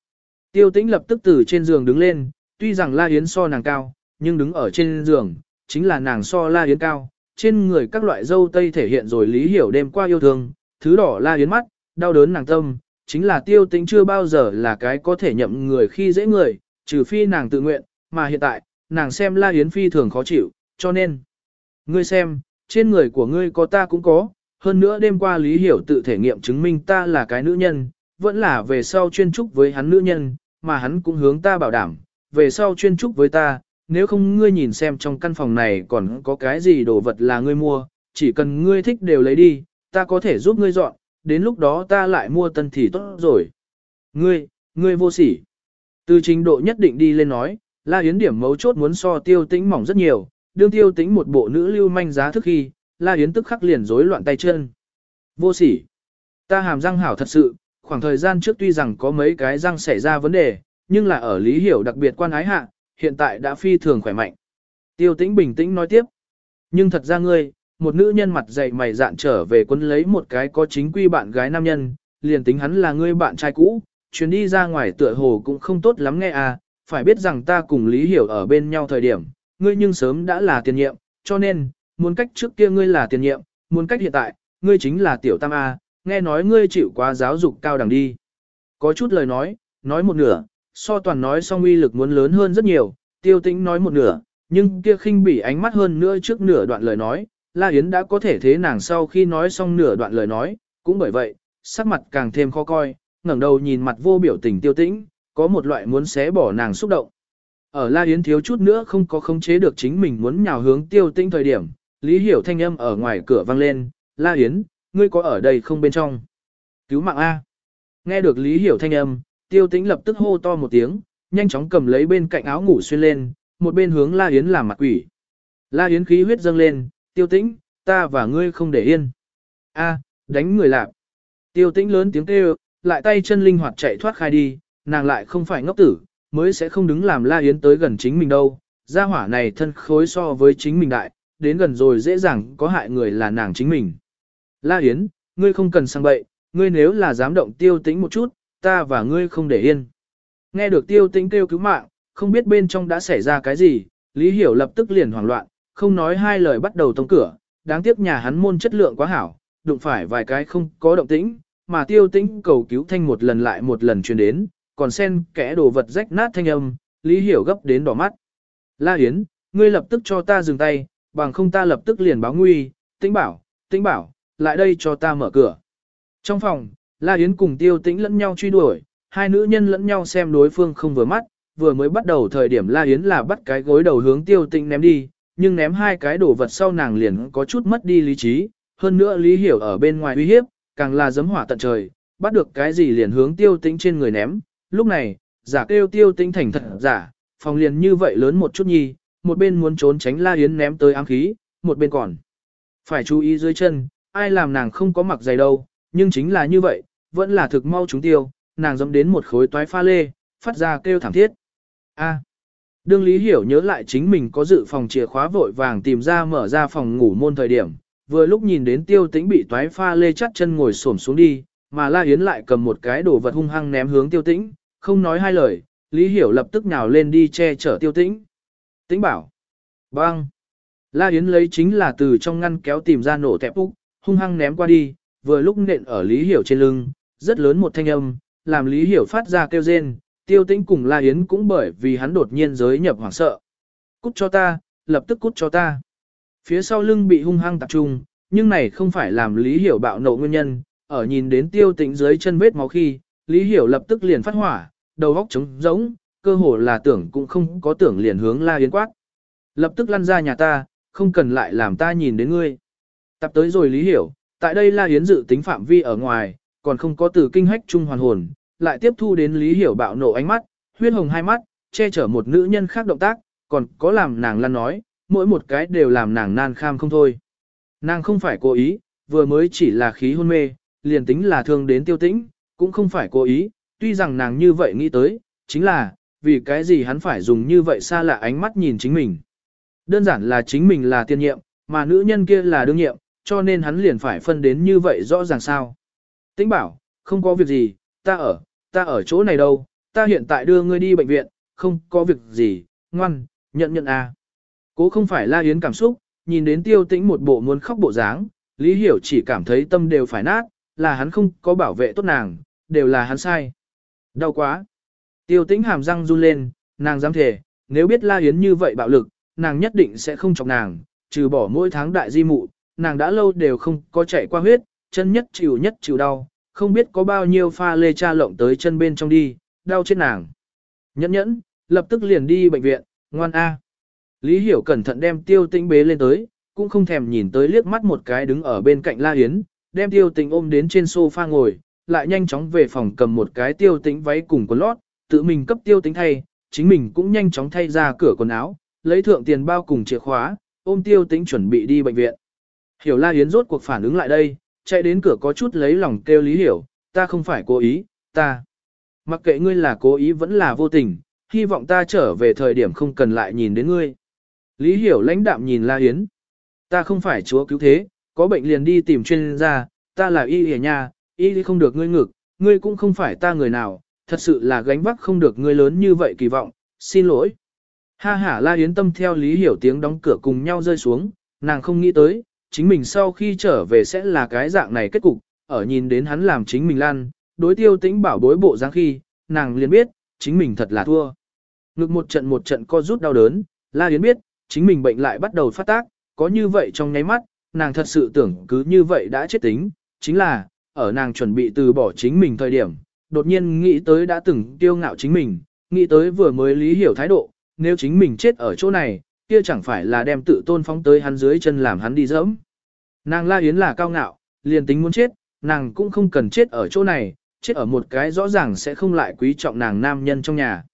Tiêu tĩnh lập tức từ trên giường đứng lên, tuy rằng La Yến so nàng cao, nhưng đứng ở trên giường, chính là nàng so La Yến cao. Trên người các loại dâu tây thể hiện rồi lý hiểu đêm qua yêu thương, thứ đỏ La Yến mắt, đau đớn nàng tâm, chính là tiêu tính chưa bao giờ là cái có thể nhậm người khi dễ người, trừ phi nàng tự nguyện, mà hiện tại, nàng xem La Yến phi thường khó chịu, cho nên. Ngươi xem, trên người của ngươi có ta cũng có, hơn nữa đêm qua Lý Hiểu tự thể nghiệm chứng minh ta là cái nữ nhân, vẫn là về sau chuyên trúc với hắn nữ nhân, mà hắn cũng hướng ta bảo đảm, về sau chuyên trúc với ta, nếu không ngươi nhìn xem trong căn phòng này còn có cái gì đồ vật là ngươi mua, chỉ cần ngươi thích đều lấy đi, ta có thể giúp ngươi dọn, đến lúc đó ta lại mua tân thì tốt rồi. Ngươi, ngươi vô sỉ. Từ trình độ nhất định đi lên nói, La Yến điểm mấu chốt muốn so tiêu tĩnh mỏng rất nhiều, đương tiêu tĩnh một bộ nữ lưu manh giá thức khi, La Yến tức khắc liền rối loạn tay chân. Vô sỉ. Ta hàm răng hảo thật sự, khoảng thời gian trước tuy rằng có mấy cái răng xảy ra vấn đề, nhưng là ở lý hiểu đặc biệt quan ái hạ, hiện tại đã phi thường khỏe mạnh. Tiêu tĩnh bình tĩnh nói tiếp. Nhưng thật ra ngươi, một nữ nhân mặt dày mày dạn trở về quân lấy một cái có chính quy bạn gái nam nhân, liền tính hắn là ngươi bạn trai cũ, chuyến đi ra ngoài tựa hồ cũng không tốt lắm nghe à, phải biết rằng ta cùng Lý Hiểu ở bên nhau thời điểm, ngươi nhưng sớm đã là tiền nhiệm, cho nên, muốn cách trước kia ngươi là tiền nhiệm, muốn cách hiện tại, ngươi chính là tiểu tam A, nghe nói ngươi chịu quá giáo dục cao đẳng đi. Có chút lời nói, nói một nửa, so toàn nói song uy lực muốn lớn hơn rất nhiều, tiêu tĩnh nói một nửa, nhưng kia khinh bỉ ánh mắt hơn nữa trước nửa đoạn lời nói, La Yến đã có thể thế nàng sau khi nói xong nửa đoạn lời nói, cũng bởi vậy, sắc mặt càng thêm khó coi, ngẩng đầu nhìn mặt vô biểu tình tiêu tĩnh, có một loại muốn xé bỏ nàng xúc động. Ở La Yến thiếu chút nữa không có khống chế được chính mình muốn nhào hướng tiêu tĩnh thời điểm, Lý Hiểu thanh âm ở ngoài cửa vang lên, La Yến, ngươi có ở đây không bên trong? Cứu mạng A. Nghe được Lý Hiểu thanh âm, tiêu tĩnh lập tức hô to một tiếng, nhanh chóng cầm lấy bên cạnh áo ngủ xuyên lên, một bên hướng La Yến làm mặt quỷ. La Yến khí huyết dâng lên, tiêu tĩnh, ta và ngươi không để yên. A, đánh người lạc. Tiêu tĩnh lớn tiếng kêu, lại tay chân linh hoạt chạy thoát khai đi, nàng lại không phải ngốc tử, mới sẽ không đứng làm La Yến tới gần chính mình đâu. Gia hỏa này thân khối so với chính mình đại, đến gần rồi dễ dàng có hại người là nàng chính mình. La Yến, ngươi không cần sang bậy, ngươi nếu là dám động tiêu tĩnh một chút, ta và ngươi không để yên. Nghe được tiêu tĩnh kêu cứu mạng, không biết bên trong đã xảy ra cái gì, Lý Hiểu lập tức liền hoảng loạn, không nói hai lời bắt đầu tông cửa, đáng tiếc nhà hắn môn chất lượng quá hảo, đụng phải vài cái không có động tĩnh, mà tiêu tĩnh cầu cứu thanh một lần lại một lần truyền đến, còn sen kẽ đồ vật rách nát thanh âm, Lý Hiểu gấp đến đỏ mắt. La Yến, ngươi lập tức cho ta dừng tay, bằng không ta lập tức liền báo nguy, tĩnh bảo, tĩnh bảo, lại đây cho ta mở cửa. Trong phòng, La Yến cùng tiêu tĩnh lẫn nhau truy đuổi, hai nữ nhân lẫn nhau xem đối phương không vừa mắt, vừa mới bắt đầu thời điểm La Yến là bắt cái gối đầu hướng tiêu tĩnh ném đi, nhưng ném hai cái đồ vật sau nàng liền có chút mất đi lý trí, hơn nữa lý hiểu ở bên ngoài uy hiếp, càng là giấm hỏa tận trời, bắt được cái gì liền hướng tiêu tĩnh trên người ném, lúc này, giả kêu tiêu tĩnh thành thật giả, phòng liền như vậy lớn một chút nhi, một bên muốn trốn tránh La Yến ném tới ám khí, một bên còn phải chú ý dưới chân, ai làm nàng không có mặc giày đâu, nhưng chính là như vậy, vẫn là thực mau chúng tiêu, nàng dẫm đến một khối toái pha lê, phát ra kêu thảm thiết. A. Đương Lý Hiểu nhớ lại chính mình có dự phòng chìa khóa vội vàng tìm ra mở ra phòng ngủ môn thời điểm, vừa lúc nhìn đến tiêu tĩnh bị toái pha lê chắt chân ngồi xổm xuống đi, mà La Yến lại cầm một cái đồ vật hung hăng ném hướng tiêu tĩnh, không nói hai lời, Lý Hiểu lập tức nhào lên đi che chở tiêu tĩnh. Tĩnh bảo. Bang. La Yến lấy chính là từ trong ngăn kéo tìm ra nổ tẹp úc, hung hăng ném qua đi, vừa lúc nện ở Lý Hiểu trên lưng, rất lớn một thanh âm, làm Lý Hiểu phát ra kêu rên, tiêu tĩnh cùng La Yến cũng bởi vì hắn đột nhiên giới nhập hoảng sợ. Cút cho ta, lập tức cút cho ta. Phía sau lưng bị hung hăng tập trung, nhưng này không phải làm Lý Hiểu bạo nộ nguyên nhân, ở nhìn đến tiêu tĩnh dưới chân vết máu khi, Lý Hiểu lập tức liền phát hỏa, đầu óc trống rỗng, cơ hồ là tưởng cũng không có tưởng liền hướng La Yến quát. Lập tức lăn ra nhà ta, không cần lại làm ta nhìn đến ngươi. Tập tới rồi Lý Hiểu, tại đây La Yến dự tính phạm vi ở ngoài, còn không có từ kinh hách trung hoàn hồn, lại tiếp thu đến Lý Hiểu bạo nộ ánh mắt, huyết hồng hai mắt, che chở một nữ nhân khác động tác, còn có làm nàng lăn nói, mỗi một cái đều làm nàng nan kham không thôi. Nàng không phải cố ý, vừa mới chỉ là khí hôn mê, liền tính là thương đến tiêu tĩnh, cũng không phải cố ý, tuy rằng nàng như vậy nghĩ tới, chính là, vì cái gì hắn phải dùng như vậy xa lạ ánh mắt nhìn chính mình. Đơn giản là chính mình là tiên nhiệm, mà nữ nhân kia là đương nhiệm, cho nên hắn liền phải phân đến như vậy rõ ràng sao. Tĩnh bảo, không có việc gì, ta ở, ta ở chỗ này đâu, ta hiện tại đưa ngươi đi bệnh viện, không có việc gì, ngoan, nhận nhận à. Cố không phải la yến cảm xúc, nhìn đến tiêu tĩnh một bộ muốn khóc bộ dáng, Lý Hiểu chỉ cảm thấy tâm đều phải nát, là hắn không có bảo vệ tốt nàng, đều là hắn sai. Đau quá. Tiêu tĩnh hàm răng run lên, nàng dám thể, nếu biết la yến như vậy bạo lực, nàng nhất định sẽ không chọc nàng, trừ bỏ mỗi tháng đại di mụ, nàng đã lâu đều không có chạy qua huyết, chân nhất chịu nhất chịu đau, không biết có bao nhiêu pha lê cha lộng tới chân bên trong đi, đau chết nàng. Nhẫn nhẫn, lập tức liền đi bệnh viện, ngoan A. Lý Hiểu cẩn thận đem tiêu tĩnh bế lên tới, cũng không thèm nhìn tới liếc mắt một cái đứng ở bên cạnh La Yến, đem tiêu tĩnh ôm đến trên sofa ngồi, lại nhanh chóng về phòng cầm một cái tiêu tĩnh váy cùng quần lót, tự mình cấp tiêu tĩnh thay, chính mình cũng nhanh chóng thay ra cửa quần áo, lấy thượng tiền bao cùng chìa khóa, ôm tiêu tĩnh chuẩn bị đi bệnh viện. Hiểu La Yến rốt cuộc phản ứng lại đây, chạy đến cửa có chút lấy lòng kêu Lý Hiểu, ta không phải cố ý, ta. Mặc kệ ngươi là cố ý vẫn là vô tình, hy vọng ta trở về thời điểm không cần lại nhìn đến ngươi. Lý Hiểu lãnh đạm nhìn La Yến. Ta không phải chúa cứu thế, có bệnh liền đi tìm chuyên gia, ta là y hề nha, y không được ngươi ngực, ngươi cũng không phải ta người nào, thật sự là gánh vác không được ngươi lớn như vậy kỳ vọng, xin lỗi. Ha ha La Yến tâm theo Lý Hiểu tiếng đóng cửa cùng nhau rơi xuống, nàng không nghĩ tới, chính mình sau khi trở về sẽ là cái dạng này kết cục, ở nhìn đến hắn làm chính mình lan, đối tiêu tĩnh bảo bối bộ dáng khi, nàng liền biết, chính mình thật là thua. Ngực một trận một trận co rút đau đớn, La Yến biết, chính mình bệnh lại bắt đầu phát tác, có như vậy trong nháy mắt, nàng thật sự tưởng cứ như vậy đã chết tính, chính là, ở nàng chuẩn bị từ bỏ chính mình thời điểm, đột nhiên nghĩ tới đã từng tiêu ngạo chính mình, nghĩ tới vừa mới lý hiểu thái độ, nếu chính mình chết ở chỗ này, kia chẳng phải là đem tự tôn phóng tới hắn dưới chân làm hắn đi dẫm. Nàng La Yến là cao ngạo, liền tính muốn chết, nàng cũng không cần chết ở chỗ này, chết ở một cái rõ ràng sẽ không lại quý trọng nàng nam nhân trong nhà.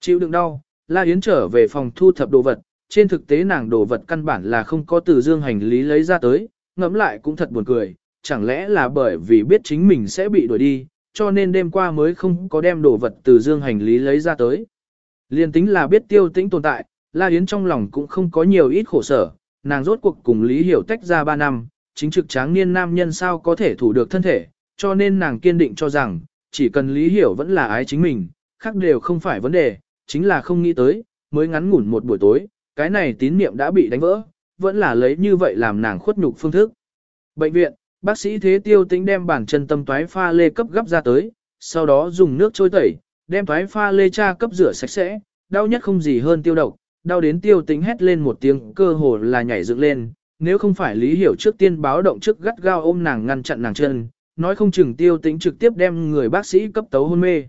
Chịu đựng đau, La Yến trở về phòng thu thập đồ vật, trên thực tế nàng đồ vật căn bản là không có từ dương hành lý lấy ra tới, ngẫm lại cũng thật buồn cười, chẳng lẽ là bởi vì biết chính mình sẽ bị đuổi đi, cho nên đêm qua mới không có đem đồ vật từ dương hành lý lấy ra tới. Liên tính là biết tiêu tĩnh tồn tại, La Yến trong lòng cũng không có nhiều ít khổ sở, nàng rốt cuộc cùng Lý Hiểu tách ra 3 năm, chính trực tráng niên nam nhân sao có thể thủ được thân thể, cho nên nàng kiên định cho rằng, chỉ cần Lý Hiểu vẫn là ái chính mình, khác đều không phải vấn đề, chính là không nghĩ tới, mới ngắn ngủn một buổi tối, cái này tín niệm đã bị đánh vỡ, vẫn là lấy như vậy làm nàng khuất nhục phương thức. Bệnh viện, bác sĩ Thế Tiêu Tĩnh đem bản chân tâm toái pha lê cấp gấp ra tới, sau đó dùng nước trôi tẩy, đem toái pha lê cha cấp rửa sạch sẽ, đau nhất không gì hơn tiêu độc, đau đến tiêu tính hét lên một tiếng cơ hồ là nhảy dựng lên, nếu không phải lý hiểu trước tiên báo động trước gắt gao ôm nàng ngăn chặn nàng chân, nói không chừng tiêu tính trực tiếp đem người bác sĩ cấp tấu hôn mê.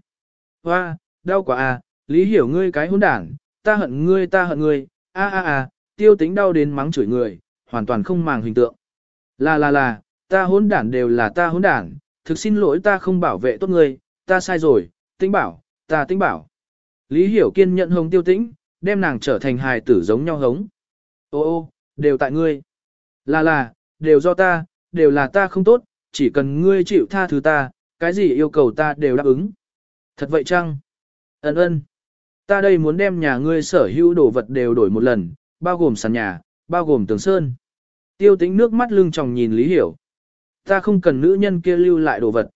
Hoa, đau quá à, lý hiểu ngươi cái hôn đảng, ta hận ngươi ta hận ngươi, a a a, tiêu tính đau đến mắng chửi người, hoàn toàn không màng hình tượng. Là là là, ta hôn đản đều là ta hôn đản, thực xin lỗi ta không bảo vệ tốt ngươi, ta sai rồi, tính bảo, ta tính bảo. Lý hiểu kiên nhận hồng tiêu tĩnh, đem nàng trở thành hài tử giống nhau hống. Ô ô, đều tại ngươi. Là là, đều do ta, đều là ta không tốt, chỉ cần ngươi chịu tha thứ ta, cái gì yêu cầu ta đều đáp ứng. Thật vậy chăng? Ấn ơn. Ta đây muốn đem nhà ngươi sở hữu đồ vật đều đổi một lần, bao gồm sàn nhà, bao gồm tường sơn. Tiêu tĩnh nước mắt lưng tròng nhìn Lý Hiểu. Ta không cần nữ nhân kia lưu lại đồ vật.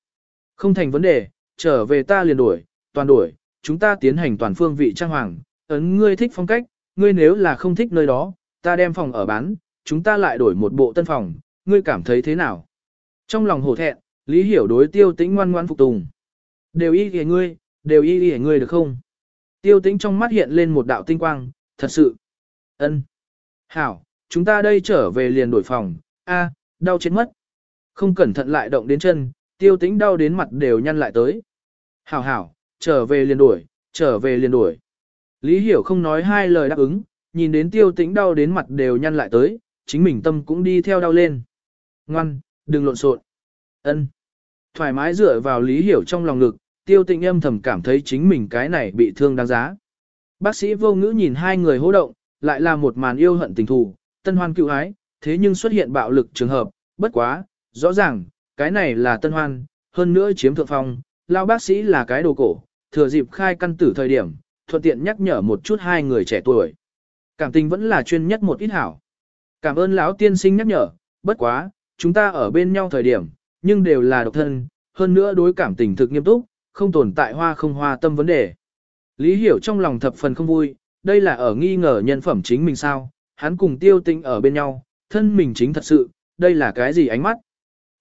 Không thành vấn đề, trở về ta liền đổi, toàn đổi, chúng ta tiến hành toàn phương vị trang hoàng. Ấn ngươi thích phong cách, ngươi nếu là không thích nơi đó, ta đem phòng ở bán, chúng ta lại đổi một bộ tân phòng, ngươi cảm thấy thế nào? Trong lòng hổ thẹn, Lý Hiểu đối tiêu tĩnh ngoan ngoan phục tùng. Đều y kìa ngươi, đều y kìa ngươi được không? Tiêu tĩnh trong mắt hiện lên một đạo tinh quang, thật sự. ân Hảo, chúng ta đây trở về liền đổi phòng, a đau chết mất. Không cẩn thận lại động đến chân, tiêu tĩnh đau đến mặt đều nhăn lại tới. Hảo hảo, trở về liền đổi, trở về liền đổi. Lý Hiểu không nói hai lời đáp ứng, nhìn đến tiêu tĩnh đau đến mặt đều nhăn lại tới, chính mình tâm cũng đi theo đau lên. Ngoan, đừng lộn xộn. Ân. Thoải mái dựa vào Lý Hiểu trong lòng ngực, tiêu tĩnh âm thầm cảm thấy chính mình cái này bị thương đáng giá. Bác sĩ vô ngữ nhìn hai người hô động, lại là một màn yêu hận tình thù, tân hoan cựu ái, thế nhưng xuất hiện bạo lực trường hợp, bất quá, rõ ràng, cái này là tân hoan, hơn nữa chiếm thượng phong, lao bác sĩ là cái đồ cổ, thừa dịp khai căn tử thời điểm, thuận tiện nhắc nhở một chút hai người trẻ tuổi. Cảm tình vẫn là chuyên nhất một ít hảo. Cảm ơn lão tiên sinh nhắc nhở, bất quá, chúng ta ở bên nhau thời điểm, nhưng đều là độc thân, hơn nữa đối cảm tình thực nghiêm túc, không tồn tại hoa không hoa tâm vấn đề. Lý hiểu trong lòng thập phần không vui, đây là ở nghi ngờ nhân phẩm chính mình sao, hắn cùng tiêu tinh ở bên nhau, thân mình chính thật sự, đây là cái gì ánh mắt.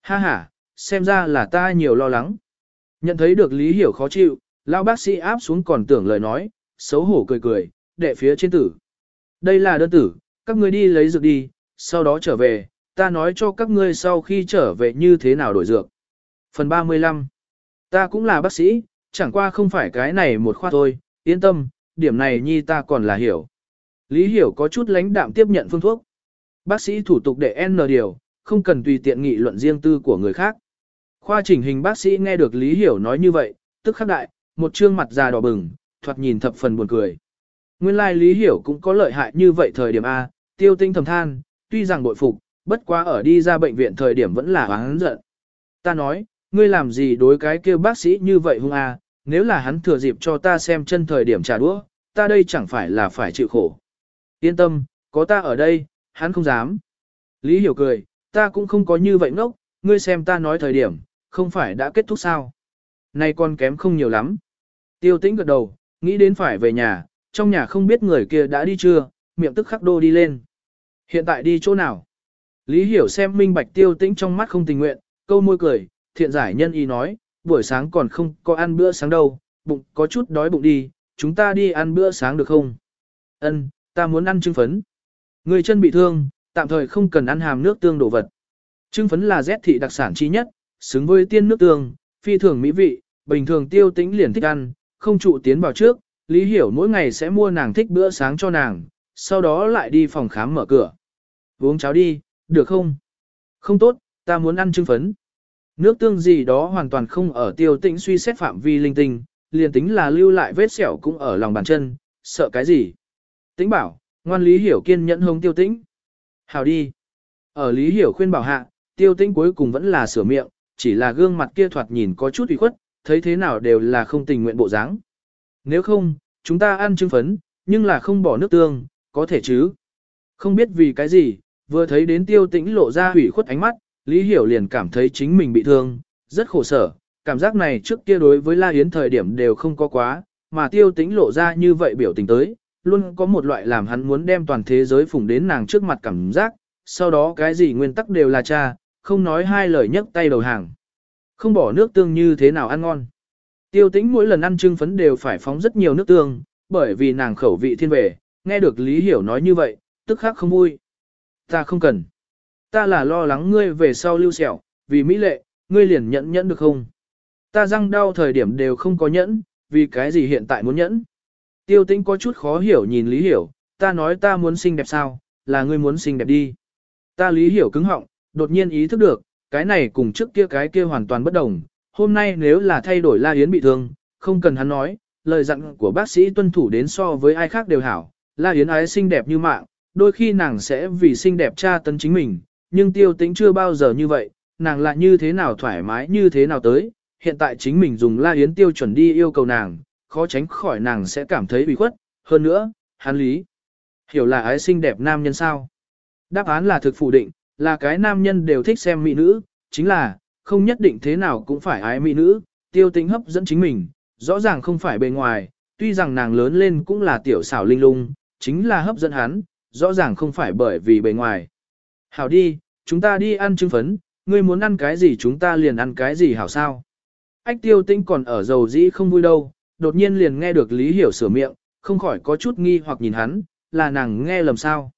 Ha ha, xem ra là ta nhiều lo lắng. Nhận thấy được Lý Hiểu khó chịu, lão bác sĩ áp xuống còn tưởng lời nói, xấu hổ cười cười, đệ phía trên tử. Đây là đơn tử, các ngươi đi lấy dược đi, sau đó trở về, ta nói cho các ngươi sau khi trở về như thế nào đổi dược. Phần 35 Ta cũng là bác sĩ, chẳng qua không phải cái này một khoa thôi, yên tâm, điểm này nhi ta còn là hiểu. Lý hiểu có chút lãnh đạm tiếp nhận phương thuốc. Bác sĩ thủ tục để N điều, không cần tùy tiện nghị luận riêng tư của người khác. Khoa chỉnh hình bác sĩ nghe được Lý hiểu nói như vậy, tức khắc đại, một trương mặt già đỏ bừng, thoạt nhìn thập phần buồn cười. Nguyên lai like Lý hiểu cũng có lợi hại như vậy thời điểm A, tiêu tinh thầm than, tuy rằng bội phục, bất quá ở đi ra bệnh viện thời điểm vẫn là hắn giận. Ta nói, ngươi làm gì đối cái kêu bác sĩ như vậy hung A, nếu là hắn thừa dịp cho ta xem chân thời điểm trả đũa, ta đây chẳng phải là phải chịu khổ. Yên tâm, có ta ở đây, hắn không dám. Lý hiểu cười, ta cũng không có như vậy ngốc, ngươi xem ta nói thời điểm, không phải đã kết thúc sao. Nay con kém không nhiều lắm. Tiêu tĩnh gật đầu, nghĩ đến phải về nhà, trong nhà không biết người kia đã đi chưa, miệng tức khắc đô đi lên. Hiện tại đi chỗ nào? Lý hiểu xem minh bạch tiêu tĩnh trong mắt không tình nguyện, câu môi cười, thiện giải nhân y nói, buổi sáng còn không có ăn bữa sáng đâu, bụng có chút đói bụng đi, chúng ta đi ăn bữa sáng được không? Ân, ta muốn ăn trứng phấn. Người chân bị thương, tạm thời không cần ăn hàm nước tương đồ vật. Trứng phấn là rét thị đặc sản chi nhất, xứng với tiên nước tương, phi thường mỹ vị, bình thường tiêu tĩnh liền thích ăn, không trụ tiến vào trước, Lý Hiểu mỗi ngày sẽ mua nàng thích bữa sáng cho nàng, sau đó lại đi phòng khám mở cửa. Uống cháo đi, được không? Không tốt, ta muốn ăn trứng phấn. Nước tương gì đó hoàn toàn không ở tiêu tĩnh suy xét phạm vi linh tinh, liền tính là lưu lại vết sẹo cũng ở lòng bàn chân, sợ cái gì? Tĩnh bảo, ngoan Lý Hiểu kiên nhẫn hống tiêu tĩnh. Hào đi. Ở Lý Hiểu khuyên bảo hạ, tiêu tĩnh cuối cùng vẫn là sửa miệng, chỉ là gương mặt kia thoạt nhìn có chút ủy khuất, thấy thế nào đều là không tình nguyện bộ dáng. Nếu không, chúng ta ăn trứng phấn, nhưng là không bỏ nước tương, có thể chứ. Không biết vì cái gì, vừa thấy đến tiêu tĩnh lộ ra hủy khuất ánh mắt, Lý Hiểu liền cảm thấy chính mình bị thương, rất khổ sở, cảm giác này trước kia đối với La Yến thời điểm đều không có quá, mà tiêu tĩnh lộ ra như vậy biểu tình tới, luôn có một loại làm hắn muốn đem toàn thế giới phủng đến nàng trước mặt cảm giác, sau đó cái gì nguyên tắc đều là cha, không nói hai lời nhấc tay đầu hàng. Không bỏ nước tương như thế nào ăn ngon. Tiêu tĩnh mỗi lần ăn trưng phấn đều phải phóng rất nhiều nước tương, bởi vì nàng khẩu vị thiên về, nghe được Lý Hiểu nói như vậy, tức khắc không vui. Ta không cần. Ta là lo lắng ngươi về sau lưu sẹo, vì mỹ lệ, ngươi liền nhẫn nhẫn được không? Ta răng đau thời điểm đều không có nhẫn, vì cái gì hiện tại muốn nhẫn? Tiêu tĩnh có chút khó hiểu nhìn Lý Hiểu, ta nói ta muốn xinh đẹp sao, là ngươi muốn xinh đẹp đi. Ta Lý Hiểu cứng họng, đột nhiên ý thức được, cái này cùng trước kia cái kia hoàn toàn bất đồng. Hôm nay nếu là thay đổi La Yến bị thương, không cần hắn nói, lời dặn của bác sĩ tuân thủ đến so với ai khác đều hảo. La Yến ái xinh đẹp như mạng, đôi khi nàng sẽ vì xinh đẹp tra tấn chính mình, nhưng tiêu tính chưa bao giờ như vậy, nàng lại như thế nào thoải mái như thế nào tới. Hiện tại chính mình dùng La Yến tiêu chuẩn đi yêu cầu nàng, khó tránh khỏi nàng sẽ cảm thấy bị khuất. Hơn nữa, hắn lý. Hiểu là ái xinh đẹp nam nhân sao? Đáp án là thực phủ định, là cái nam nhân đều thích xem mỹ nữ, chính là, không nhất định thế nào cũng phải ái mỹ nữ, tiêu tính hấp dẫn chính mình, rõ ràng không phải bề ngoài, tuy rằng nàng lớn lên cũng là tiểu xảo linh lung, chính là hấp dẫn hắn, rõ ràng không phải bởi vì bề ngoài. Hảo đi, chúng ta đi ăn trứng phấn, ngươi muốn ăn cái gì chúng ta liền ăn cái gì hảo sao. Ách tiêu tinh còn ở dầu dĩ không vui đâu, đột nhiên liền nghe được Lý Hiểu sửa miệng, không khỏi có chút nghi hoặc nhìn hắn, là nàng nghe lầm sao.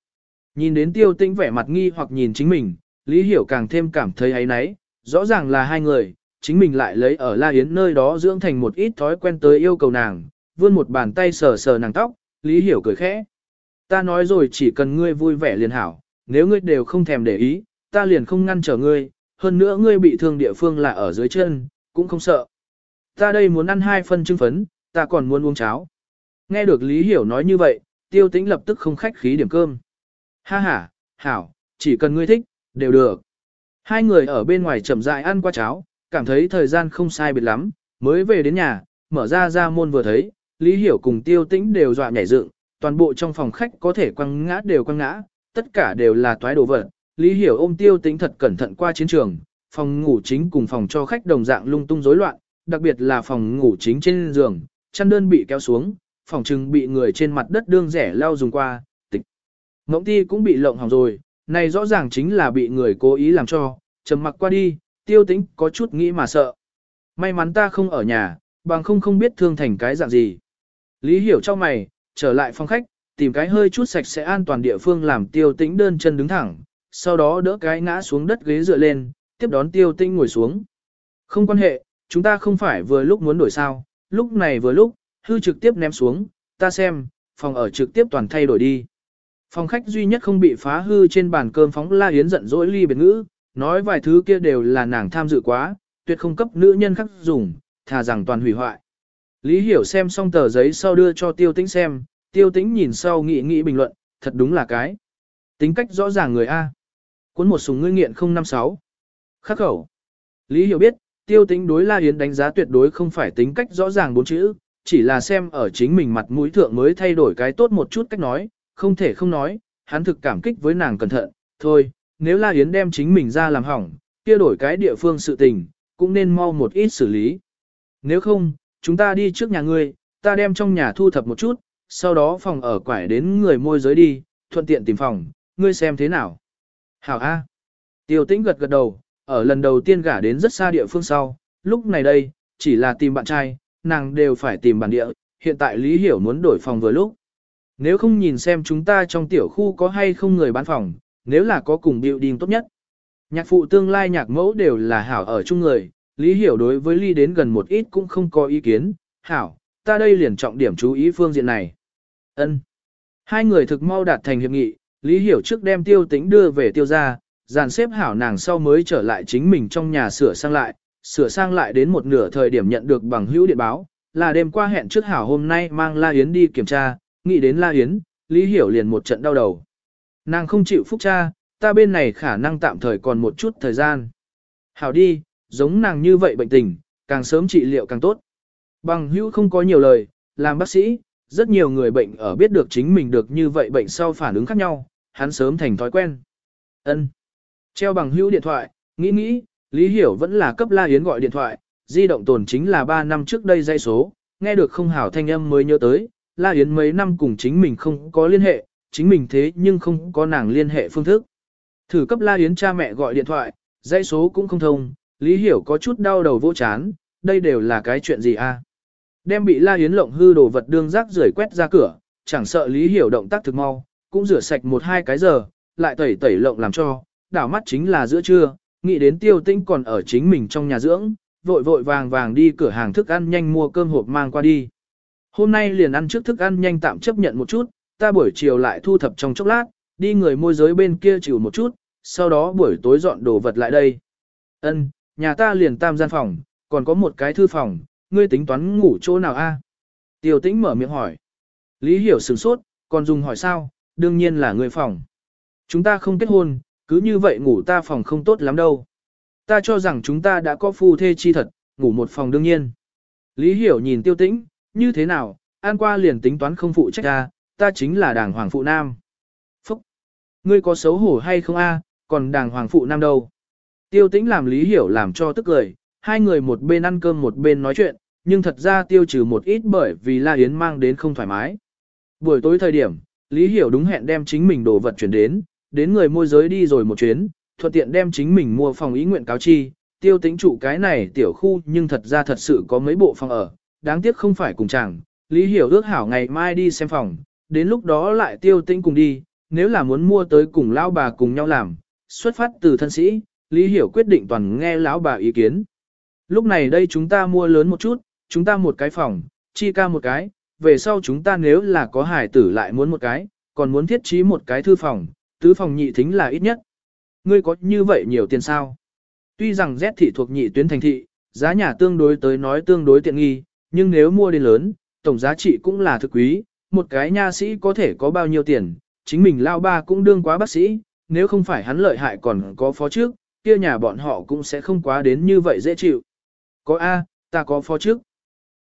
Nhìn đến tiêu tinh vẻ mặt nghi hoặc nhìn chính mình, Lý Hiểu càng thêm cảm thấy ấy náy, rõ ràng là hai người, chính mình lại lấy ở La Yến nơi đó dưỡng thành một ít thói quen tới yêu cầu nàng, vươn một bàn tay sờ sờ nàng tóc, Lý Hiểu cười khẽ. Ta nói rồi chỉ cần ngươi vui vẻ liền hảo, nếu ngươi đều không thèm để ý, ta liền không ngăn trở ngươi, hơn nữa ngươi bị thương địa phương là ở dưới chân, cũng không sợ. Ta đây muốn ăn hai phân trưng phấn, ta còn muốn uống cháo. Nghe được Lý Hiểu nói như vậy, tiêu tĩnh lập tức không khách khí điểm cơm. Ha ha, hảo, chỉ cần ngươi thích, đều được. Hai người ở bên ngoài chậm rãi ăn qua cháo, cảm thấy thời gian không sai biệt lắm, mới về đến nhà, mở ra ra môn vừa thấy, Lý Hiểu cùng tiêu tĩnh đều dọa nhảy dựng, toàn bộ trong phòng khách có thể quăng ngã đều quăng ngã, tất cả đều là toái đồ vật. Lý Hiểu ôm tiêu tĩnh thật cẩn thận qua chiến trường, phòng ngủ chính cùng phòng cho khách đồng dạng lung tung rối loạn, đặc biệt là phòng ngủ chính trên giường, chăn đơn bị kéo xuống, phòng trừng bị người trên mặt đất đương rẻ lau dùng qua. Ngỗng ti cũng bị lộng hỏng rồi, này rõ ràng chính là bị người cố ý làm cho, trầm mặc qua đi, tiêu tĩnh có chút nghĩ mà sợ. May mắn ta không ở nhà, bằng không không biết thương thành cái dạng gì. Lý hiểu cho mày, trở lại phòng khách, tìm cái hơi chút sạch sẽ an toàn địa phương làm tiêu tĩnh đơn chân đứng thẳng, sau đó đỡ cái ngã xuống đất ghế dựa lên, tiếp đón tiêu tĩnh ngồi xuống. Không quan hệ, chúng ta không phải vừa lúc muốn đổi sao, lúc này vừa lúc, hư trực tiếp ném xuống, ta xem, phòng ở trực tiếp toàn thay đổi đi. Phòng khách duy nhất không bị phá hư trên bàn cơm phóng La Yến giận dỗi ly biệt ngữ, nói vài thứ kia đều là nàng tham dự quá, tuyệt không cấp nữ nhân khắc dùng, thà rằng toàn hủy hoại. Lý Hiểu xem xong tờ giấy sau đưa cho Tiêu Tĩnh xem, Tiêu Tĩnh nhìn sau nghĩ nghĩ bình luận, thật đúng là cái. Tính cách rõ ràng người A. Cuốn một súng ngươi nghiện 056. Khắc khẩu. Lý Hiểu biết, Tiêu Tĩnh đối La Yến đánh giá tuyệt đối không phải tính cách rõ ràng bốn chữ, chỉ là xem ở chính mình mặt mũi thượng mới thay đổi cái tốt một chút cách nói, không thể không nói, hắn thực cảm kích với nàng cẩn thận, thôi, nếu La Yến đem chính mình ra làm hỏng, kia đổi cái địa phương sự tình, cũng nên mau một ít xử lý. Nếu không, chúng ta đi trước nhà ngươi, ta đem trong nhà thu thập một chút, sau đó phòng ở quải đến người môi giới đi, thuận tiện tìm phòng, ngươi xem thế nào. Hảo A. Tiêu tĩnh gật gật đầu, ở lần đầu tiên gả đến rất xa địa phương sau, lúc này đây, chỉ là tìm bạn trai, nàng đều phải tìm bản địa, hiện tại Lý Hiểu muốn đổi phòng vừa lúc. Nếu không nhìn xem chúng ta trong tiểu khu có hay không người bán phòng, nếu là có cùng building tốt nhất. Nhạc phụ tương lai nhạc mẫu đều là hảo ở chung người, Lý Hiểu đối với Ly đến gần một ít cũng không có ý kiến, hảo, ta đây liền trọng điểm chú ý phương diện này. Ân. Hai người thực mau đạt thành hiệp nghị, Lý Hiểu trước đem tiêu tĩnh đưa về tiêu gia, dàn xếp hảo nàng sau mới trở lại chính mình trong nhà sửa sang lại, sửa sang lại đến một nửa thời điểm nhận được bằng hữu điện báo, là đêm qua hẹn trước hảo hôm nay mang La Yến đi kiểm tra, nghĩ đến La Yến, Lý Hiểu liền một trận đau đầu. Nàng không chịu phúc cha, ta bên này khả năng tạm thời còn một chút thời gian. Hảo đi, giống nàng như vậy bệnh tình, càng sớm trị liệu càng tốt. Bằng hữu không có nhiều lời, làm bác sĩ, rất nhiều người bệnh ở biết được chính mình được như vậy bệnh sau phản ứng khác nhau, hắn sớm thành thói quen. Ân. Treo bằng hữu điện thoại, nghĩ nghĩ, Lý Hiểu vẫn là cấp La Yến gọi điện thoại, di động tồn chính là 3 năm trước đây dây số, nghe được không hảo thanh âm mới nhớ tới, La Yến mấy năm cùng chính mình không có liên hệ, chính mình thế nhưng không có nàng liên hệ phương thức. Thử cấp La Yến cha mẹ gọi điện thoại, dây số cũng không thông, Lý Hiểu có chút đau đầu vô chán, đây đều là cái chuyện gì a? Đem bị La Yến lộng hư đồ vật đương rác rưởi quét ra cửa, chẳng sợ Lý Hiểu động tác thực mau, cũng rửa sạch một hai cái giờ, lại tẩy tẩy lộng làm cho, đảo mắt chính là giữa trưa, nghĩ đến tiêu Tinh còn ở chính mình trong nhà dưỡng, vội vội vàng vàng đi cửa hàng thức ăn nhanh mua cơm hộp mang qua đi. Hôm nay liền ăn trước thức ăn nhanh tạm chấp nhận một chút, ta buổi chiều lại thu thập trong chốc lát, đi người môi giới bên kia chịu một chút, sau đó buổi tối dọn đồ vật lại đây. Ân, nhà ta liền tam gian phòng, còn có một cái thư phòng, ngươi tính toán ngủ chỗ nào a? Tiêu tĩnh mở miệng hỏi. Lý hiểu sửng sốt, còn dùng hỏi sao, đương nhiên là người phòng. Chúng ta không kết hôn, cứ như vậy ngủ ta phòng không tốt lắm đâu. Ta cho rằng chúng ta đã có phu thê chi thật, ngủ một phòng đương nhiên. Lý hiểu nhìn tiêu tĩnh, như thế nào, an qua liền tính toán không phụ trách ta, ta chính là đảng hoàng phụ nam. Phúc! Ngươi có xấu hổ hay không a? còn đảng hoàng phụ nam đâu? Tiêu tĩnh làm lý hiểu làm cho tức cười, hai người một bên ăn cơm một bên nói chuyện, nhưng thật ra tiêu trừ một ít bởi vì La Yến mang đến không thoải mái. Buổi tối thời điểm, Lý Hiểu đúng hẹn đem chính mình đồ vật chuyển đến, đến người môi giới đi rồi một chuyến, thuận tiện đem chính mình mua phòng ý nguyện cáo chi, tiêu tính trụ cái này tiểu khu nhưng thật ra thật sự có mấy bộ phòng ở, đáng tiếc không phải cùng chàng, Lý Hiểu ước hảo ngày mai đi xem phòng, đến lúc đó lại tiêu tĩnh cùng đi, nếu là muốn mua tới cùng lão bà cùng nhau làm, xuất phát từ thân sĩ, Lý Hiểu quyết định toàn nghe lão bà ý kiến. Lúc này đây chúng ta mua lớn một chút, chúng ta một cái phòng, chi ca một cái, về sau chúng ta nếu là có hải tử lại muốn một cái, còn muốn thiết trí một cái thư phòng, tứ phòng nhị thính là ít nhất. Ngươi có như vậy nhiều tiền sao? Tuy rằng Z thị thuộc nhị tuyến thành thị, giá nhà tương đối tới nói tương đối tiện nghi, nhưng nếu mua đến lớn, tổng giá trị cũng là thực quý, một cái nha sĩ có thể có bao nhiêu tiền, chính mình lao ba cũng đương quá bác sĩ, nếu không phải hắn lợi hại còn có phó trước, kia nhà bọn họ cũng sẽ không quá đến như vậy dễ chịu. Có A, ta có phó trước.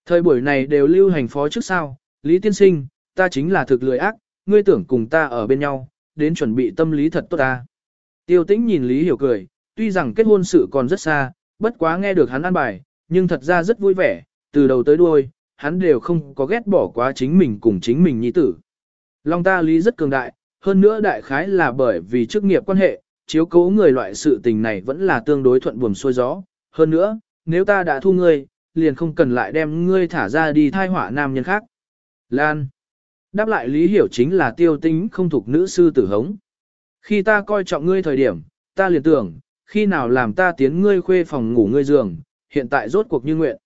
Thời buổi này đều lưu hành phó trước sao, Lý Tiên Sinh, ta chính là thực lười ác, ngươi tưởng cùng ta ở bên nhau, đến chuẩn bị tâm lý thật tốt ta. Tiêu tĩnh nhìn Lý Hiểu cười, tuy rằng kết hôn sự còn rất xa, bất quá nghe được hắn ăn bài, nhưng thật ra rất vui vẻ, từ đầu tới đuôi, hắn đều không có ghét bỏ quá chính mình cùng chính mình nhi tử. Long ta Lý rất cường đại, hơn nữa đại khái là bởi vì chức nghiệp quan hệ, chiếu cố người loại sự tình này vẫn là tương đối thuận buồm xuôi gió. Hơn nữa, nếu ta đã thu ngươi, liền không cần lại đem ngươi thả ra đi thai hỏa nam nhân khác. Lan. Đáp lại lý hiểu chính là tiêu tính không thuộc nữ sư tử hống. Khi ta coi trọng ngươi thời điểm, ta liền tưởng, khi nào làm ta tiến ngươi khuê phòng ngủ ngươi giường, hiện tại rốt cuộc như nguyện.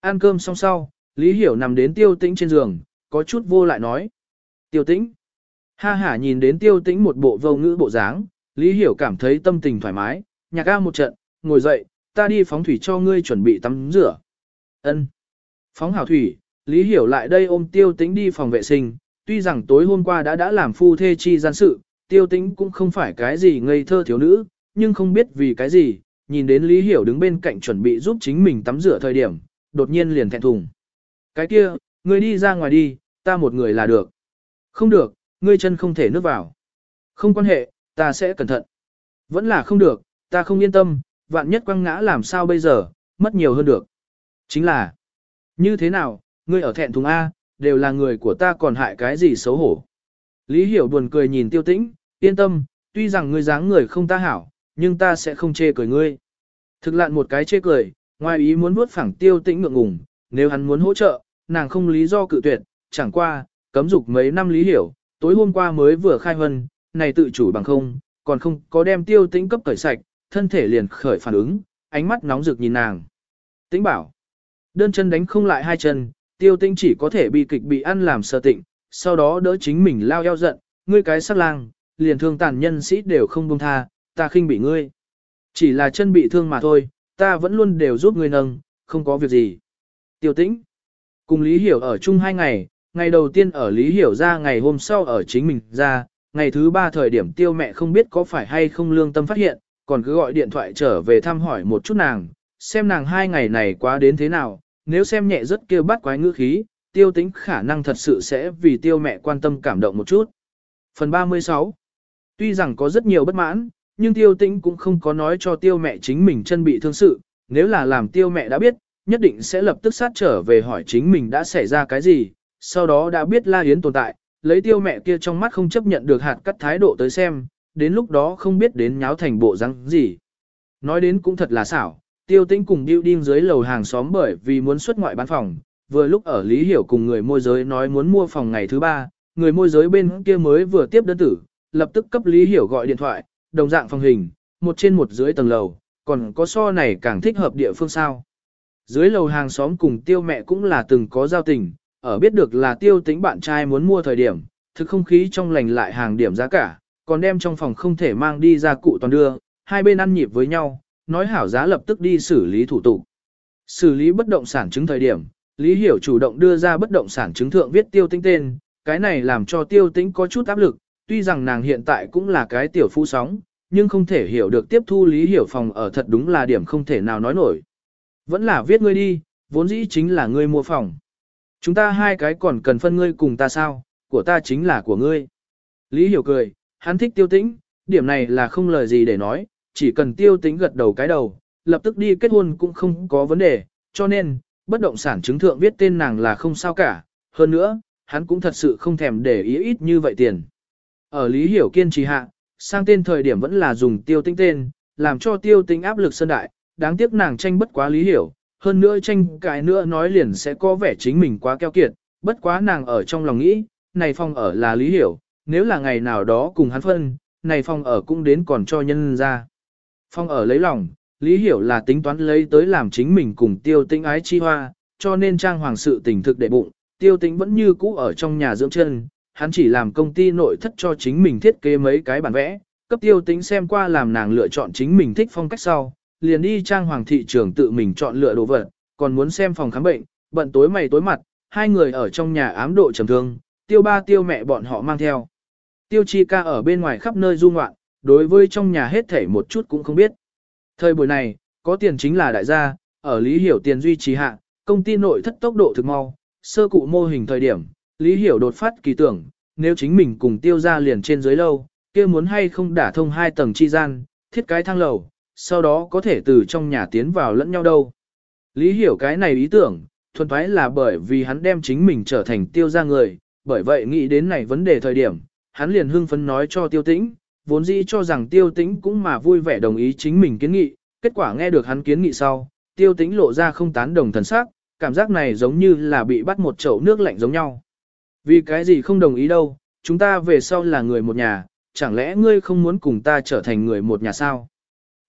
Ăn cơm xong sau, Lý Hiểu nằm đến tiêu tĩnh trên giường, có chút vô lại nói. Tiêu tĩnh. Ha hả nhìn đến tiêu tĩnh một bộ vô ngữ bộ dáng, Lý Hiểu cảm thấy tâm tình thoải mái, nhạc ca một trận, ngồi dậy, ta đi phóng thủy cho ngươi chuẩn bị tắm rửa. Ân. Phóng hảo thủy, Lý Hiểu lại đây ôm tiêu tĩnh đi phòng vệ sinh, tuy rằng tối hôm qua đã đã làm phu thê chi gian sự, tiêu tĩnh cũng không phải cái gì ngây thơ thiếu nữ, nhưng không biết vì cái gì, nhìn đến Lý Hiểu đứng bên cạnh chuẩn bị giúp chính mình tắm rửa thời điểm, đột nhiên liền thẹn thùng. Cái kia, ngươi đi ra ngoài đi, ta một người là được. Không được, ngươi chân không thể nước vào. Không quan hệ, ta sẽ cẩn thận. Vẫn là không được, ta không yên tâm, vạn nhất quăng ngã làm sao bây giờ, mất nhiều hơn được. Chính là, như thế nào, ngươi ở thẹn thùng A, đều là người của ta còn hại cái gì xấu hổ. Lý Hiểu buồn cười nhìn tiêu tĩnh, yên tâm, tuy rằng ngươi dáng người không ta hảo, nhưng ta sẽ không chê cười ngươi. Thực lạn một cái chê cười, ngoài ý muốn vuốt phẳng tiêu tĩnh ngượng ngùng, nếu hắn muốn hỗ trợ, nàng không lý do cự tuyệt, chẳng qua, cấm dục mấy năm Lý Hiểu, tối hôm qua mới vừa khai hân, này tự chủ bằng không, còn không có đem tiêu tĩnh cấp cởi sạch, thân thể liền khởi phản ứng, ánh mắt nóng rực nhìn nàng. Tĩnh bảo, đơn chân đánh không lại hai chân, tiêu tĩnh chỉ có thể bị kịch bị ăn làm sơ tịnh, sau đó đỡ chính mình lao eo giận, ngươi cái sắc lang, liền thương tàn nhân sĩ đều không buông tha, ta khinh bị ngươi. Chỉ là chân bị thương mà thôi, ta vẫn luôn đều giúp ngươi nâng, không có việc gì. Tiêu tĩnh, cùng Lý Hiểu ở chung hai ngày, ngày đầu tiên ở Lý Hiểu ra ngày hôm sau ở chính mình ra, ngày thứ ba thời điểm tiêu mẹ không biết có phải hay không lương tâm phát hiện, còn cứ gọi điện thoại trở về thăm hỏi một chút nàng, xem nàng hai ngày này quá đến thế nào, nếu xem nhẹ rất kêu bắt quái ngữ khí, tiêu tính khả năng thật sự sẽ vì tiêu mẹ quan tâm cảm động một chút. Phần 36 Tuy rằng có rất nhiều bất mãn, nhưng tiêu tĩnh cũng không có nói cho tiêu mẹ chính mình chân bị thương sự, nếu là làm tiêu mẹ đã biết, nhất định sẽ lập tức sát trở về hỏi chính mình đã xảy ra cái gì, sau đó đã biết La Yến tồn tại, lấy tiêu mẹ kia trong mắt không chấp nhận được hạt cắt thái độ tới xem, đến lúc đó không biết đến nháo thành bộ răng gì. Nói đến cũng thật là xảo, tiêu tĩnh cùng building dưới lầu hàng xóm bởi vì muốn xuất ngoại bán phòng, vừa lúc ở Lý Hiểu cùng người môi giới nói muốn mua phòng ngày thứ ba, người môi giới bên kia mới vừa tiếp đơn tử, lập tức cấp Lý Hiểu gọi điện thoại, đồng dạng phòng hình, một trên một dưới tầng lầu, còn có so này càng thích hợp địa phương sao. Dưới lầu hàng xóm cùng tiêu mẹ cũng là từng có giao tình, ở biết được là tiêu tính bạn trai muốn mua thời điểm, thực không khí trong lành lại hàng điểm giá cả, còn đem trong phòng không thể mang đi ra cụ toàn đưa, hai bên ăn nhịp với nhau, nói hảo giá lập tức đi xử lý thủ tục. Xử lý bất động sản chứng thời điểm, Lý Hiểu chủ động đưa ra bất động sản chứng thượng viết tiêu tính tên, cái này làm cho tiêu tính có chút áp lực, tuy rằng nàng hiện tại cũng là cái tiểu phu sóng, nhưng không thể hiểu được tiếp thu Lý Hiểu phòng ở thật đúng là điểm không thể nào nói nổi. Vẫn là viết ngươi đi, vốn dĩ chính là ngươi mua phòng. Chúng ta hai cái còn cần phân ngươi cùng ta sao, của ta chính là của ngươi. Lý Hiểu cười, hắn thích tiêu tĩnh, điểm này là không lời gì để nói, chỉ cần tiêu tĩnh gật đầu cái đầu, lập tức đi kết hôn cũng không có vấn đề, cho nên, bất động sản chứng thượng viết tên nàng là không sao cả, hơn nữa, hắn cũng thật sự không thèm để ý ít như vậy tiền. Ở Lý Hiểu kiên trì hạ, sang tên thời điểm vẫn là dùng tiêu tinh tên, làm cho tiêu tinh áp lực sân đại, đáng tiếc nàng tranh bất quá Lý Hiểu, hơn nữa tranh cái nữa nói liền sẽ có vẻ chính mình quá keo kiệt, bất quá nàng ở trong lòng nghĩ, này phong ở là Lý Hiểu, nếu là ngày nào đó cùng hắn phân, này phong ở cũng đến còn cho nhân ra. Phong ở lấy lòng, Lý Hiểu là tính toán lấy tới làm chính mình cùng tiêu tinh ái chi hoa, cho nên trang hoàng sự tình thực đệ bụng, tiêu tinh vẫn như cũ ở trong nhà dưỡng chân, hắn chỉ làm công ty nội thất cho chính mình thiết kế mấy cái bản vẽ, cấp tiêu Tính xem qua làm nàng lựa chọn chính mình thích phong cách sau, liền đi trang hoàng thị trường tự mình chọn lựa đồ vật, còn muốn xem phòng khám bệnh, bận tối mày tối mặt, hai người ở trong nhà ám độ trầm thương, tiêu ba tiêu mẹ bọn họ mang theo. Tiêu chi ca ở bên ngoài khắp nơi du ngoạn, đối với trong nhà hết thảy một chút cũng không biết. Thời buổi này, có tiền chính là đại gia, ở Lý Hiểu tiền duy trì hạ, công ty nội thất tốc độ thực mau, sơ cụ mô hình thời điểm, Lý Hiểu đột phát kỳ tưởng, nếu chính mình cùng tiêu ra liền trên dưới lâu, kia muốn hay không đả thông hai tầng chi gian, thiết cái thang lầu, sau đó có thể từ trong nhà tiến vào lẫn nhau đâu. Lý Hiểu cái này ý tưởng, thuần thoái là bởi vì hắn đem chính mình trở thành tiêu ra người, bởi vậy nghĩ đến này vấn đề thời điểm, hắn liền hưng phấn nói cho tiêu tĩnh, vốn dĩ cho rằng tiêu tĩnh cũng mà vui vẻ đồng ý chính mình kiến nghị, kết quả nghe được hắn kiến nghị sau, tiêu tĩnh lộ ra không tán đồng thần sắc, cảm giác này giống như là bị bắt một chậu nước lạnh giống nhau. Vì cái gì không đồng ý đâu, chúng ta về sau là người một nhà, chẳng lẽ ngươi không muốn cùng ta trở thành người một nhà sao?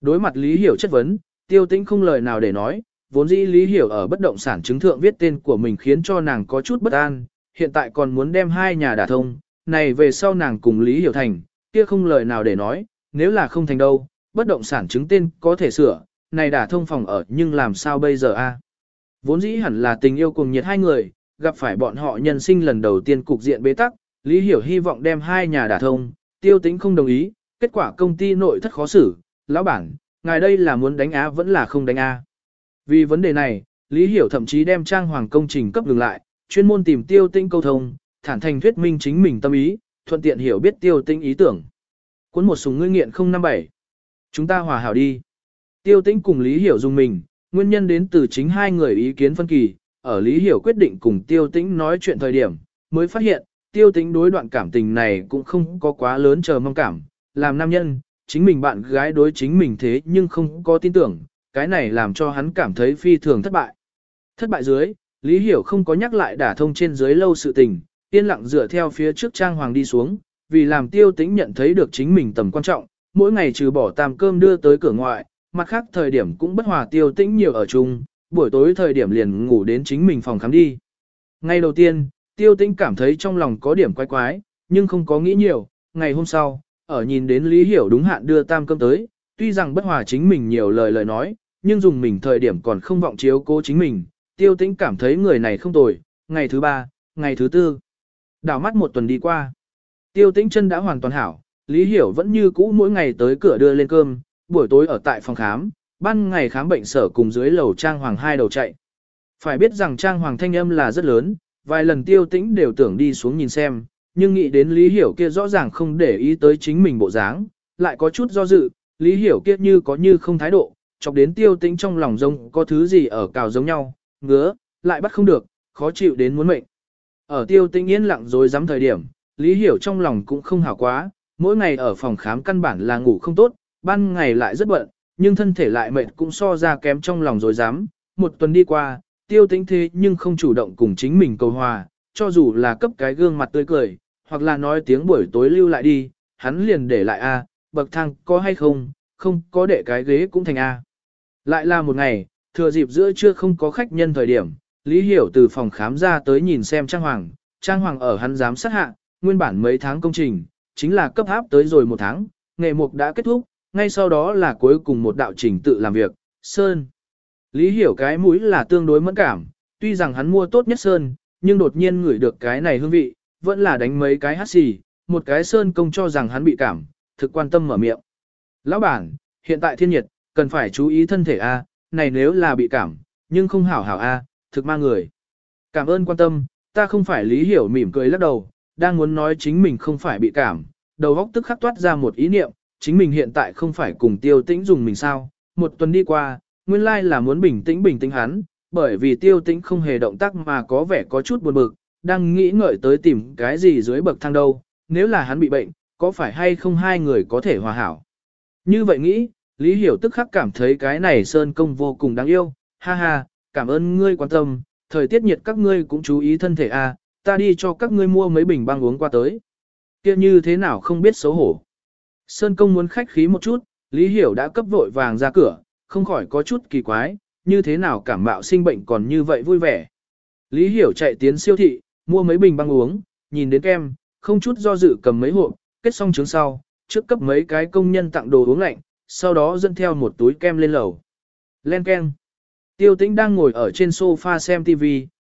Đối mặt Lý Hiểu chất vấn, tiêu tĩnh không lời nào để nói, vốn dĩ Lý Hiểu ở bất động sản chứng thượng viết tên của mình khiến cho nàng có chút bất an, hiện tại còn muốn đem hai nhà đả thông, này về sau nàng cùng Lý Hiểu thành, kia không lời nào để nói, nếu là không thành đâu, bất động sản chứng tên có thể sửa, này đả thông phòng ở nhưng làm sao bây giờ a? Vốn dĩ hẳn là tình yêu cùng nhiệt hai người, gặp phải bọn họ nhân sinh lần đầu tiên cục diện bế tắc, Lý Hiểu hy vọng đem hai nhà đả thông, tiêu tính không đồng ý, kết quả công ty nội thất khó xử, lão bản, ngài đây là muốn đánh á vẫn là không đánh a. Vì vấn đề này, Lý Hiểu thậm chí đem trang hoàng công trình cấp ngừng lại, chuyên môn tìm tiêu tinh câu thông, thản thành thuyết minh chính mình tâm ý, thuận tiện hiểu biết tiêu tinh ý tưởng. Cuốn một súng ngươi nghiện 057. Chúng ta hòa hảo đi. Tiêu tinh cùng Lý Hiểu dùng mình, nguyên nhân đến từ chính hai người ý kiến phân kỳ, ở Lý Hiểu quyết định cùng tiêu Tĩnh nói chuyện thời điểm, mới phát hiện, tiêu Tĩnh đối đoạn cảm tình này cũng không có quá lớn chờ mong cảm, làm nam nhân, chính mình bạn gái đối chính mình thế nhưng không có tin tưởng, cái này làm cho hắn cảm thấy phi thường thất bại. Thất bại dưới, Lý Hiểu không có nhắc lại đả thông trên dưới lâu sự tình, yên lặng dựa theo phía trước trang hoàng đi xuống, vì làm tiêu tĩnh nhận thấy được chính mình tầm quan trọng, mỗi ngày trừ bỏ tam cơm đưa tới cửa ngoại, mặt khác thời điểm cũng bất hòa tiêu tĩnh nhiều ở chung, buổi tối thời điểm liền ngủ đến chính mình phòng khám đi. Ngày đầu tiên, tiêu tĩnh cảm thấy trong lòng có điểm quái quái, nhưng không có nghĩ nhiều, ngày hôm sau, ở nhìn đến Lý Hiểu đúng hạn đưa tam cơm tới, tuy rằng bất hòa chính mình nhiều lời lời nói, nhưng dùng mình thời điểm còn không vọng chiếu cố chính mình, tiêu tĩnh cảm thấy người này không tồi, ngày thứ ba, ngày thứ tư. Đảo mắt một tuần đi qua. Tiêu tĩnh chân đã hoàn toàn hảo, Lý Hiểu vẫn như cũ mỗi ngày tới cửa đưa lên cơm, buổi tối ở tại phòng khám, ban ngày khám bệnh sở cùng dưới lầu trang hoàng hai đầu chạy. Phải biết rằng trang hoàng thanh âm là rất lớn, vài lần tiêu tĩnh đều tưởng đi xuống nhìn xem, nhưng nghĩ đến Lý Hiểu kia rõ ràng không để ý tới chính mình bộ dáng, lại có chút do dự, Lý Hiểu kia như có như không thái độ, chọc đến tiêu tĩnh trong lòng giống có thứ gì ở cào giống nhau, ngứa, lại bắt không được, khó chịu đến muốn mệnh. Ở tiêu tĩnh yên lặng rồi dám thời điểm, Lý Hiểu trong lòng cũng không hảo quá, mỗi ngày ở phòng khám căn bản là ngủ không tốt, ban ngày lại rất bận, nhưng thân thể lại mệt cũng so ra kém trong lòng rồi dám. Một tuần đi qua, tiêu tĩnh thế nhưng không chủ động cùng chính mình cầu hòa, cho dù là cấp cái gương mặt tươi cười, hoặc là nói tiếng buổi tối lưu lại đi, hắn liền để lại A, bậc thang có hay không, không có để cái ghế cũng thành A. Lại là một ngày, thừa dịp giữa trưa không có khách nhân thời điểm, Lý Hiểu từ phòng khám ra tới nhìn xem Trang Hoàng, Trang Hoàng ở hắn giám sát hạ, nguyên bản mấy tháng công trình, chính là cấp áp tới rồi một tháng, nghề mục đã kết thúc, ngay sau đó là cuối cùng một đạo trình tự làm việc, Sơn. Lý Hiểu cái mũi là tương đối mẫn cảm, tuy rằng hắn mua tốt nhất Sơn, nhưng đột nhiên ngửi được cái này hương vị, vẫn là đánh mấy cái hát xì, một cái Sơn công cho rằng hắn bị cảm, thực quan tâm mở miệng. Lão bản, hiện tại thiên nhiệt, cần phải chú ý thân thể A, này nếu là bị cảm, nhưng không hảo hảo A, thực ma người. Cảm ơn quan tâm, ta không phải lý hiểu mỉm cười lắc đầu, đang muốn nói chính mình không phải bị cảm, đầu óc tức khắc toát ra một ý niệm, chính mình hiện tại không phải cùng tiêu tĩnh dùng mình sao, một tuần đi qua, nguyên lai là muốn bình tĩnh bình tĩnh hắn, bởi vì tiêu tĩnh không hề động tác mà có vẻ có chút buồn bực, đang nghĩ ngợi tới tìm cái gì dưới bậc thang đâu, nếu là hắn bị bệnh, có phải hay không hai người có thể hòa hảo. Như vậy nghĩ, Lý Hiểu tức khắc cảm thấy cái này Sơn Công vô cùng đáng yêu, ha ha, cảm ơn ngươi quan tâm, thời tiết nhiệt các ngươi cũng chú ý thân thể a, à, ta đi cho các ngươi mua mấy bình băng uống qua tới. Kia như thế nào không biết xấu hổ. Sơn Công muốn khách khí một chút, Lý Hiểu đã cấp vội vàng ra cửa, không khỏi có chút kỳ quái, như thế nào cảm mạo sinh bệnh còn như vậy vui vẻ. Lý Hiểu chạy tiến siêu thị, mua mấy bình băng uống, nhìn đến kem, không chút do dự cầm mấy hộp, kết xong trứng sau, trước cấp mấy cái công nhân tặng đồ uống lạnh, sau đó dẫn theo một túi kem lên lầu. Len ken. Tiêu tĩnh đang ngồi ở trên sofa xem TV,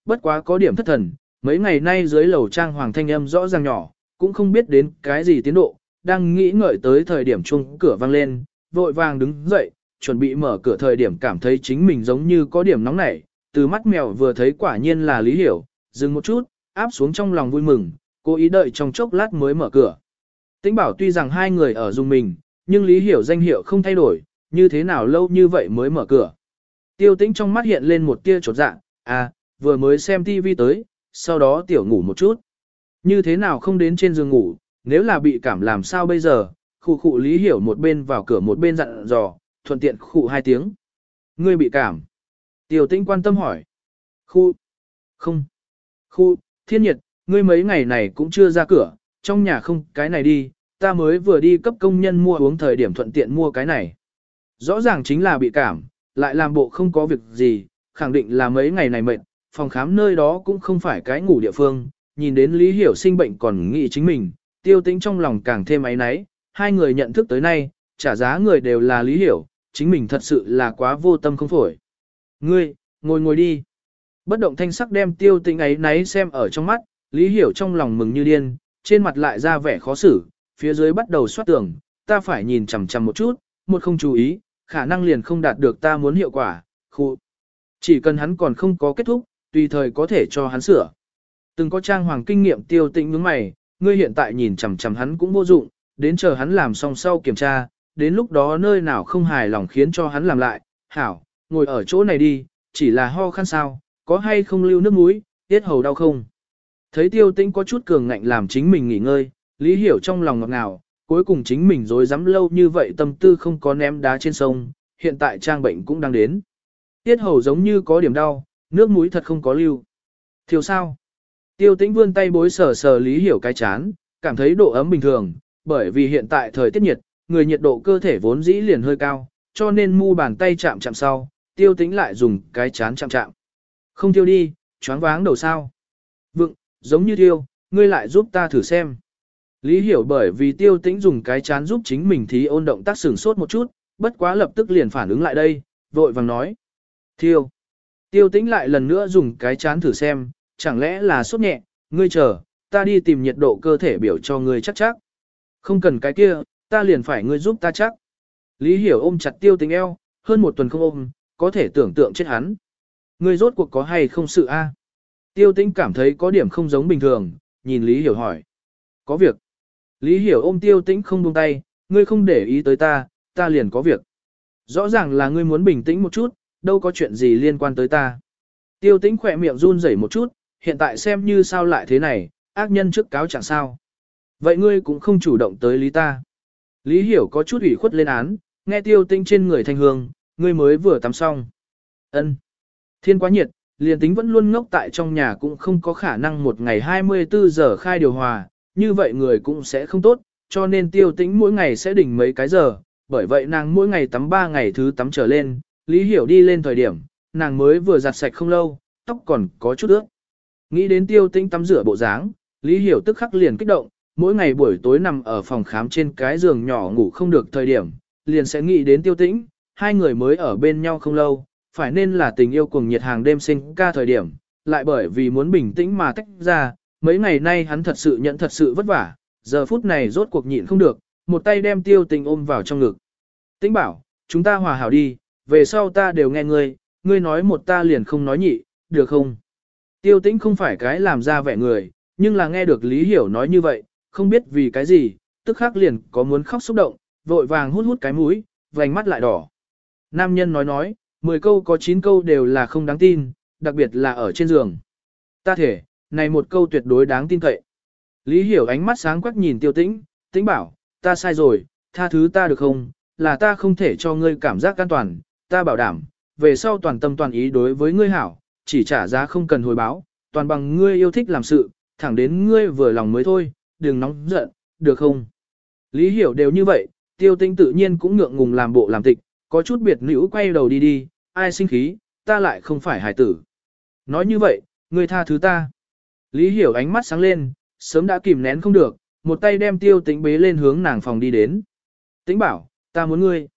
bất quá có điểm thất thần, mấy ngày nay dưới lầu trang hoàng thanh âm rõ ràng nhỏ, cũng không biết đến cái gì tiến độ, đang nghĩ ngợi tới thời điểm chuông cửa vang lên, vội vàng đứng dậy, chuẩn bị mở cửa thời điểm cảm thấy chính mình giống như có điểm nóng nảy, từ mắt mèo vừa thấy quả nhiên là lý hiểu, dừng một chút, áp xuống trong lòng vui mừng, cố ý đợi trong chốc lát mới mở cửa. Tĩnh bảo tuy rằng hai người ở dùng mình, nhưng lý hiểu danh hiệu không thay đổi, như thế nào lâu như vậy mới mở cửa. Tiêu tĩnh trong mắt hiện lên một tia chột dạ, à, vừa mới xem TV tới, sau đó tiểu ngủ một chút. Như thế nào không đến trên giường ngủ, nếu là bị cảm làm sao bây giờ, khu khu lý hiểu một bên vào cửa một bên dặn dò, thuận tiện khu hai tiếng. Ngươi bị cảm. Tiêu tĩnh quan tâm hỏi. Khu. Không. Khu, thiên nhiệt, ngươi mấy ngày này cũng chưa ra cửa, trong nhà không cái này đi, ta mới vừa đi cấp công nhân mua uống thời điểm thuận tiện mua cái này. Rõ ràng chính là bị cảm, lại làm bộ không có việc gì, khẳng định là mấy ngày này mệt, phòng khám nơi đó cũng không phải cái ngủ địa phương, nhìn đến Lý Hiểu sinh bệnh còn nghĩ chính mình, tiêu tĩnh trong lòng càng thêm ấy náy, hai người nhận thức tới nay, trả giá người đều là Lý Hiểu, chính mình thật sự là quá vô tâm không phổi. Ngươi, ngồi ngồi đi. Bất động thanh sắc đem tiêu tĩnh ấy náy xem ở trong mắt, Lý Hiểu trong lòng mừng như điên, trên mặt lại ra vẻ khó xử, phía dưới bắt đầu xoát tường, ta phải nhìn chằm chằm một chút, một không chú ý, khả năng liền không đạt được ta muốn hiệu quả, khu. Chỉ cần hắn còn không có kết thúc, tùy thời có thể cho hắn sửa. Từng có trang hoàng kinh nghiệm tiêu tĩnh nhướng mày, ngươi hiện tại nhìn chằm chằm hắn cũng vô dụng, đến chờ hắn làm xong sau kiểm tra, đến lúc đó nơi nào không hài lòng khiến cho hắn làm lại, hảo, ngồi ở chỗ này đi, chỉ là ho khăn sao, có hay không lưu nước mũi, tiết hầu đau không. Thấy tiêu tĩnh có chút cường ngạnh làm chính mình nghỉ ngơi, lý hiểu trong lòng ngọt ngào, cuối cùng chính mình dối dám lâu như vậy tâm tư không có ném đá trên sông, hiện tại trang bệnh cũng đang đến. Tiết hầu giống như có điểm đau, nước mũi thật không có lưu. Thiếu sao? Tiêu tĩnh vươn tay bối sờ sờ lý hiểu cái chán, cảm thấy độ ấm bình thường, bởi vì hiện tại thời tiết nhiệt, người nhiệt độ cơ thể vốn dĩ liền hơi cao, cho nên mu bàn tay chạm chạm sau, tiêu tĩnh lại dùng cái chán chạm chạm. Không tiêu đi, choáng váng đầu sao. Vựng, giống như tiêu, ngươi lại giúp ta thử xem. Lý hiểu bởi vì tiêu tĩnh dùng cái chán giúp chính mình thí ôn động tác sửng sốt một chút, bất quá lập tức liền phản ứng lại đây, vội vàng nói. Tiêu. Tiêu tĩnh lại lần nữa dùng cái chán thử xem, chẳng lẽ là sốt nhẹ, ngươi chờ, ta đi tìm nhiệt độ cơ thể biểu cho ngươi chắc chắc. Không cần cái kia, ta liền phải ngươi giúp ta chắc. Lý hiểu ôm chặt tiêu tính eo, hơn một tuần không ôm, có thể tưởng tượng chết hắn. Ngươi rốt cuộc có hay không sự a? Tiêu tính cảm thấy có điểm không giống bình thường, nhìn Lý hiểu hỏi. Có việc. Lý hiểu ôm tiêu tĩnh không buông tay, ngươi không để ý tới ta, ta liền có việc. Rõ ràng là ngươi muốn bình tĩnh một chút, đâu có chuyện gì liên quan tới ta. Tiêu tĩnh khỏe miệng run rẩy một chút, hiện tại xem như sao lại thế này, ác nhân trước cáo chẳng sao. Vậy ngươi cũng không chủ động tới lý ta. Lý hiểu có chút ủy khuất lên án, nghe tiêu tinh trên người thanh hương, ngươi mới vừa tắm xong. ân Thiên quá nhiệt, liền tính vẫn luôn ngốc tại trong nhà cũng không có khả năng một ngày 24 giờ khai điều hòa, như vậy người cũng sẽ không tốt, cho nên tiêu tĩnh mỗi ngày sẽ đỉnh mấy cái giờ, bởi vậy nàng mỗi ngày tắm 3 ngày thứ tắm trở lên, Lý Hiểu đi lên thời điểm, nàng mới vừa giặt sạch không lâu, tóc còn có chút ướt. Nghĩ đến tiêu tĩnh tắm rửa bộ dáng, Lý Hiểu tức khắc liền kích động, mỗi ngày buổi tối nằm ở phòng khám trên cái giường nhỏ ngủ không được thời điểm, liền sẽ nghĩ đến tiêu tĩnh, hai người mới ở bên nhau không lâu, phải nên là tình yêu cùng nhiệt hàng đêm sinh ca thời điểm, lại bởi vì muốn bình tĩnh mà tách ra, mấy ngày nay hắn thật sự nhận thật sự vất vả, giờ phút này rốt cuộc nhịn không được, một tay đem tiêu tình ôm vào trong ngực. Tĩnh bảo, chúng ta hòa hảo đi, về sau ta đều nghe ngươi, ngươi nói một ta liền không nói nhị, được không? Tiêu tĩnh không phải cái làm ra vẻ người, nhưng là nghe được Lý Hiểu nói như vậy, không biết vì cái gì, tức khắc liền có muốn khóc xúc động, vội vàng hút hút cái mũi, vành mắt lại đỏ. Nam nhân nói nói, 10 câu có 9 câu đều là không đáng tin, đặc biệt là ở trên giường. Ta thể, này một câu tuyệt đối đáng tin cậy. Lý Hiểu ánh mắt sáng quắc nhìn tiêu tĩnh, tĩnh bảo, ta sai rồi, tha thứ ta được không, là ta không thể cho ngươi cảm giác an toàn, ta bảo đảm, về sau toàn tâm toàn ý đối với ngươi hảo, chỉ trả giá không cần hồi báo, toàn bằng ngươi yêu thích làm sự, thẳng đến ngươi vừa lòng mới thôi, đừng nóng giận, được không? Lý Hiểu đều như vậy, tiêu tinh tự nhiên cũng ngượng ngùng làm bộ làm tịch, có chút biệt nữ quay đầu đi đi, ai sinh khí, ta lại không phải hải tử. Nói như vậy, ngươi tha thứ ta. Lý Hiểu ánh mắt sáng lên, sớm đã kìm nén không được, một tay đem tiêu tĩnh bế lên hướng nàng phòng đi đến. Tĩnh bảo, ta muốn ngươi.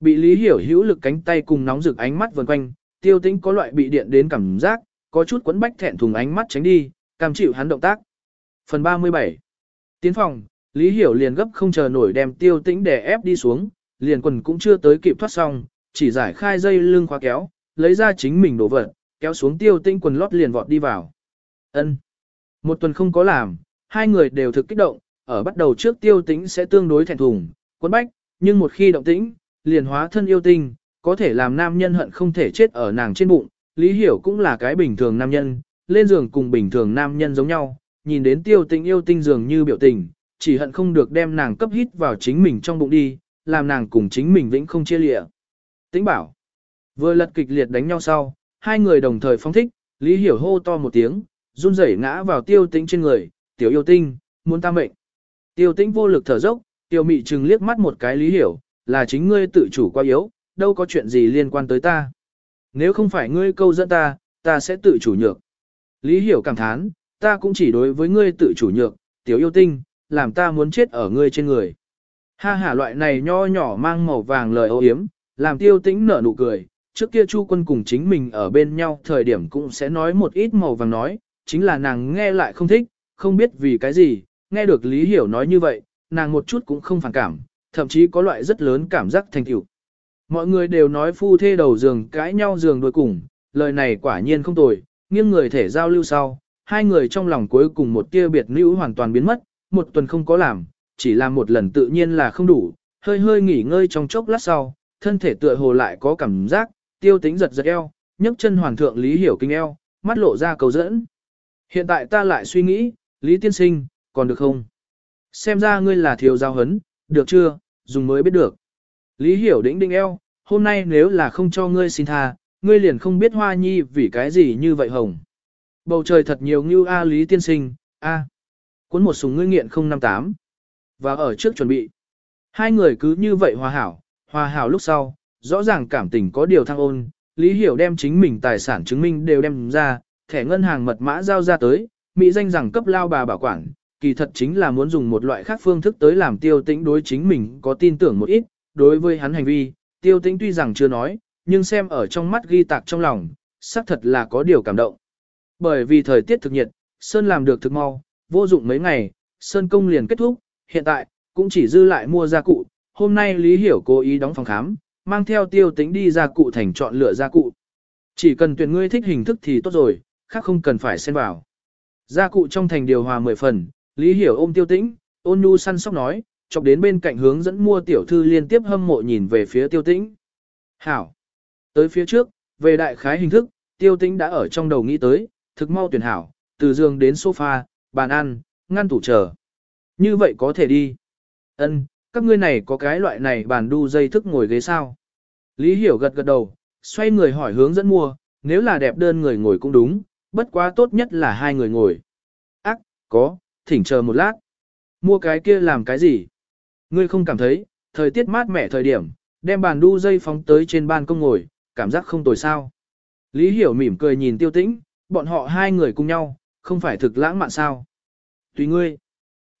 Bị Lý Hiểu hữu lực cánh tay cùng nóng rực ánh mắt vần quanh, tiêu tĩnh có loại bị điện đến cảm giác, có chút quấn bách thẹn thùng ánh mắt tránh đi, cam chịu hắn động tác. Phần 37 Tiến phòng, Lý Hiểu liền gấp không chờ nổi đem tiêu tĩnh để ép đi xuống, liền quần cũng chưa tới kịp thoát xong, chỉ giải khai dây lưng khóa kéo, lấy ra chính mình đổ vật, kéo xuống tiêu tĩnh quần lót liền vọt đi vào. Ân. Một tuần không có làm, hai người đều thực kích động, ở bắt đầu trước tiêu tĩnh sẽ tương đối thẹn thùng, quấn bách, nhưng một khi động tĩnh, liền hóa thân yêu tinh, có thể làm nam nhân hận không thể chết ở nàng trên bụng, Lý Hiểu cũng là cái bình thường nam nhân, lên giường cùng bình thường nam nhân giống nhau, nhìn đến tiêu tinh yêu tinh dường như biểu tình, chỉ hận không được đem nàng cấp hít vào chính mình trong bụng đi, làm nàng cùng chính mình vĩnh không chia lịa. Tĩnh bảo, vừa lật kịch liệt đánh nhau sau, hai người đồng thời phóng thích, Lý Hiểu hô to một tiếng, run rẩy ngã vào tiêu tĩnh trên người, tiểu yêu tinh, muốn ta mệnh. Tiêu tĩnh vô lực thở dốc, tiêu mị trừng liếc mắt một cái Lý Hiểu, là chính ngươi tự chủ quá yếu, đâu có chuyện gì liên quan tới ta. Nếu không phải ngươi câu dẫn ta, ta sẽ tự chủ nhược. Lý Hiểu cảm thán, ta cũng chỉ đối với ngươi tự chủ nhược, tiểu yêu tinh, làm ta muốn chết ở ngươi trên người. Ha ha loại này nho nhỏ mang màu vàng lời ô hiếm, làm tiêu tĩnh nở nụ cười, trước kia Chu quân cùng chính mình ở bên nhau thời điểm cũng sẽ nói một ít màu vàng nói, chính là nàng nghe lại không thích, không biết vì cái gì, nghe được Lý Hiểu nói như vậy, nàng một chút cũng không phản cảm, thậm chí có loại rất lớn cảm giác thành tựu. Mọi người đều nói phu thê đầu giường cãi nhau giường đôi cùng, lời này quả nhiên không tồi, nghiêng người thể giao lưu sau, hai người trong lòng cuối cùng một tia biệt nữ hoàn toàn biến mất, một tuần không có làm, chỉ làm một lần tự nhiên là không đủ, hơi hơi nghỉ ngơi trong chốc lát sau, thân thể tựa hồ lại có cảm giác, tiêu tính giật giật eo, nhấc chân hoàn thượng Lý Hiểu kinh eo, mắt lộ ra cầu dẫn. Hiện tại ta lại suy nghĩ, Lý Tiên Sinh, còn được không? Xem ra ngươi là thiếu giao hấn, được chưa, dùng mới biết được. Lý Hiểu đĩnh đinh eo, hôm nay nếu là không cho ngươi xin tha, ngươi liền không biết hoa nhi vì cái gì như vậy hồng. Bầu trời thật nhiều như A Lý Tiên Sinh, A. Cuốn một súng ngươi nghiện 058. Và ở trước chuẩn bị. Hai người cứ như vậy hòa hảo, hòa hảo lúc sau, rõ ràng cảm tình có điều thăng ôn, Lý Hiểu đem chính mình tài sản chứng minh đều đem ra, thẻ ngân hàng mật mã giao ra tới, Mỹ danh rằng cấp lao bà bảo quản, kỳ thật chính là muốn dùng một loại khác phương thức tới làm tiêu tĩnh đối chính mình có tin tưởng một ít, đối với hắn hành vi, tiêu tĩnh tuy rằng chưa nói, nhưng xem ở trong mắt ghi tạc trong lòng, xác thật là có điều cảm động. Bởi vì thời tiết thực nhiệt, Sơn làm được thực mau, vô dụng mấy ngày, Sơn công liền kết thúc, hiện tại, cũng chỉ dư lại mua gia cụ, hôm nay Lý Hiểu cố ý đóng phòng khám, mang theo tiêu tĩnh đi gia cụ thành chọn lựa gia cụ. Chỉ cần tuyển ngươi thích hình thức thì tốt rồi, khác không cần phải xen vào. Gia cụ trong thành điều hòa mười phần, Lý Hiểu ôm tiêu tĩnh, ôn nhu săn sóc nói, chọc đến bên cạnh hướng dẫn mua tiểu thư liên tiếp hâm mộ nhìn về phía tiêu tĩnh. Hảo! Tới phía trước, về đại khái hình thức, tiêu tĩnh đã ở trong đầu nghĩ tới, thực mau tuyển hảo, từ giường đến sofa, bàn ăn, ngăn tủ chờ. Như vậy có thể đi. Ân, các ngươi này có cái loại này bàn đu dây thức ngồi ghế sao? Lý Hiểu gật gật đầu, xoay người hỏi hướng dẫn mua, nếu là đẹp đơn người ngồi cũng đúng, bất quá tốt nhất là hai người ngồi. Ác, có, thỉnh chờ một lát. Mua cái kia làm cái gì? Ngươi không cảm thấy, thời tiết mát mẻ thời điểm, đem bàn đu dây phóng tới trên ban công ngồi, cảm giác không tồi sao. Lý Hiểu mỉm cười nhìn tiêu tĩnh, bọn họ hai người cùng nhau, không phải thực lãng mạn sao. Tùy ngươi.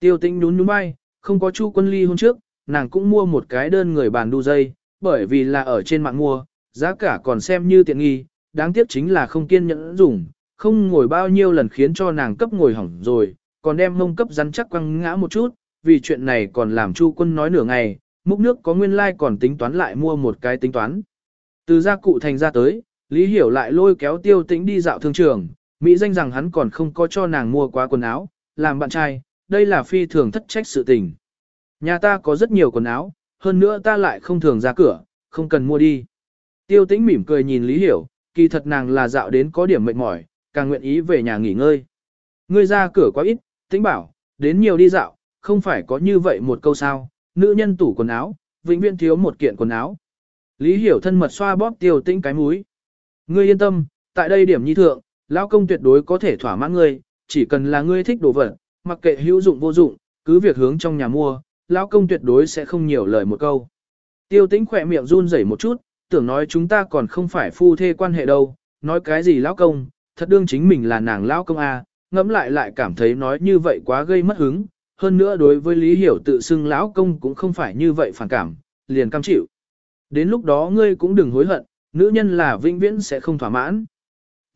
Tiêu tĩnh nhún nhún bay, không có chu quân ly hôm trước, nàng cũng mua một cái đơn người bàn đu dây, bởi vì là ở trên mạng mua, giá cả còn xem như tiện nghi, đáng tiếc chính là không kiên nhẫn dùng, không ngồi bao nhiêu lần khiến cho nàng cấp ngồi hỏng rồi, còn đem mông cấp rắn chắc quăng ngã một chút, vì chuyện này còn làm Chu quân nói nửa ngày, múc nước có nguyên lai like còn tính toán lại mua một cái tính toán. Từ gia cụ thành ra tới, Lý Hiểu lại lôi kéo tiêu tĩnh đi dạo thương trường, Mỹ danh rằng hắn còn không có cho nàng mua quá quần áo, làm bạn trai, đây là phi thường thất trách sự tình. Nhà ta có rất nhiều quần áo, hơn nữa ta lại không thường ra cửa, không cần mua đi. Tiêu tĩnh mỉm cười nhìn Lý Hiểu, kỳ thật nàng là dạo đến có điểm mệt mỏi, càng nguyện ý về nhà nghỉ ngơi. Ngươi ra cửa quá ít, tĩnh bảo, đến nhiều đi dạo, không phải có như vậy một câu sao, nữ nhân tủ quần áo, vĩnh viễn thiếu một kiện quần áo. Lý Hiểu thân mật xoa bóp tiêu tĩnh cái mũi. Ngươi yên tâm, tại đây điểm nhi thượng, lão công tuyệt đối có thể thỏa mãn ngươi, chỉ cần là ngươi thích đồ vật, mặc kệ hữu dụng vô dụng, cứ việc hướng trong nhà mua, lão công tuyệt đối sẽ không nhiều lời một câu. Tiêu tĩnh khỏe miệng run rẩy một chút, tưởng nói chúng ta còn không phải phu thê quan hệ đâu, nói cái gì lão công, thật đương chính mình là nàng lão công à, ngẫm lại lại cảm thấy nói như vậy quá gây mất hứng, hơn nữa đối với Lý Hiểu tự xưng lão công cũng không phải như vậy phản cảm, liền cam chịu. Đến lúc đó ngươi cũng đừng hối hận, nữ nhân là vĩnh viễn sẽ không thỏa mãn.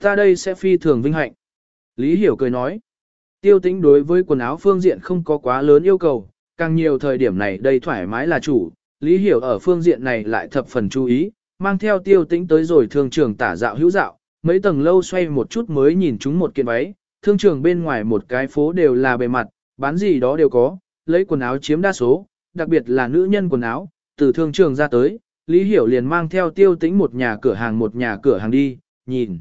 Ta đây sẽ phi thường vinh hạnh. Lý Hiểu cười nói. Tiêu tĩnh đối với quần áo phương diện không có quá lớn yêu cầu, càng nhiều thời điểm này đây thoải mái là chủ. Lý Hiểu ở phương diện này lại thập phần chú ý, mang theo tiêu tĩnh tới rồi thương trường tả dạo hữu dạo, mấy tầng lâu xoay một chút mới nhìn chúng một kiện váy, thương trường bên ngoài một cái phố đều là bề mặt, bán gì đó đều có, lấy quần áo chiếm đa số, đặc biệt là nữ nhân quần áo, từ thương trường ra tới, Lý Hiểu liền mang theo tiêu tĩnh một nhà cửa hàng một nhà cửa hàng đi, nhìn.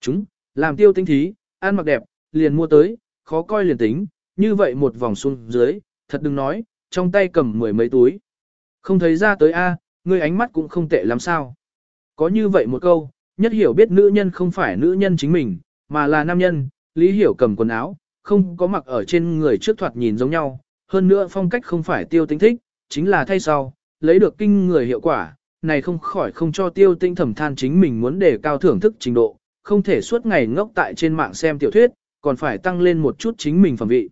Chúng, làm tiêu tĩnh thí, ăn mặc đẹp, liền mua tới, khó coi liền tính, như vậy một vòng xuống dưới, thật đừng nói, trong tay cầm mười mấy túi. Không thấy ra tới a, người ánh mắt cũng không tệ lắm sao. Có như vậy một câu, nhất hiểu biết nữ nhân không phải nữ nhân chính mình, mà là nam nhân, Lý Hiểu cầm quần áo, không có mặc ở trên người trước thoạt nhìn giống nhau, hơn nữa phong cách không phải tiêu tính thích, chính là thay sau, lấy được kinh người hiệu quả, này không khỏi không cho tiêu tinh thẩm than chính mình muốn đề cao thưởng thức trình độ, không thể suốt ngày ngốc tại trên mạng xem tiểu thuyết, còn phải tăng lên một chút chính mình phẩm vị.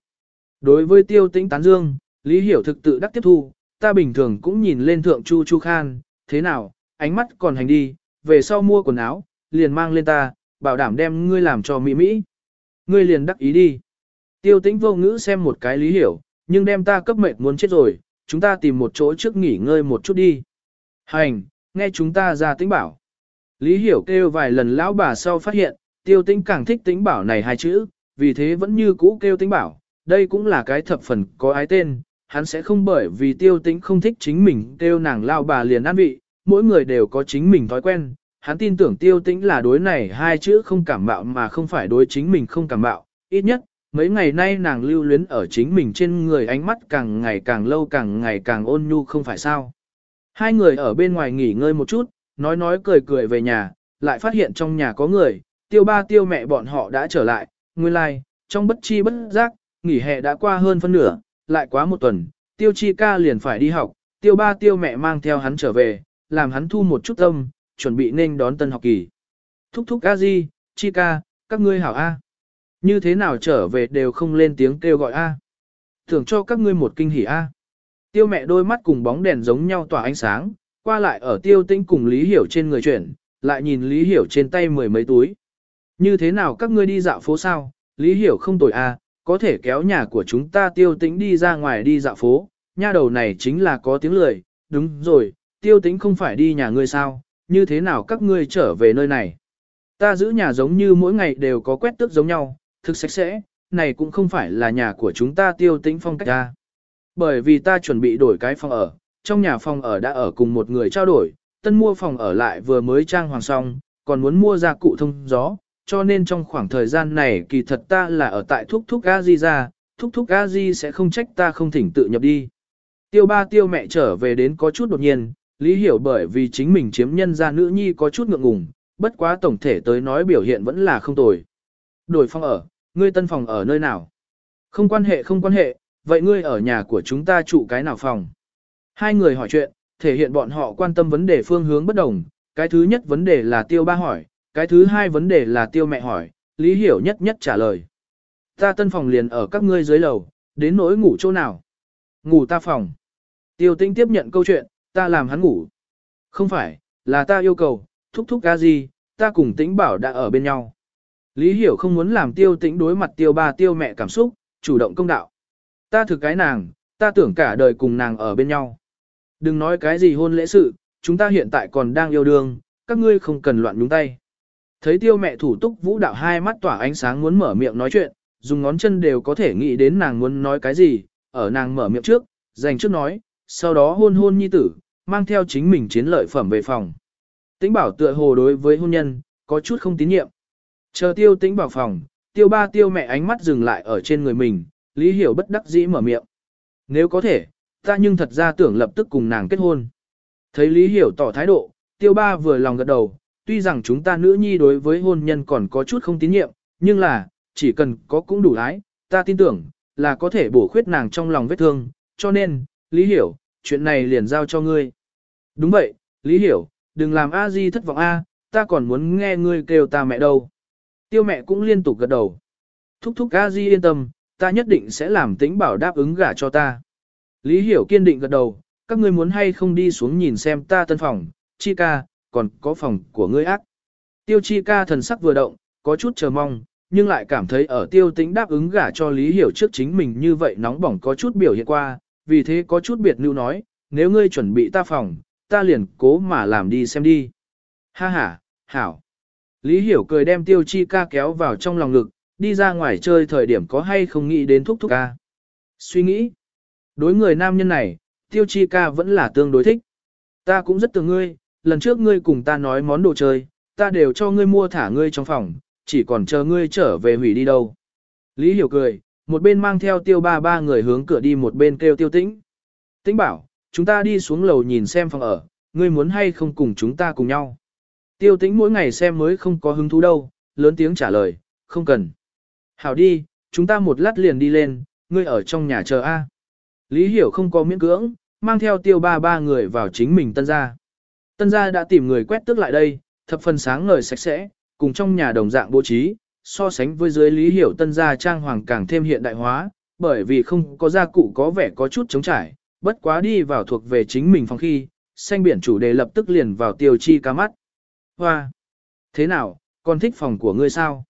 Đối với tiêu tĩnh tán dương, Lý Hiểu thực tự đắc tiếp thu, ta bình thường cũng nhìn lên thượng Chu Chu Khan, thế nào, ánh mắt còn hành đi, về sau mua quần áo, liền mang lên ta, bảo đảm đem ngươi làm cho mỹ mỹ. Ngươi liền đắc ý đi. Tiêu tĩnh vô ngữ xem một cái Lý Hiểu, nhưng đem ta cấp mệt muốn chết rồi, chúng ta tìm một chỗ trước nghỉ ngơi một chút đi. Hành, nghe chúng ta ra tĩnh bảo. Lý Hiểu kêu vài lần lão bà sau phát hiện, tiêu tĩnh càng thích tĩnh bảo này hai chữ, vì thế vẫn như cũ kêu tĩnh bảo, đây cũng là cái thập phần có ái tên, hắn sẽ không bởi vì tiêu tĩnh không thích chính mình kêu nàng lao bà liền ăn vị, mỗi người đều có chính mình thói quen, hắn tin tưởng tiêu tĩnh là đối này hai chữ không cảm bạo mà không phải đối chính mình không cảm bạo, ít nhất, mấy ngày nay nàng lưu luyến ở chính mình trên người ánh mắt càng ngày càng lâu càng ngày càng ôn nhu không phải sao. Hai người ở bên ngoài nghỉ ngơi một chút, nói nói cười cười về nhà, lại phát hiện trong nhà có người, tiêu ba tiêu mẹ bọn họ đã trở lại, nguyên lai, like, trong bất chi bất giác, nghỉ hè đã qua hơn phân nửa, lại quá một tuần, tiêu chi ca liền phải đi học, tiêu ba tiêu mẹ mang theo hắn trở về, làm hắn thu một chút tâm, chuẩn bị nên đón tân học kỳ. Thúc thúc a di, chi ca, các ngươi hảo a. Như thế nào trở về đều không lên tiếng kêu gọi a. Thưởng cho các ngươi một kinh hỉ a. Tiêu mẹ đôi mắt cùng bóng đèn giống nhau tỏa ánh sáng, qua lại ở tiêu tĩnh cùng Lý Hiểu trên người chuyển, lại nhìn Lý Hiểu trên tay mười mấy túi. Như thế nào các ngươi đi dạo phố sao, Lý Hiểu không tồi a, có thể kéo nhà của chúng ta tiêu tĩnh đi ra ngoài đi dạo phố, nha đầu này chính là có tiếng lười, đúng rồi, tiêu tĩnh không phải đi nhà ngươi sao, như thế nào các ngươi trở về nơi này. Ta giữ nhà giống như mỗi ngày đều có quét tước giống nhau, thực sạch sẽ, này cũng không phải là nhà của chúng ta tiêu tĩnh phong cách ta. Bởi vì ta chuẩn bị đổi cái phòng ở, trong nhà phòng ở đã ở cùng một người trao đổi, tân mua phòng ở lại vừa mới trang hoàng xong, còn muốn mua gia cụ thông gió, cho nên trong khoảng thời gian này kỳ thật ta là ở tại thúc thúc Gazi ra, thúc thúc Gazi sẽ không trách ta không thỉnh tự nhập đi. Tiêu ba tiêu mẹ trở về đến có chút đột nhiên, lý hiểu bởi vì chính mình chiếm nhân ra nữ nhi có chút ngượng ngùng, bất quá tổng thể tới nói biểu hiện vẫn là không tồi. Đổi phòng ở, ngươi tân phòng ở nơi nào? Không quan hệ không quan hệ, vậy ngươi ở nhà của chúng ta trụ cái nào phòng? Hai người hỏi chuyện, thể hiện bọn họ quan tâm vấn đề phương hướng bất đồng, cái thứ nhất vấn đề là tiêu ba hỏi, cái thứ hai vấn đề là tiêu mẹ hỏi, Lý Hiểu nhất nhất trả lời. Ta tân phòng liền ở các ngươi dưới lầu, đến nỗi ngủ chỗ nào? Ngủ ta phòng. Tiêu Tinh tiếp nhận câu chuyện, ta làm hắn ngủ. Không phải, là ta yêu cầu, thúc thúc ca gì, ta cùng tĩnh bảo đã ở bên nhau. Lý Hiểu không muốn làm tiêu tĩnh đối mặt tiêu ba tiêu mẹ cảm xúc, chủ động công đạo. Ta thực cái nàng, ta tưởng cả đời cùng nàng ở bên nhau. Đừng nói cái gì hôn lễ sự, chúng ta hiện tại còn đang yêu đương, các ngươi không cần loạn nhúng tay. Thấy tiêu mẹ thủ túc vũ đạo hai mắt tỏa ánh sáng muốn mở miệng nói chuyện, dùng ngón chân đều có thể nghĩ đến nàng muốn nói cái gì, ở nàng mở miệng trước, dành trước nói, sau đó hôn hôn nhi tử, mang theo chính mình chiến lợi phẩm về phòng. Tĩnh bảo tựa hồ đối với hôn nhân, có chút không tín nhiệm. Chờ tiêu tĩnh bảo phòng, tiêu ba tiêu mẹ ánh mắt dừng lại ở trên người mình, lý hiểu bất đắc dĩ mở miệng. Nếu có thể, ta nhưng thật ra tưởng lập tức cùng nàng kết hôn. Thấy lý hiểu tỏ thái độ, tiêu ba vừa lòng gật đầu, tuy rằng chúng ta nữ nhi đối với hôn nhân còn có chút không tín nhiệm, nhưng là, chỉ cần có cũng đủ lái, ta tin tưởng, là có thể bổ khuyết nàng trong lòng vết thương, cho nên, Lý Hiểu, chuyện này liền giao cho ngươi. Đúng vậy, Lý Hiểu, đừng làm A Di thất vọng A, ta còn muốn nghe ngươi kêu ta mẹ đâu. Tiêu mẹ cũng liên tục gật đầu. Thúc thúc A Di yên tâm, ta nhất định sẽ làm tĩnh bảo đáp ứng gả cho ta. Lý Hiểu kiên định gật đầu, các ngươi muốn hay không đi xuống nhìn xem ta tân phòng, chi ca, còn có phòng của ngươi ác. Tiêu chi ca thần sắc vừa động, có chút chờ mong, nhưng lại cảm thấy ở tiêu tĩnh đáp ứng gả cho Lý Hiểu trước chính mình như vậy nóng bỏng có chút biểu hiện qua, vì thế có chút biệt lưu nói, nếu ngươi chuẩn bị ta phòng, ta liền cố mà làm đi xem đi. Ha ha, hảo. Lý Hiểu cười đem tiêu chi ca kéo vào trong lòng ngực, đi ra ngoài chơi thời điểm có hay không nghĩ đến thúc thúc ca. Suy nghĩ, đối người nam nhân này, tiêu chi ca vẫn là tương đối thích. Ta cũng rất tưởng ngươi, lần trước ngươi cùng ta nói món đồ chơi, ta đều cho ngươi mua thả ngươi trong phòng, chỉ còn chờ ngươi trở về hủy đi đâu. Lý Hiểu cười, một bên mang theo tiêu ba ba người hướng cửa đi một bên kêu tiêu tĩnh. Tĩnh bảo, chúng ta đi xuống lầu nhìn xem phòng ở, ngươi muốn hay không cùng chúng ta cùng nhau. Tiêu tĩnh mỗi ngày xem mới không có hứng thú đâu, lớn tiếng trả lời, không cần. Hảo đi, chúng ta một lát liền đi lên, ngươi ở trong nhà chờ A. Lý Hiểu không có miễn cưỡng, mang theo tiêu ba ba người vào chính mình tân gia. Tân gia đã tìm người quét tước lại đây, thập phần sáng ngời sạch sẽ, cùng trong nhà đồng dạng bố trí, so sánh với dưới lý hiểu tân gia trang hoàng càng thêm hiện đại hóa, bởi vì không có gia cụ có vẻ có chút chống trải, bất quá đi vào thuộc về chính mình phòng khi, xanh biển chủ đề lập tức liền vào tiêu chi ca mắt. Hoa! Thế nào, con thích phòng của ngươi sao?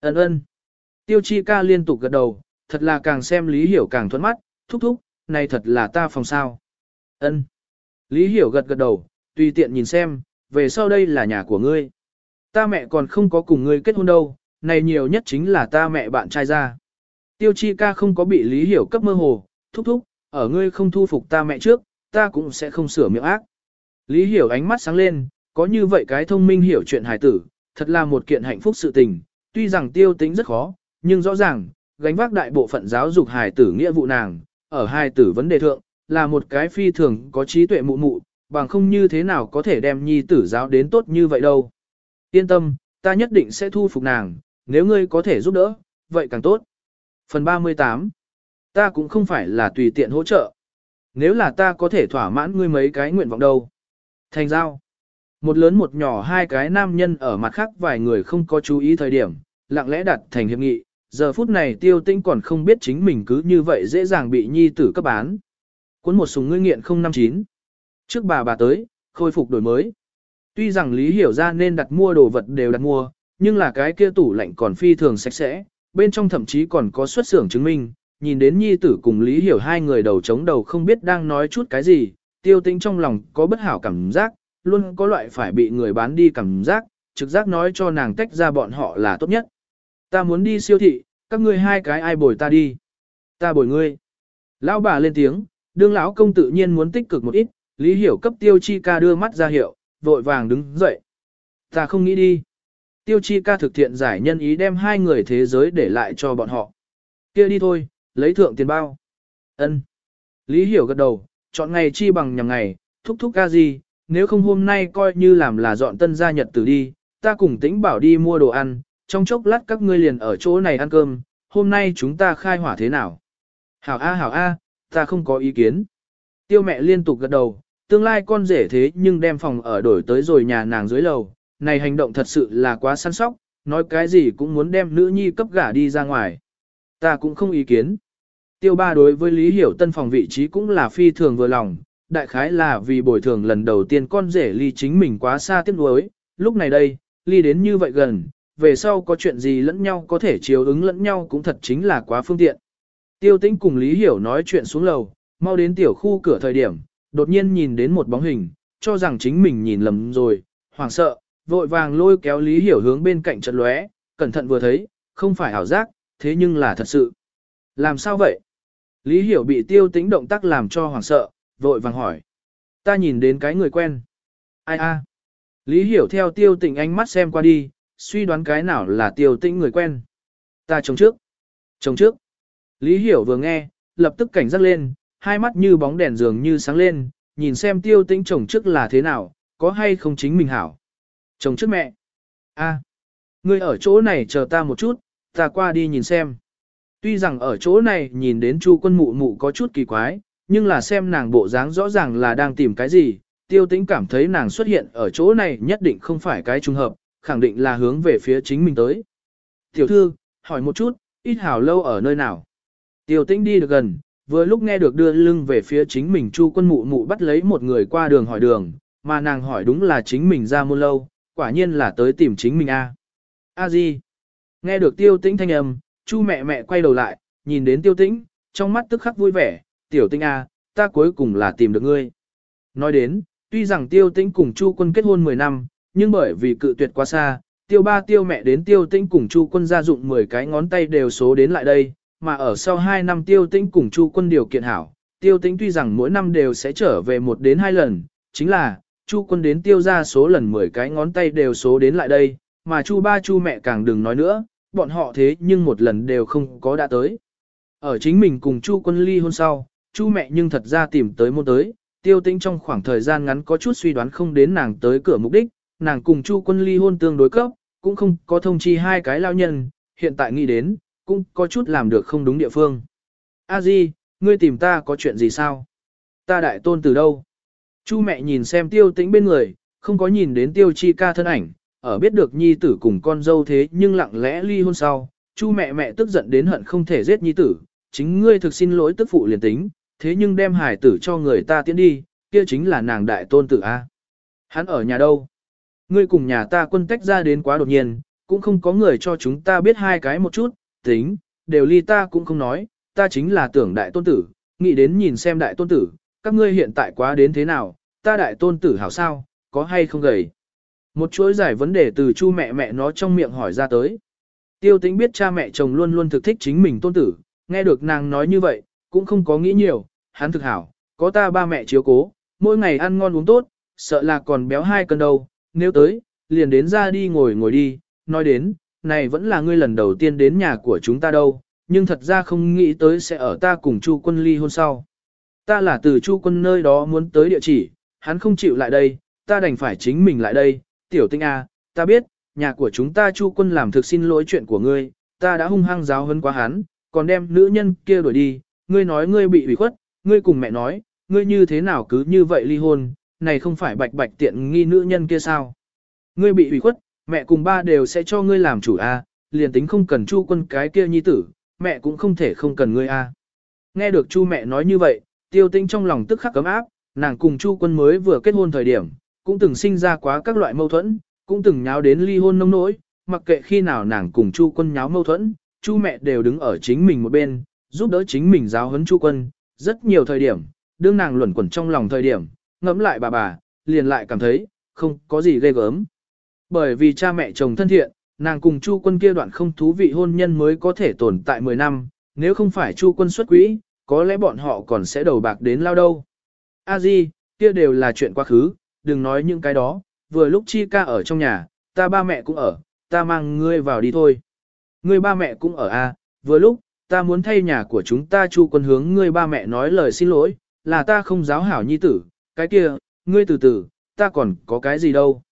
Ấn ơn! Tiêu chi ca liên tục gật đầu, thật là càng xem lý hiểu càng thuẫn mắt, thúc thúc, này thật là ta phòng sao. Ân. Lý hiểu gật gật đầu, tùy tiện nhìn xem, về sau đây là nhà của ngươi. Ta mẹ còn không có cùng ngươi kết hôn đâu, này nhiều nhất chính là ta mẹ bạn trai ra. Tiêu chi ca không có bị lý hiểu cấp mơ hồ, thúc thúc, ở ngươi không thu phục ta mẹ trước, ta cũng sẽ không sửa miệng ác. Lý hiểu ánh mắt sáng lên, có như vậy cái thông minh hiểu chuyện hài tử, thật là một kiện hạnh phúc sự tình, tuy rằng tiêu tính rất khó, nhưng rõ ràng, gánh vác đại bộ phận giáo dục hài tử nghĩa vụ nàng, ở hài tử vấn đề thượng, là một cái phi thường có trí tuệ mụ mụ, bằng không như thế nào có thể đem nhi tử giáo đến tốt như vậy đâu. Yên tâm, ta nhất định sẽ thu phục nàng, nếu ngươi có thể giúp đỡ, vậy càng tốt. Phần 38 Ta cũng không phải là tùy tiện hỗ trợ. Nếu là ta có thể thỏa mãn ngươi mấy cái nguyện vọng đâu. Thành giao. Một lớn một nhỏ hai cái nam nhân ở mặt khác vài người không có chú ý thời điểm, lặng lẽ đặt thành hiệp nghị. Giờ phút này tiêu tinh còn không biết chính mình cứ như vậy dễ dàng bị nhi tử cấp bán. Cuốn một súng ngươi nghiện 059. Trước bà bà tới, khôi phục đổi mới. Tuy rằng Lý Hiểu ra nên đặt mua đồ vật đều đặt mua, nhưng là cái kia tủ lạnh còn phi thường sạch sẽ, bên trong thậm chí còn có xuất xưởng chứng minh, nhìn đến nhi tử cùng Lý Hiểu hai người đầu chống đầu không biết đang nói chút cái gì, tiêu tĩnh trong lòng có bất hảo cảm giác, luôn có loại phải bị người bán đi cảm giác, trực giác nói cho nàng tách ra bọn họ là tốt nhất. Ta muốn đi siêu thị, các ngươi hai cái ai bồi ta đi. Ta bồi ngươi. Lão bà lên tiếng, đương lão công tự nhiên muốn tích cực một ít, Lý Hiểu cấp tiêu chi ca đưa mắt ra hiệu, vội vàng đứng dậy. Ta không nghĩ đi. Tiêu chi ca thực thiện giải nhân ý đem hai người thế giới để lại cho bọn họ. kia đi thôi, lấy thượng tiền bao. ân Lý hiểu gật đầu, chọn ngày chi bằng nhằm ngày, thúc thúc ca gì, nếu không hôm nay coi như làm là dọn tân gia nhật tử đi, ta cùng tĩnh bảo đi mua đồ ăn, trong chốc lát các ngươi liền ở chỗ này ăn cơm, hôm nay chúng ta khai hỏa thế nào? Hảo A hảo A, ta không có ý kiến. Tiêu mẹ liên tục gật đầu, tương lai con rể thế nhưng đem phòng ở đổi tới rồi nhà nàng dưới lầu, này hành động thật sự là quá săn sóc, nói cái gì cũng muốn đem nữ nhi cấp gả đi ra ngoài. Ta cũng không ý kiến. Tiêu ba đối với Lý Hiểu tân phòng vị trí cũng là phi thường vừa lòng, đại khái là vì bồi thường lần đầu tiên con rể ly chính mình quá xa tiếc nuối, lúc này đây, ly đến như vậy gần, về sau có chuyện gì lẫn nhau có thể chiếu ứng lẫn nhau cũng thật chính là quá phương tiện. Tiêu tĩnh cùng Lý Hiểu nói chuyện xuống lầu, mau đến tiểu khu cửa thời điểm, đột nhiên nhìn đến một bóng hình, cho rằng chính mình nhìn lầm rồi, hoảng sợ, vội vàng lôi kéo Lý Hiểu hướng bên cạnh trận lóe, cẩn thận vừa thấy, không phải ảo giác, thế nhưng là thật sự. Làm sao vậy? Lý Hiểu bị tiêu tĩnh động tác làm cho hoảng sợ, vội vàng hỏi. Ta nhìn đến cái người quen. Ai a? Lý Hiểu theo tiêu tịnh ánh mắt xem qua đi, suy đoán cái nào là tiêu tĩnh người quen. Ta chống trước. Chống trước. Lý Hiểu vừa nghe, lập tức cảnh giác lên, hai mắt như bóng đèn dường như sáng lên, nhìn xem tiêu tĩnh chồng trước là thế nào, có hay không chính mình hảo. Chồng trước mẹ. a, ngươi ở chỗ này chờ ta một chút, ta qua đi nhìn xem. Tuy rằng ở chỗ này nhìn đến chu quân mụ mụ có chút kỳ quái, nhưng là xem nàng bộ dáng rõ ràng là đang tìm cái gì, tiêu tĩnh cảm thấy nàng xuất hiện ở chỗ này nhất định không phải cái trùng hợp, khẳng định là hướng về phía chính mình tới. Tiểu thư, hỏi một chút, ít hảo lâu ở nơi nào? Tiêu tĩnh đi được gần, vừa lúc nghe được đưa lưng về phía chính mình chu quân mụ mụ bắt lấy một người qua đường hỏi đường, mà nàng hỏi đúng là chính mình ra muôn lâu, quả nhiên là tới tìm chính mình a. A gì? Nghe được tiêu tĩnh thanh âm, chu mẹ mẹ quay đầu lại, nhìn đến tiêu tĩnh, trong mắt tức khắc vui vẻ, tiểu tinh a, ta cuối cùng là tìm được ngươi. Nói đến, tuy rằng tiêu tĩnh cùng chu quân kết hôn 10 năm, nhưng bởi vì cự tuyệt quá xa, tiêu ba tiêu mẹ đến tiêu tĩnh cùng chu quân gia dụng 10 cái ngón tay đều số đến lại đây, mà ở sau 2 năm tiêu tĩnh cùng chu quân điều kiện hảo, tiêu tĩnh tuy rằng mỗi năm đều sẽ trở về một đến hai lần, chính là, chu quân đến tiêu ra số lần 10 cái ngón tay đều số đến lại đây, mà chu ba chu mẹ càng đừng nói nữa, bọn họ thế nhưng một lần đều không có đã tới. Ở chính mình cùng chu quân ly hôn sau, chu mẹ nhưng thật ra tìm tới môn tới, tiêu tĩnh trong khoảng thời gian ngắn có chút suy đoán không đến nàng tới cửa mục đích, nàng cùng chu quân ly hôn tương đối cấp, cũng không có thông chi hai cái lao nhân, hiện tại nghĩ đến, cũng có chút làm được không đúng địa phương. A Di, ngươi tìm ta có chuyện gì sao? Ta đại tôn từ đâu? Chu mẹ nhìn xem tiêu tĩnh bên người, không có nhìn đến tiêu chi ca thân ảnh, ở biết được nhi tử cùng con dâu thế nhưng lặng lẽ ly hôn sau, chu mẹ mẹ tức giận đến hận không thể giết nhi tử, chính ngươi thực xin lỗi tức phụ liền tính, thế nhưng đem hải tử cho người ta tiến đi, kia chính là nàng đại tôn tử A. Hắn ở nhà đâu? Ngươi cùng nhà ta quân tách ra đến quá đột nhiên, cũng không có người cho chúng ta biết hai cái một chút, tính, đều ly ta cũng không nói, ta chính là tưởng đại tôn tử, nghĩ đến nhìn xem đại tôn tử, các ngươi hiện tại quá đến thế nào, ta đại tôn tử hảo sao, có hay không gầy. Một chuỗi giải vấn đề từ chu mẹ mẹ nó trong miệng hỏi ra tới. Tiêu tính biết cha mẹ chồng luôn luôn thực thích chính mình tôn tử, nghe được nàng nói như vậy, cũng không có nghĩ nhiều, hắn thực hảo, có ta ba mẹ chiếu cố, mỗi ngày ăn ngon uống tốt, sợ là còn béo hai cân đâu, nếu tới, liền đến ra đi ngồi ngồi đi, nói đến, này vẫn là ngươi lần đầu tiên đến nhà của chúng ta đâu, nhưng thật ra không nghĩ tới sẽ ở ta cùng Chu quân ly hôn sau. Ta là từ Chu quân nơi đó muốn tới địa chỉ, hắn không chịu lại đây, ta đành phải chính mình lại đây, tiểu tinh A, ta biết, nhà của chúng ta Chu quân làm thực xin lỗi chuyện của ngươi, ta đã hung hăng giáo hơn quá hắn, còn đem nữ nhân kia đuổi đi, ngươi nói ngươi bị ủy khuất, ngươi cùng mẹ nói, ngươi như thế nào cứ như vậy ly hôn, này không phải bạch bạch tiện nghi nữ nhân kia sao? Ngươi bị ủy khuất, mẹ cùng ba đều sẽ cho ngươi làm chủ a, liền tính không cần chu quân cái kia nhi tử, mẹ cũng không thể không cần ngươi a. Nghe được chu mẹ nói như vậy, tiêu tinh trong lòng tức khắc cấm áp, nàng cùng chu quân mới vừa kết hôn thời điểm, cũng từng sinh ra quá các loại mâu thuẫn, cũng từng nháo đến ly hôn nông nỗi, mặc kệ khi nào nàng cùng chu quân nháo mâu thuẫn, chu mẹ đều đứng ở chính mình một bên, giúp đỡ chính mình giáo huấn chu quân, rất nhiều thời điểm, đương nàng luẩn quẩn trong lòng thời điểm, ngẫm lại bà bà, liền lại cảm thấy, không có gì ghê gớm. Bởi vì cha mẹ chồng thân thiện, nàng cùng Chu quân kia đoạn không thú vị hôn nhân mới có thể tồn tại 10 năm, nếu không phải Chu quân xuất quỹ, có lẽ bọn họ còn sẽ đầu bạc đến lao đâu. A Di, kia đều là chuyện quá khứ, đừng nói những cái đó, vừa lúc Chi ca ở trong nhà, ta ba mẹ cũng ở, ta mang ngươi vào đi thôi. Ngươi ba mẹ cũng ở a, à, vừa lúc, ta muốn thay nhà của chúng ta Chu quân hướng ngươi ba mẹ nói lời xin lỗi, là ta không giáo hảo nhi tử, cái kia, ngươi từ từ, ta còn có cái gì đâu.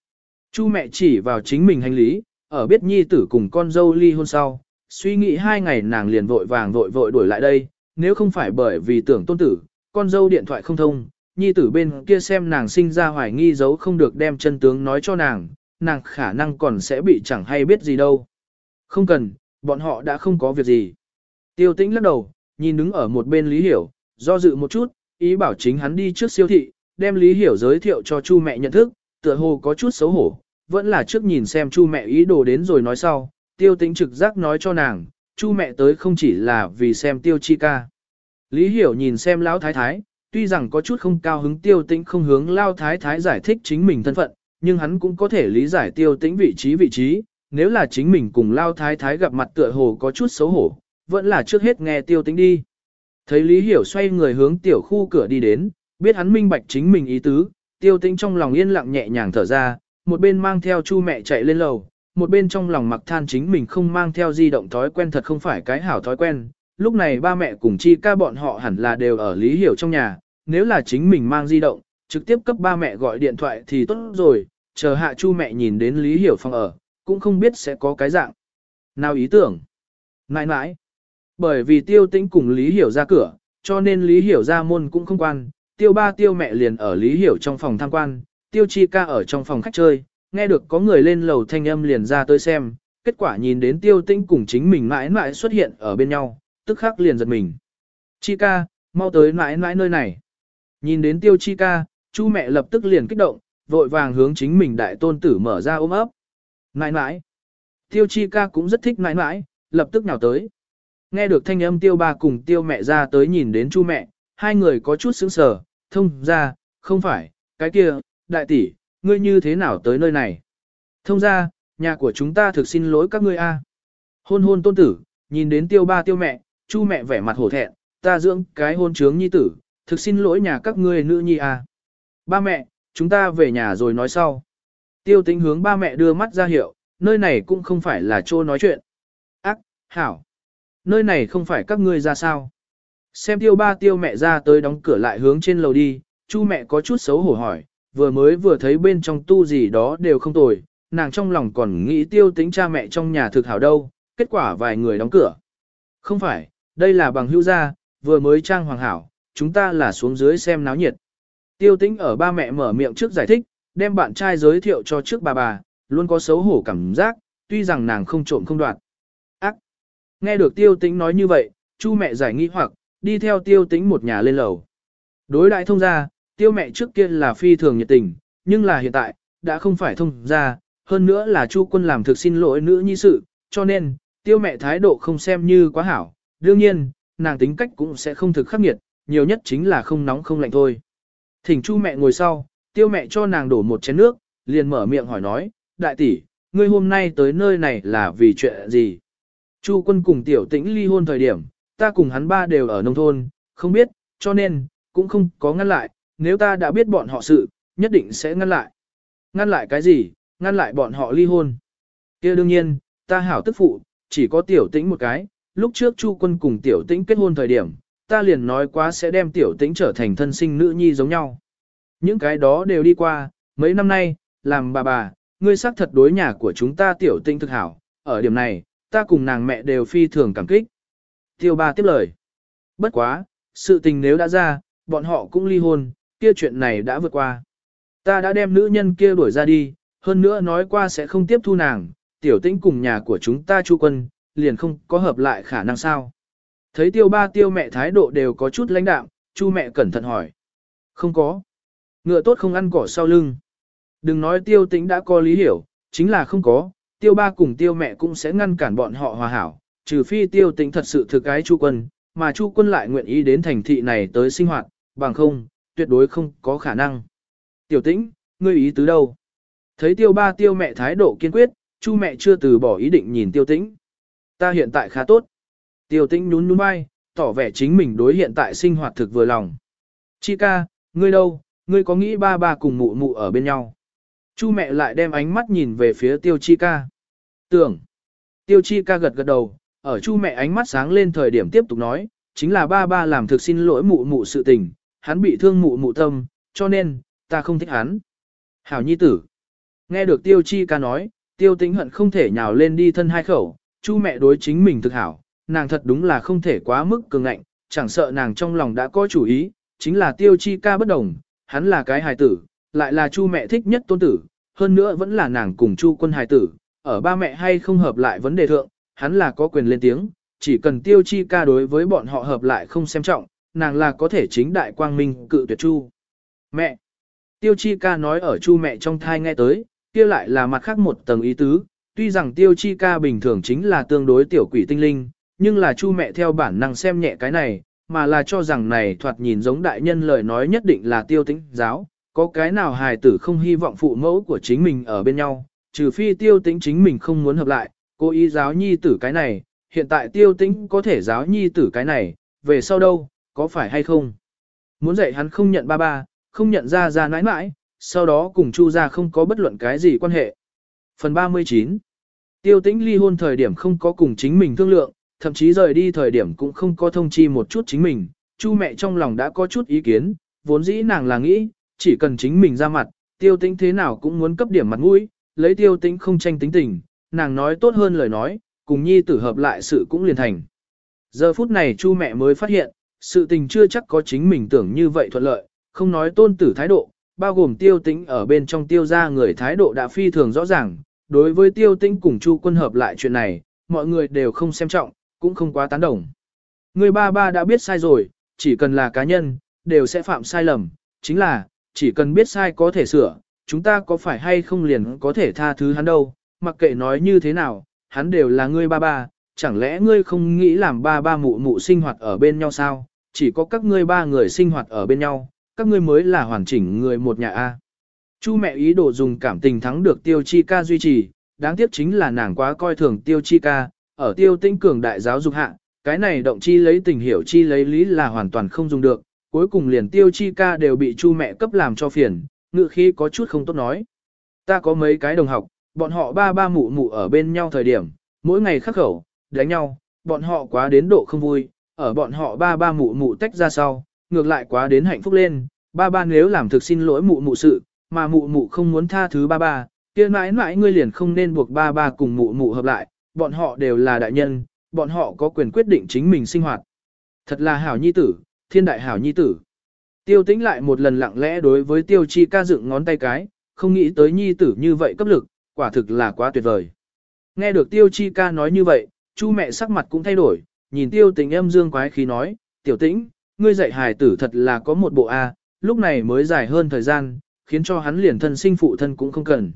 Chu mẹ chỉ vào chính mình hành lý, ở biết nhi tử cùng con dâu ly hôn sau, suy nghĩ hai ngày nàng liền vội vàng vội vội đuổi lại đây, nếu không phải bởi vì tưởng tôn tử, con dâu điện thoại không thông, nhi tử bên kia xem nàng sinh ra hoài nghi giấu không được đem chân tướng nói cho nàng, nàng khả năng còn sẽ bị chẳng hay biết gì đâu. Không cần, bọn họ đã không có việc gì. Tiêu tĩnh lắc đầu, nhìn đứng ở một bên Lý Hiểu, do dự một chút, ý bảo chính hắn đi trước siêu thị, đem Lý Hiểu giới thiệu cho chu mẹ nhận thức, tựa hồ có chút xấu hổ, vẫn là trước nhìn xem chu mẹ ý đồ đến rồi nói sau, tiêu tĩnh trực giác nói cho nàng, chu mẹ tới không chỉ là vì xem tiêu chi ca. Lý Hiểu nhìn xem lão thái thái, tuy rằng có chút không cao hứng tiêu tĩnh không hướng lao thái thái giải thích chính mình thân phận, nhưng hắn cũng có thể lý giải tiêu tĩnh vị trí vị trí, nếu là chính mình cùng lao thái thái gặp mặt tựa hồ có chút xấu hổ, vẫn là trước hết nghe tiêu tính đi. Thấy Lý Hiểu xoay người hướng tiểu khu cửa đi đến, biết hắn minh bạch chính mình ý tứ, tiêu tính trong lòng yên lặng nhẹ nhàng thở ra, một bên mang theo chu mẹ chạy lên lầu, một bên trong lòng mặc than chính mình không mang theo di động thói quen thật không phải cái hảo thói quen. Lúc này ba mẹ cùng chi ca bọn họ hẳn là đều ở Lý Hiểu trong nhà, nếu là chính mình mang di động, trực tiếp cấp ba mẹ gọi điện thoại thì tốt rồi, chờ hạ chu mẹ nhìn đến Lý Hiểu phòng ở, cũng không biết sẽ có cái dạng. Nào ý tưởng? Nãi nãi. Bởi vì tiêu tĩnh cùng Lý Hiểu ra cửa, cho nên Lý Hiểu ra môn cũng không quan, tiêu ba tiêu mẹ liền ở Lý Hiểu trong phòng tham quan, tiêu chi ca ở trong phòng khách chơi, nghe được có người lên lầu thanh âm liền ra tới xem, kết quả nhìn đến tiêu tĩnh cùng chính mình mãi mãi xuất hiện ở bên nhau, tức khắc liền giật mình. Chi ca, mau tới mãi mãi nơi này. Nhìn đến tiêu chi ca, chu mẹ lập tức liền kích động, vội vàng hướng chính mình đại tôn tử mở ra ôm ấp. Mãi mãi. Tiêu chi ca cũng rất thích mãi mãi, lập tức nhào tới. Nghe được thanh âm tiêu ba cùng tiêu mẹ ra tới nhìn đến chu mẹ, hai người có chút sững sờ, thông ra, không phải, cái kia, đại tỷ, ngươi như thế nào tới nơi này? Thông ra, nhà của chúng ta thực xin lỗi các ngươi a. Hôn hôn tôn tử, nhìn đến tiêu ba tiêu mẹ, chu mẹ vẻ mặt hổ thẹn, ta dưỡng cái hôn trướng nhi tử, thực xin lỗi nhà các ngươi nữ nhi a. Ba mẹ, chúng ta về nhà rồi nói sau. Tiêu tính hướng ba mẹ đưa mắt ra hiệu, nơi này cũng không phải là chỗ nói chuyện. Ác, hảo. Nơi này không phải các ngươi ra sao. Xem tiêu ba tiêu mẹ ra tới đóng cửa lại hướng trên lầu đi, chu mẹ có chút xấu hổ hỏi, vừa mới vừa thấy bên trong tu gì đó đều không tồi, nàng trong lòng còn nghĩ tiêu tính cha mẹ trong nhà thực hảo đâu, kết quả vài người đóng cửa. Không phải, đây là bằng hữu gia, vừa mới trang hoàng hảo, chúng ta là xuống dưới xem náo nhiệt. Tiêu tĩnh ở ba mẹ mở miệng trước giải thích, đem bạn trai giới thiệu cho trước bà bà, luôn có xấu hổ cảm giác, tuy rằng nàng không trộm không đoạt. Nghe được tiêu tĩnh nói như vậy, chu mẹ giải nghi hoặc, đi theo tiêu tĩnh một nhà lên lầu. Đối đại thông gia, tiêu mẹ trước kia là phi thường nhiệt tình, nhưng là hiện tại, đã không phải thông gia, hơn nữa là chu quân làm thực xin lỗi nữ nhi sự, cho nên, tiêu mẹ thái độ không xem như quá hảo. Đương nhiên, nàng tính cách cũng sẽ không thực khắc nghiệt, nhiều nhất chính là không nóng không lạnh thôi. Thỉnh chu mẹ ngồi sau, tiêu mẹ cho nàng đổ một chén nước, liền mở miệng hỏi nói, đại tỷ, ngươi hôm nay tới nơi này là vì chuyện gì? Chu quân cùng tiểu tĩnh ly hôn thời điểm, ta cùng hắn ba đều ở nông thôn, không biết, cho nên, cũng không có ngăn lại, nếu ta đã biết bọn họ sự, nhất định sẽ ngăn lại. Ngăn lại cái gì, ngăn lại bọn họ ly hôn. kia đương nhiên, ta hảo tức phụ, chỉ có tiểu tĩnh một cái, lúc trước chu quân cùng tiểu tĩnh kết hôn thời điểm, ta liền nói quá sẽ đem tiểu tĩnh trở thành thân sinh nữ nhi giống nhau. Những cái đó đều đi qua, mấy năm nay, làm bà bà, ngươi xác thật đối nhà của chúng ta tiểu tĩnh thực hảo, ở điểm này, ta cùng nàng mẹ đều phi thường cảm kích. Tiêu ba tiếp lời. Bất quá, sự tình nếu đã ra, bọn họ cũng ly hôn, kia chuyện này đã vượt qua. Ta đã đem nữ nhân kia đuổi ra đi, hơn nữa nói qua sẽ không tiếp thu nàng, tiểu tĩnh cùng nhà của chúng ta chu quân, liền không có hợp lại khả năng sao. Thấy tiêu ba tiêu mẹ thái độ đều có chút lãnh đạm, chu mẹ cẩn thận hỏi. Không có. Ngựa tốt không ăn cỏ sau lưng. Đừng nói tiêu tĩnh đã có lý hiểu, chính là không có, tiêu ba cùng tiêu mẹ cũng sẽ ngăn cản bọn họ hòa hảo, trừ phi tiêu tĩnh thật sự thực cái chu quân, mà chu quân lại nguyện ý đến thành thị này tới sinh hoạt, bằng không, tuyệt đối không có khả năng. Tiểu tĩnh, ngươi ý tứ đâu? Thấy tiêu ba tiêu mẹ thái độ kiên quyết, chu mẹ chưa từ bỏ ý định nhìn tiêu tĩnh. Ta hiện tại khá tốt. Tiêu tĩnh nhún nhún vai, tỏ vẻ chính mình đối hiện tại sinh hoạt thực vừa lòng. Chi ca, ngươi đâu, ngươi có nghĩ ba ba cùng mụ mụ ở bên nhau? Chu mẹ lại đem ánh mắt nhìn về phía tiêu chi ca. Tưởng. Tiêu chi ca gật gật đầu, ở chu mẹ ánh mắt sáng lên thời điểm tiếp tục nói, chính là ba ba làm thực xin lỗi mụ mụ sự tình, hắn bị thương mụ mụ tâm, cho nên, ta không thích hắn. Hảo nhi tử. Nghe được tiêu chi ca nói, tiêu Tĩnh hận không thể nhào lên đi thân hai khẩu, chu mẹ đối chính mình thực hảo, nàng thật đúng là không thể quá mức cường ngạnh, chẳng sợ nàng trong lòng đã có chủ ý, chính là tiêu chi ca bất đồng, hắn là cái hài tử, lại là chu mẹ thích nhất tôn tử, hơn nữa vẫn là nàng cùng chu quân hài tử, ở ba mẹ hay không hợp lại vấn đề thượng, hắn là có quyền lên tiếng, chỉ cần tiêu chi ca đối với bọn họ hợp lại không xem trọng, nàng là có thể chính đại quang minh cự tuyệt chu. Mẹ! Tiêu chi ca nói ở chu mẹ trong thai nghe tới, kia lại là mặt khác một tầng ý tứ, tuy rằng tiêu chi ca bình thường chính là tương đối tiểu quỷ tinh linh, nhưng là chu mẹ theo bản năng xem nhẹ cái này, mà là cho rằng này thoạt nhìn giống đại nhân lời nói nhất định là tiêu tĩnh giáo, có cái nào hài tử không hy vọng phụ mẫu của chính mình ở bên nhau, trừ phi tiêu tĩnh chính mình không muốn hợp lại, cố ý giáo nhi tử cái này, hiện tại tiêu tĩnh có thể giáo nhi tử cái này, về sau đâu, có phải hay không? Muốn dạy hắn không nhận ba ba, không nhận ra ra nãi nãi, sau đó cùng chu ra không có bất luận cái gì quan hệ. Phần 39 Tiêu tĩnh ly hôn thời điểm không có cùng chính mình thương lượng, thậm chí rời đi thời điểm cũng không có thông chi một chút chính mình, chu mẹ trong lòng đã có chút ý kiến, vốn dĩ nàng là nghĩ, chỉ cần chính mình ra mặt, tiêu tĩnh thế nào cũng muốn cấp điểm mặt mũi, lấy tiêu tĩnh không tranh tính tình, nàng nói tốt hơn lời nói, cùng nhi tử hợp lại sự cũng liền thành. Giờ phút này chu mẹ mới phát hiện, sự tình chưa chắc có chính mình tưởng như vậy thuận lợi, không nói tôn tử thái độ, bao gồm tiêu tĩnh ở bên trong tiêu gia người thái độ đã phi thường rõ ràng, đối với tiêu tĩnh cùng chu quân hợp lại chuyện này, mọi người đều không xem trọng, cũng không quá tán đồng. Người ba ba đã biết sai rồi, chỉ cần là cá nhân, đều sẽ phạm sai lầm, chính là, chỉ cần biết sai có thể sửa, chúng ta có phải hay không liền có thể tha thứ hắn đâu, mặc kệ nói như thế nào, hắn đều là ngươi ba ba, chẳng lẽ ngươi không nghĩ làm ba ba mụ mụ sinh hoạt ở bên nhau sao, chỉ có các ngươi ba người sinh hoạt ở bên nhau, các ngươi mới là hoàn chỉnh người một nhà A. Chu mẹ ý đồ dùng cảm tình thắng được tiêu chi ca duy trì, đáng tiếc chính là nàng quá coi thường tiêu chi ca, ở tiêu tinh cường đại giáo dục hạ, cái này động chi lấy tình hiểu chi lấy lý là hoàn toàn không dùng được, cuối cùng liền tiêu chi ca đều bị chu mẹ cấp làm cho phiền, ngự khi có chút không tốt nói. Ta có mấy cái đồng học, bọn họ ba ba mụ mụ ở bên nhau thời điểm, mỗi ngày khắc khẩu, đánh nhau, bọn họ quá đến độ không vui, ở bọn họ ba ba mụ mụ tách ra sau, ngược lại quá đến hạnh phúc lên, ba ba nếu làm thực xin lỗi mụ mụ sự, mà mụ mụ không muốn tha thứ ba ba, kia mãi mãi ngươi liền không nên buộc ba ba cùng mụ mụ hợp lại, bọn họ đều là đại nhân, bọn họ có quyền quyết định chính mình sinh hoạt. Thật là hảo nhi tử, thiên đại hảo nhi tử. Tiêu tĩnh lại một lần lặng lẽ đối với tiêu chi ca dựng ngón tay cái, không nghĩ tới nhi tử như vậy cấp lực, quả thực là quá tuyệt vời. Nghe được tiêu chi ca nói như vậy, chu mẹ sắc mặt cũng thay đổi, nhìn tiêu tĩnh âm dương quái khí nói, tiểu tĩnh, ngươi dạy hài tử thật là có một bộ A, lúc này mới dài hơn thời gian, khiến cho hắn liền thân sinh phụ thân cũng không cần.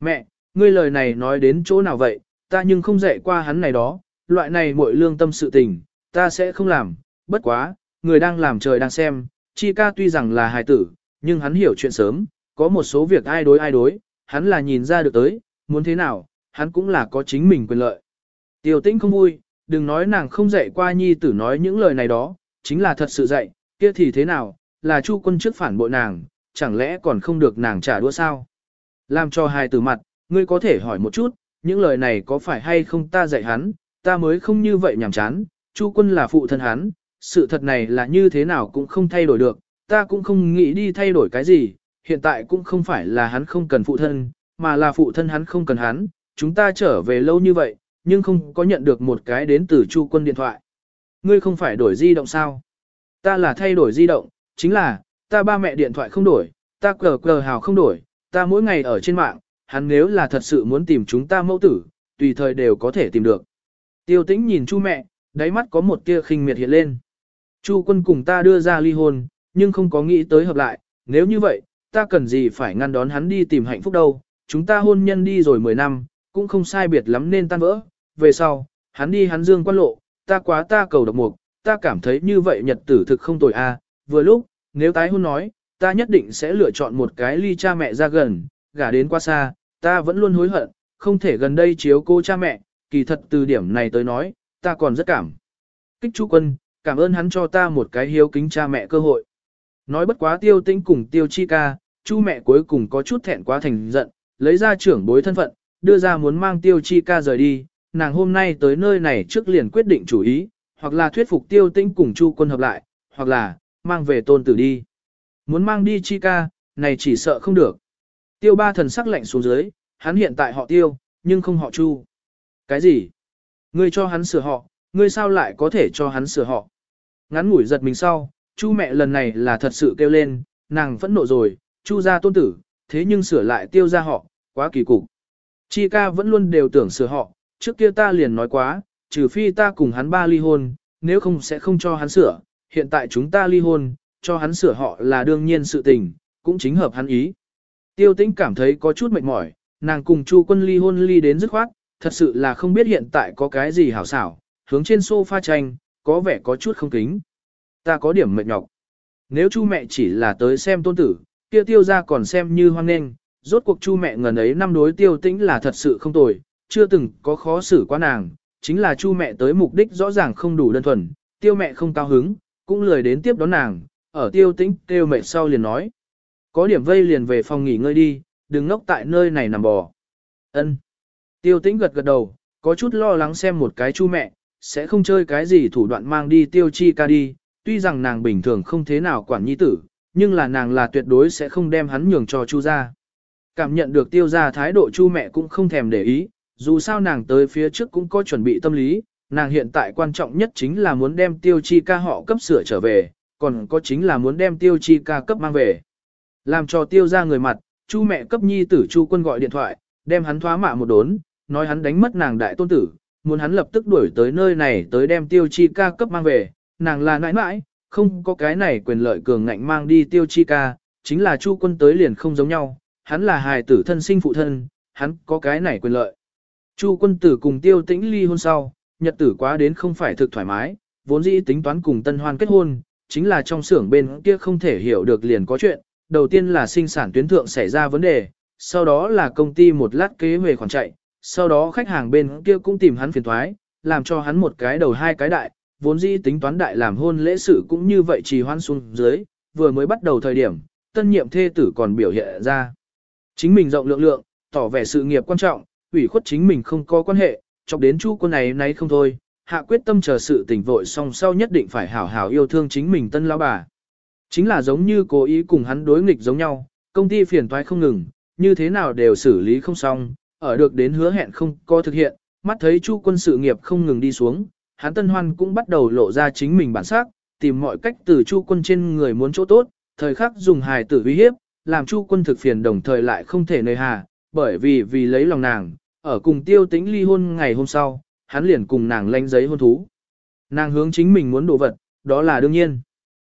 Mẹ, ngươi lời này nói đến chỗ nào vậy, ta nhưng không dạy qua hắn này đó, loại này muội lương tâm sự tình, ta sẽ không làm, bất quá, người đang làm trời đang xem, chi ca tuy rằng là hài tử, nhưng hắn hiểu chuyện sớm, có một số việc ai đối ai đối, hắn là nhìn ra được tới, muốn thế nào, hắn cũng là có chính mình quyền lợi. Tiêu tĩnh không vui, đừng nói nàng không dạy qua nhi tử nói những lời này đó, chính là thật sự dạy, kia thì thế nào, là chu quân trước phản bội nàng, chẳng lẽ còn không được nàng trả đũa sao? Làm cho hài tử mặt, ngươi có thể hỏi một chút, những lời này có phải hay không ta dạy hắn, ta mới không như vậy nhảm chán, chu quân là phụ thân hắn, sự thật này là như thế nào cũng không thay đổi được, ta cũng không nghĩ đi thay đổi cái gì, hiện tại cũng không phải là hắn không cần phụ thân, mà là phụ thân hắn không cần hắn, chúng ta trở về lâu như vậy, nhưng không có nhận được một cái đến từ chu quân điện thoại. Ngươi không phải đổi di động sao? Ta là thay đổi di động, chính là, ta ba mẹ điện thoại không đổi, ta cờ cờ hào không đổi, ta mỗi ngày ở trên mạng, hắn nếu là thật sự muốn tìm chúng ta mẫu tử, tùy thời đều có thể tìm được. Tiêu tĩnh nhìn chu mẹ, đáy mắt có một tia khinh miệt hiện lên. Chu quân cùng ta đưa ra ly hôn, nhưng không có nghĩ tới hợp lại, nếu như vậy, ta cần gì phải ngăn đón hắn đi tìm hạnh phúc đâu, chúng ta hôn nhân đi rồi 10 năm, cũng không sai biệt lắm nên tan vỡ, về sau, hắn đi hắn dương quan lộ, ta quá ta cầu độc mục, ta cảm thấy như vậy nhật tử thực không tồi a. vừa lúc, nếu tái hôn nói, ta nhất định sẽ lựa chọn một cái ly cha mẹ ra gần, gả đến qua xa, ta vẫn luôn hối hận, không thể gần đây chiếu cô cha mẹ, kỳ thật từ điểm này tới nói, ta còn rất cảm. Kích chú quân, cảm ơn hắn cho ta một cái hiếu kính cha mẹ cơ hội. Nói bất quá tiêu tĩnh cùng tiêu chi ca, chu mẹ cuối cùng có chút thẹn quá thành giận, lấy ra trưởng bối thân phận, đưa ra muốn mang tiêu chi ca rời đi, nàng hôm nay tới nơi này trước liền quyết định chủ ý, hoặc là thuyết phục tiêu tĩnh cùng chu quân hợp lại, hoặc là, mang về tôn tử đi. Muốn mang đi chi ca, này chỉ sợ không được. Tiêu ba thần sắc lạnh xuống dưới, hắn hiện tại họ tiêu, nhưng không họ chu. Cái gì? Ngươi cho hắn sửa họ, ngươi sao lại có thể cho hắn sửa họ? Ngắn ngủi giật mình sau, chu mẹ lần này là thật sự kêu lên, nàng phẫn nộ rồi, chu gia tôn tử, thế nhưng sửa lại tiêu ra họ, quá kỳ cục. Chi ca vẫn luôn đều tưởng sửa họ, trước kia ta liền nói quá, trừ phi ta cùng hắn ba ly hôn, nếu không sẽ không cho hắn sửa, hiện tại chúng ta ly hôn, cho hắn sửa họ là đương nhiên sự tình, cũng chính hợp hắn ý. Tiêu tĩnh cảm thấy có chút mệt mỏi, nàng cùng Chu quân ly hôn ly đến dứt khoát, thật sự là không biết hiện tại có cái gì hảo xảo, hướng trên sofa tranh, có vẻ có chút không kính. Ta có điểm mệt nhọc. Nếu chu mẹ chỉ là tới xem tôn tử, kia tiêu ra còn xem như hoang nghênh, rốt cuộc chu mẹ ngần ấy năm đối tiêu tĩnh là thật sự không tồi, chưa từng có khó xử quá nàng, chính là chu mẹ tới mục đích rõ ràng không đủ đơn thuần, tiêu mẹ không cao hứng, cũng lười đến tiếp đón nàng, ở tiêu tĩnh kêu mẹ sau liền nói. Có điểm vây liền về phòng nghỉ ngơi đi, đừng ngốc tại nơi này nằm bò. Ân. Tiêu tĩnh gật gật đầu, có chút lo lắng xem một cái chu mẹ, sẽ không chơi cái gì thủ đoạn mang đi tiêu chi ca đi, tuy rằng nàng bình thường không thế nào quản nhi tử, nhưng là nàng là tuyệt đối sẽ không đem hắn nhường cho chu ra. Cảm nhận được tiêu ra thái độ chu mẹ cũng không thèm để ý, dù sao nàng tới phía trước cũng có chuẩn bị tâm lý, nàng hiện tại quan trọng nhất chính là muốn đem tiêu chi ca họ cấp sửa trở về, còn có chính là muốn đem tiêu chi ca cấp mang về. Làm cho tiêu ra người mặt, chu mẹ cấp nhi tử chu quân gọi điện thoại, đem hắn thoá mạ một đốn, nói hắn đánh mất nàng đại tôn tử, muốn hắn lập tức đuổi tới nơi này tới đem tiêu chi ca cấp mang về, nàng là nãi nãi, không có cái này quyền lợi cường ngạnh mang đi tiêu chi ca, chính là chu quân tới liền không giống nhau, hắn là hài tử thân sinh phụ thân, hắn có cái này quyền lợi. Chu quân tử cùng tiêu tĩnh ly hôn sau, nhật tử quá đến không phải thực thoải mái, vốn dĩ tính toán cùng tân hoan kết hôn, chính là trong xưởng bên kia không thể hiểu được liền có chuyện, đầu tiên là sinh sản tuyến thượng xảy ra vấn đề, sau đó là công ty một lát kế về khoản chạy, sau đó khách hàng bên kia cũng tìm hắn phiền thoái, làm cho hắn một cái đầu hai cái đại, vốn dĩ tính toán đại làm hôn lễ sự cũng như vậy trì hoãn xuống dưới, vừa mới bắt đầu thời điểm, tân nhiệm thê tử còn biểu hiện ra. Chính mình rộng lượng lượng, tỏ vẻ sự nghiệp quan trọng, ủy khuất chính mình không có quan hệ, chọc đến chu quân này nay không thôi, hạ quyết tâm chờ sự tỉnh vội xong sau nhất định phải hảo hảo yêu thương chính mình tân lão bà. Chính là giống như cố ý cùng hắn đối nghịch giống nhau, công ty phiền toái không ngừng, như thế nào đều xử lý không xong, ở được đến hứa hẹn không có thực hiện, mắt thấy chu quân sự nghiệp không ngừng đi xuống, hắn tân hoan cũng bắt đầu lộ ra chính mình bản sắc, tìm mọi cách từ chu quân trên người muốn chỗ tốt, thời khắc dùng hài tử uy hiếp, làm chu quân thực phiền đồng thời lại không thể nơi hà, bởi vì vì lấy lòng nàng, ở cùng tiêu tĩnh ly hôn ngày hôm sau, hắn liền cùng nàng lanh giấy hôn thú. Nàng hướng chính mình muốn đồ vật, đó là đương nhiên.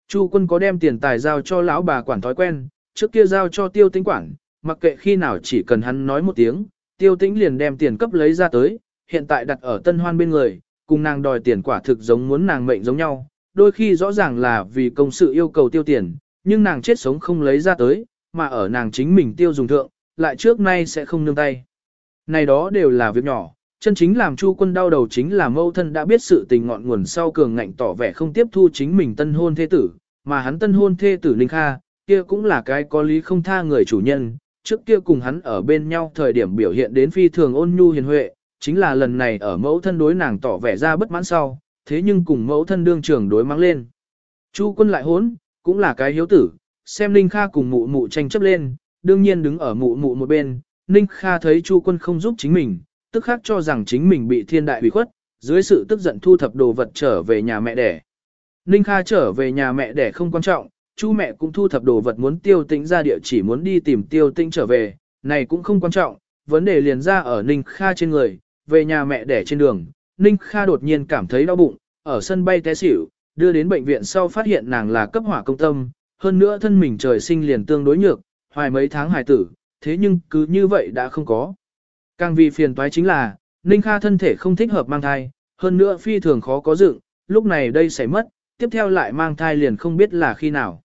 Chu quân có đem tiền tài giao cho lão bà quản thói quen, trước kia giao cho tiêu tĩnh quản, mặc kệ khi nào chỉ cần hắn nói một tiếng, tiêu tĩnh liền đem tiền cấp lấy ra tới, hiện tại đặt ở tân hoan bên người, cùng nàng đòi tiền quả thực giống muốn nàng mệnh giống nhau, đôi khi rõ ràng là vì công sự yêu cầu tiêu tiền, nhưng nàng chết sống không lấy ra tới, mà ở nàng chính mình tiêu dùng thượng, lại trước nay sẽ không nương tay. Này đó đều là việc nhỏ, chân chính làm Chu quân đau đầu chính là mâu thân đã biết sự tình ngọn nguồn sau cường ngạnh tỏ vẻ không tiếp thu chính mình tân hôn thế tử, mà hắn tân hôn thê tử Linh Kha, kia cũng là cái có lý không tha người chủ nhân, trước kia cùng hắn ở bên nhau thời điểm biểu hiện đến phi thường ôn nhu hiền huệ, chính là lần này ở mẫu thân đối nàng tỏ vẻ ra bất mãn sau, thế nhưng cùng mẫu thân đương trưởng đối mắng lên. Chu quân lại hốn, cũng là cái hiếu tử, xem Ninh Kha cùng mụ mụ tranh chấp lên, đương nhiên đứng ở mụ mụ một bên, Ninh Kha thấy Chu quân không giúp chính mình, tức khắc cho rằng chính mình bị thiên đại hủy khuất, dưới sự tức giận thu thập đồ vật trở về nhà mẹ đẻ. Ninh Kha trở về nhà mẹ đẻ không quan trọng, Chu mẹ cũng thu thập đồ vật muốn tiêu tĩnh ra địa chỉ muốn đi tìm tiêu tĩnh trở về, này cũng không quan trọng, vấn đề liền ra ở Ninh Kha trên người, về nhà mẹ đẻ trên đường, Ninh Kha đột nhiên cảm thấy đau bụng, ở sân bay té xỉu, đưa đến bệnh viện sau phát hiện nàng là cấp hỏa công tâm, hơn nữa thân mình trời sinh liền tương đối nhược, hoài mấy tháng hài tử, thế nhưng cứ như vậy đã không có. Càng vì phiền toái chính là, Ninh Kha thân thể không thích hợp mang thai, hơn nữa phi thường khó có dựng, lúc này đây sẽ mất, tiếp theo lại mang thai liền không biết là khi nào.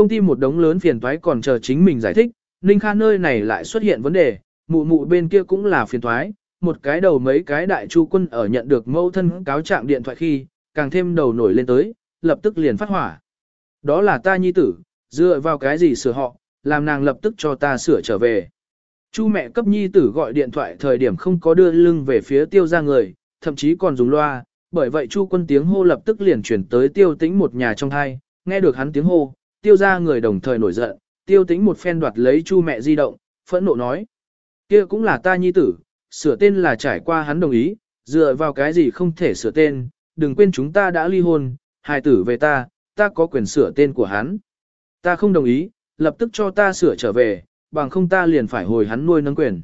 Công ty một đống lớn phiền toái còn chờ chính mình giải thích, Ninh Kha nơi này lại xuất hiện vấn đề, mụ mụ bên kia cũng là phiền toái, một cái đầu mấy cái đại chu quân ở nhận được mâu thân cáo trạng điện thoại khi, càng thêm đầu nổi lên tới, lập tức liền phát hỏa. Đó là ta nhi tử, dựa vào cái gì sửa họ, làm nàng lập tức cho ta sửa trở về. Chu mẹ cấp nhi tử gọi điện thoại thời điểm không có đưa lưng về phía tiêu ra người, thậm chí còn dùng loa, bởi vậy chu quân tiếng hô lập tức liền chuyển tới tiêu tĩnh một nhà trong hai, nghe được hắn tiếng hô, tiêu ra người đồng thời nổi giận, tiêu tĩnh một phen đoạt lấy chu mẹ di động, phẫn nộ nói. kia cũng là ta nhi tử, sửa tên là trải qua hắn đồng ý, dựa vào cái gì không thể sửa tên, đừng quên chúng ta đã ly hôn, hài tử về ta, ta có quyền sửa tên của hắn. Ta không đồng ý, lập tức cho ta sửa trở về, bằng không ta liền phải hồi hắn nuôi nâng quyền.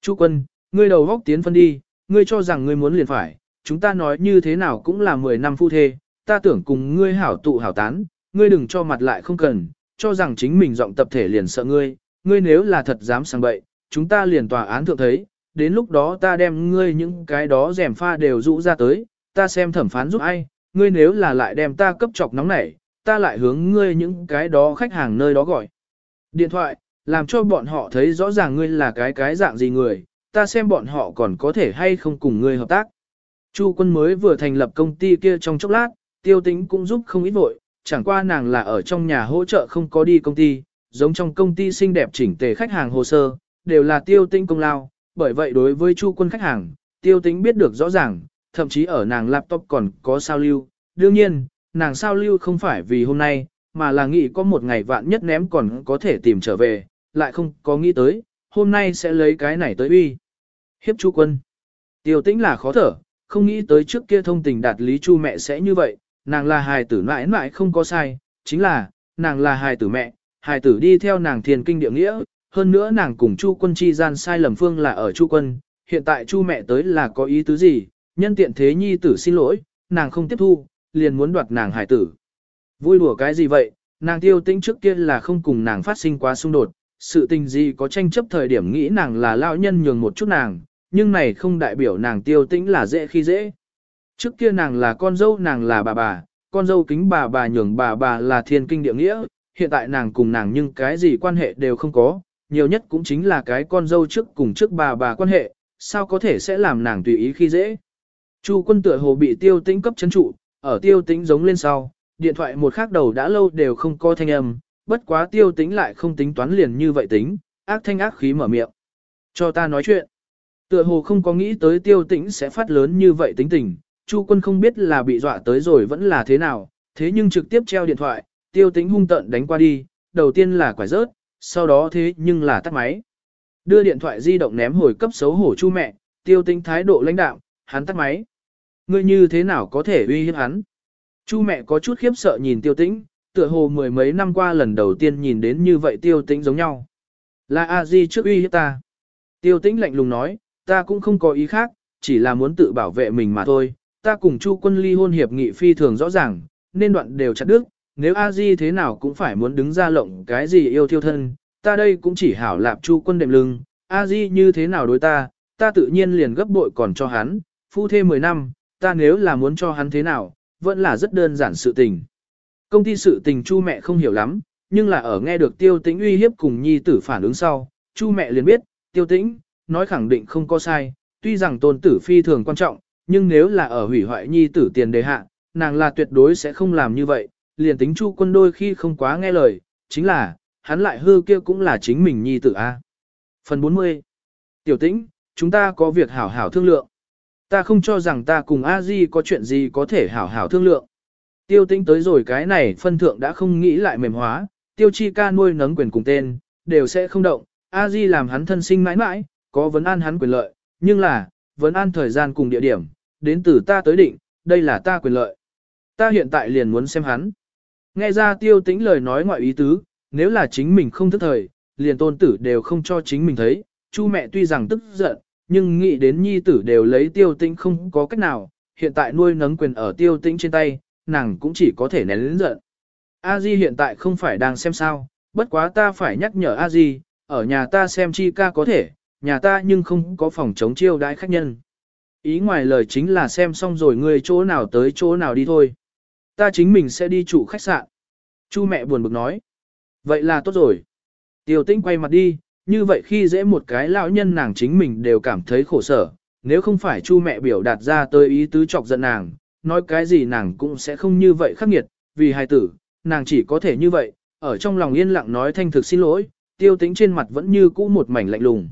Chu quân, ngươi đầu góc tiến phân đi, ngươi cho rằng ngươi muốn liền phải, chúng ta nói như thế nào cũng là 10 năm phu thê, ta tưởng cùng ngươi hảo tụ hảo tán, ngươi đừng cho mặt lại không cần, cho rằng chính mình giọng tập thể liền sợ ngươi, ngươi nếu là thật dám sang bậy, chúng ta liền tòa án thượng thấy, đến lúc đó ta đem ngươi những cái đó rèm pha đều rũ ra tới, ta xem thẩm phán giúp ai, ngươi nếu là lại đem ta cấp chọc nóng nảy, ta lại hướng ngươi những cái đó khách hàng nơi đó gọi. Điện thoại, làm cho bọn họ thấy rõ ràng ngươi là cái cái dạng gì người, ta xem bọn họ còn có thể hay không cùng ngươi hợp tác. Chu quân mới vừa thành lập công ty kia trong chốc lát, tiêu tính cũng giúp không ít vội, chẳng qua nàng là ở trong nhà hỗ trợ không có đi công ty, giống trong công ty xinh đẹp chỉnh tề khách hàng hồ sơ, đều là tiêu tinh công lao, bởi vậy đối với chu quân khách hàng, tiêu tính biết được rõ ràng, thậm chí ở nàng laptop còn có sao lưu. Đương nhiên, nàng sao lưu không phải vì hôm nay, mà là nghĩ có một ngày vạn nhất ném còn có thể tìm trở về, lại không có nghĩ tới, hôm nay sẽ lấy cái này tới uy. Hiếp chu quân. Tiêu tĩnh là khó thở, không nghĩ tới trước kia thông tình đạt lý chu mẹ sẽ như vậy, nàng là hài tử mãi mãi không có sai, chính là, nàng là hài tử mẹ, hài tử đi theo nàng thiền kinh địa nghĩa, hơn nữa nàng cùng chu quân chi gian sai lầm phương là ở chu quân, hiện tại chu mẹ tới là có ý tứ gì, nhân tiện thế nhi tử xin lỗi, nàng không tiếp thu, liền muốn đoạt nàng hài tử. Vui đùa cái gì vậy, nàng tiêu tĩnh trước kia là không cùng nàng phát sinh quá xung đột, sự tình gì có tranh chấp thời điểm nghĩ nàng là lão nhân nhường một chút nàng, nhưng này không đại biểu nàng tiêu tĩnh là dễ khi dễ. Trước kia nàng là con dâu nàng là bà bà, con dâu kính bà bà nhường bà bà là thiên kinh địa nghĩa, hiện tại nàng cùng nàng nhưng cái gì quan hệ đều không có, nhiều nhất cũng chính là cái con dâu trước cùng trước bà bà quan hệ, sao có thể sẽ làm nàng tùy ý khi dễ. Chu quân tựa hồ bị tiêu tĩnh cấp chấn trụ, ở tiêu tĩnh giống lên sau, điện thoại một khắc đầu đã lâu đều không có thanh âm, bất quá tiêu tĩnh lại không tính toán liền như vậy tính, ác thanh ác khí mở miệng. Cho ta nói chuyện. Tựa hồ không có nghĩ tới tiêu tĩnh sẽ phát lớn như vậy tính tình, Chu quân không biết là bị dọa tới rồi vẫn là thế nào, thế nhưng trực tiếp treo điện thoại, tiêu tĩnh hung tận đánh qua đi, đầu tiên là quải rớt, sau đó thế nhưng là tắt máy. Đưa điện thoại di động ném hồi cấp xấu hổ chu mẹ, tiêu tĩnh thái độ lãnh đạo, hắn tắt máy. Ngươi như thế nào có thể uy hiếp hắn? Chu mẹ có chút khiếp sợ nhìn tiêu tĩnh, tựa hồ mười mấy năm qua lần đầu tiên nhìn đến như vậy tiêu tĩnh giống nhau. Là a di trước uy hiếp ta. Tiêu tĩnh lạnh lùng nói, ta cũng không có ý khác, chỉ là muốn tự bảo vệ mình mà thôi. Ta cùng Chu quân ly hôn hiệp nghị phi thường rõ ràng, nên đoạn đều chặt đứt, nếu a di thế nào cũng phải muốn đứng ra lộng cái gì yêu thiêu thân, ta đây cũng chỉ hảo lạp Chu quân đệm lưng, a di như thế nào đối ta, ta tự nhiên liền gấp bội còn cho hắn, phu thêm 10 năm, ta nếu là muốn cho hắn thế nào, vẫn là rất đơn giản sự tình. Công ty sự tình Chu mẹ không hiểu lắm, nhưng là ở nghe được tiêu tĩnh uy hiếp cùng nhi tử phản ứng sau, Chu mẹ liền biết, tiêu tĩnh, nói khẳng định không có sai, tuy rằng tôn tử phi thường quan trọng, nhưng nếu là ở hủy hoại nhi tử tiền đề hạ, nàng là tuyệt đối sẽ không làm như vậy, liền tính Chu quân đôi khi không quá nghe lời, chính là, hắn lại hư kia cũng là chính mình nhi tử A. Phần 40 Tiểu tĩnh, chúng ta có việc hảo hảo thương lượng. Ta không cho rằng ta cùng a di có chuyện gì có thể hảo hảo thương lượng. Tiêu tĩnh tới rồi cái này phân thượng đã không nghĩ lại mềm hóa, tiêu chi ca nuôi nấng quyền cùng tên, đều sẽ không động, a di làm hắn thân sinh mãi mãi, có vấn an hắn quyền lợi, nhưng là, vấn an thời gian cùng địa điểm, đến từ ta tới định, đây là ta quyền lợi. Ta hiện tại liền muốn xem hắn. Nghe ra tiêu tĩnh lời nói ngoại ý tứ, nếu là chính mình không thức thời, liền tôn tử đều không cho chính mình thấy, chu mẹ tuy rằng tức giận, nhưng nghĩ đến nhi tử đều lấy tiêu tĩnh không có cách nào, hiện tại nuôi nấng quyền ở tiêu tĩnh trên tay, nàng cũng chỉ có thể nén lĩnh giận. A Di hiện tại không phải đang xem sao, bất quá ta phải nhắc nhở A Di, ở nhà ta xem chi ca có thể, nhà ta nhưng không có phòng chống chiêu đãi khách nhân. Ý ngoài lời chính là xem xong rồi người chỗ nào tới chỗ nào đi thôi. Ta chính mình sẽ đi trụ khách sạn. Chu mẹ buồn bực nói. Vậy là tốt rồi. Tiêu tĩnh quay mặt đi, như vậy khi dễ một cái lão nhân nàng chính mình đều cảm thấy khổ sở, nếu không phải chu mẹ biểu đạt ra tới ý tứ chọc giận nàng, nói cái gì nàng cũng sẽ không như vậy khắc nghiệt, vì hài tử, nàng chỉ có thể như vậy, ở trong lòng yên lặng nói thanh thực xin lỗi, tiêu tĩnh trên mặt vẫn như cũ một mảnh lạnh lùng.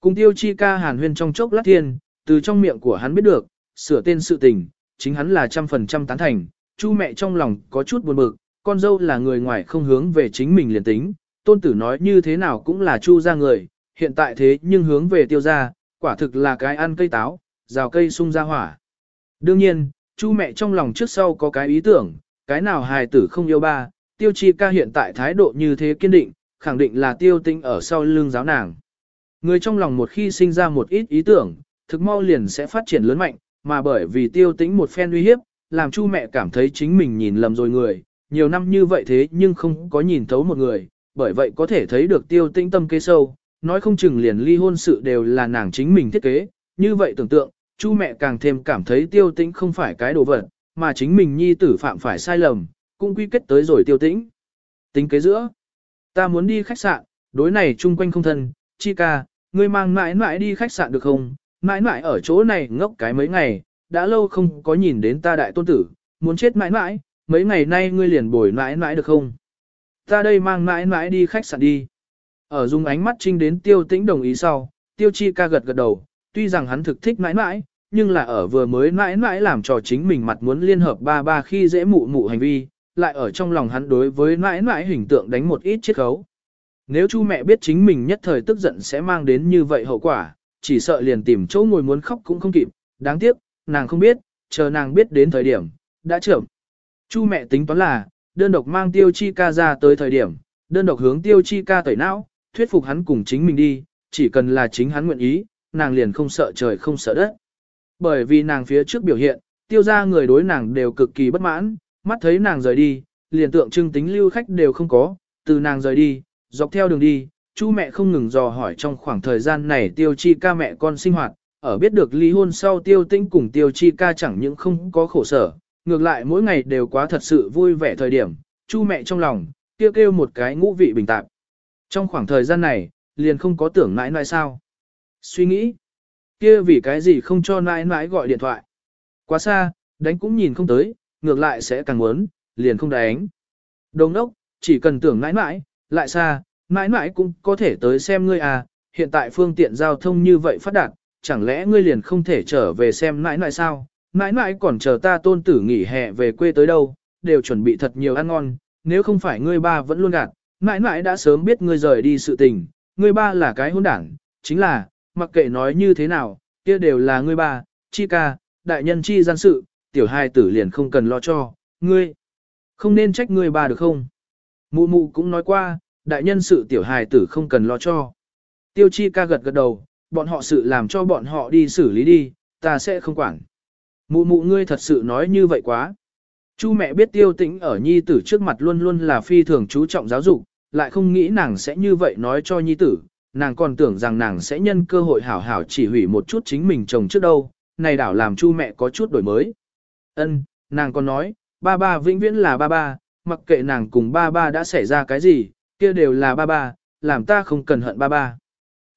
Cùng tiêu chi ca hàn huyên trong chốc lát thiên, từ trong miệng của hắn biết được, sửa tên sự tình, chính hắn là trăm phần trăm tán thành, chu mẹ trong lòng có chút buồn bực, con dâu là người ngoài không hướng về chính mình liền tính, tôn tử nói như thế nào cũng là chu ra người, hiện tại thế nhưng hướng về tiêu ra, quả thực là cái ăn cây táo, rào cây sung ra hỏa. Đương nhiên, chu mẹ trong lòng trước sau có cái ý tưởng, cái nào hài tử không yêu ba, tiêu chi ca hiện tại thái độ như thế kiên định, khẳng định là tiêu tinh ở sau lưng giáo nàng. Người trong lòng một khi sinh ra một ít ý tưởng, thực mau liền sẽ phát triển lớn mạnh, mà bởi vì tiêu tĩnh một phen uy hiếp, làm chu mẹ cảm thấy chính mình nhìn lầm rồi người, nhiều năm như vậy thế nhưng không có nhìn thấu một người, bởi vậy có thể thấy được tiêu tĩnh tâm kế sâu, nói không chừng liền ly hôn sự đều là nàng chính mình thiết kế, như vậy tưởng tượng, chu mẹ càng thêm cảm thấy tiêu tĩnh không phải cái đồ vật, mà chính mình nhi tử phạm phải sai lầm, cũng quy kết tới rồi tiêu tĩnh. Tính kế giữa, ta muốn đi khách sạn, đối này chung quanh không thân, chi ca, ngươi mang mãi mãi đi khách sạn được không, mãi mãi ở chỗ này ngốc cái mấy ngày, đã lâu không có nhìn đến ta đại tôn tử, muốn chết mãi mãi, mấy ngày nay ngươi liền bồi mãi mãi được không? Ta đây mang mãi mãi đi khách sạn đi. Ở dùng ánh mắt trinh đến tiêu tĩnh đồng ý sau, tiêu chi ca gật gật đầu, tuy rằng hắn thực thích mãi mãi, nhưng là ở vừa mới mãi mãi làm cho chính mình mặt muốn liên hợp ba ba khi dễ mụ mụ hành vi, lại ở trong lòng hắn đối với mãi mãi hình tượng đánh một ít chiết khấu. Nếu chu mẹ biết chính mình nhất thời tức giận sẽ mang đến như vậy hậu quả, chỉ sợ liền tìm chỗ ngồi muốn khóc cũng không kịp, đáng tiếc, nàng không biết, chờ nàng biết đến thời điểm, đã trưởng. Chu mẹ tính toán là, đơn độc mang tiêu chi ca ra tới thời điểm, đơn độc hướng tiêu chi ca tẩy não, thuyết phục hắn cùng chính mình đi, chỉ cần là chính hắn nguyện ý, nàng liền không sợ trời không sợ đất. Bởi vì nàng phía trước biểu hiện, tiêu ra người đối nàng đều cực kỳ bất mãn, mắt thấy nàng rời đi, liền tượng trưng tính lưu khách đều không có, từ nàng rời đi, dọc theo đường đi, chu mẹ không ngừng dò hỏi trong khoảng thời gian này tiêu chi ca mẹ con sinh hoạt, ở biết được ly hôn sau tiêu tinh cùng tiêu chi ca chẳng những không có khổ sở, ngược lại mỗi ngày đều quá thật sự vui vẻ thời điểm, chu mẹ trong lòng, kêu kêu một cái ngũ vị bình tạp. Trong khoảng thời gian này, liền không có tưởng nãi nãi sao. Suy nghĩ, kia vì cái gì không cho nãi nãi gọi điện thoại. Quá xa, đánh cũng nhìn không tới, ngược lại sẽ càng muốn, liền không đánh. Đồng đốc, chỉ cần tưởng nãi nãi, lại xa, mãi mãi cũng có thể tới xem ngươi à, hiện tại phương tiện giao thông như vậy phát đạt, chẳng lẽ ngươi liền không thể trở về xem mãi mãi sao, mãi mãi còn chờ ta tôn tử nghỉ hè về quê tới đâu, đều chuẩn bị thật nhiều ăn ngon, nếu không phải ngươi ba vẫn luôn gạt, mãi mãi đã sớm biết ngươi rời đi sự tình, ngươi ba là cái hôn đảng, chính là, mặc kệ nói như thế nào, kia đều là ngươi ba, chi ca, đại nhân chi gian sự, tiểu hai tử liền không cần lo cho, ngươi, không nên trách ngươi ba được không? Mụ mụ cũng nói qua, đại nhân sự tiểu hài tử không cần lo cho. Tiêu chi ca gật gật đầu, bọn họ sự làm cho bọn họ đi xử lý đi, ta sẽ không quản. Mụ mụ ngươi thật sự nói như vậy quá. Chu mẹ biết tiêu tĩnh ở nhi tử trước mặt luôn luôn là phi thường chú trọng giáo dục, lại không nghĩ nàng sẽ như vậy nói cho nhi tử, nàng còn tưởng rằng nàng sẽ nhân cơ hội hảo hảo chỉ hủy một chút chính mình chồng trước đâu, này đảo làm chu mẹ có chút đổi mới. Ân, nàng còn nói, ba ba vĩnh viễn là ba ba, mặc kệ nàng cùng ba ba đã xảy ra cái gì, kia đều là ba ba, làm ta không cần hận ba ba.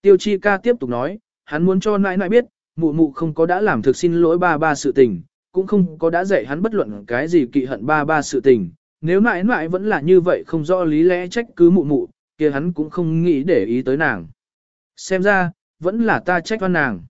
Tiêu chi ca tiếp tục nói, hắn muốn cho nãi nãi biết, mụ mụ không có đã làm thực xin lỗi ba ba sự tình, cũng không có đã dạy hắn bất luận cái gì kỵ hận ba ba sự tình. Nếu nãi nãi vẫn là như vậy không rõ lý lẽ trách cứ mụ mụ, kia hắn cũng không nghĩ để ý tới nàng. Xem ra, vẫn là ta trách văn nàng.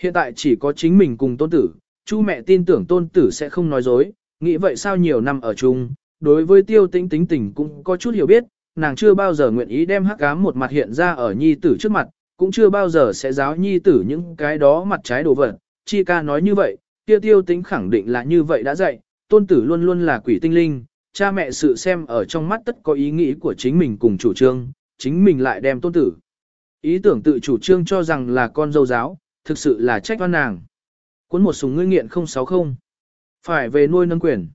Hiện tại chỉ có chính mình cùng tôn tử, chu mẹ tin tưởng tôn tử sẽ không nói dối, nghĩ vậy sao nhiều năm ở chung, đối với tiêu tĩnh tính tình cũng có chút hiểu biết, nàng chưa bao giờ nguyện ý đem hắc ám một mặt hiện ra ở nhi tử trước mặt, cũng chưa bao giờ sẽ giáo nhi tử những cái đó mặt trái đồ vật. Chi ca nói như vậy, tiêu tiêu tính khẳng định là như vậy đã dạy, tôn tử luôn luôn là quỷ tinh linh, cha mẹ sự xem ở trong mắt tất có ý nghĩ của chính mình cùng chủ trương, chính mình lại đem tôn tử. Ý tưởng tự chủ trương cho rằng là con dâu giáo, thực sự là trách oan nàng. Cuốn một súng ngươi nghiện 060. Phải về nuôi nâng quyền.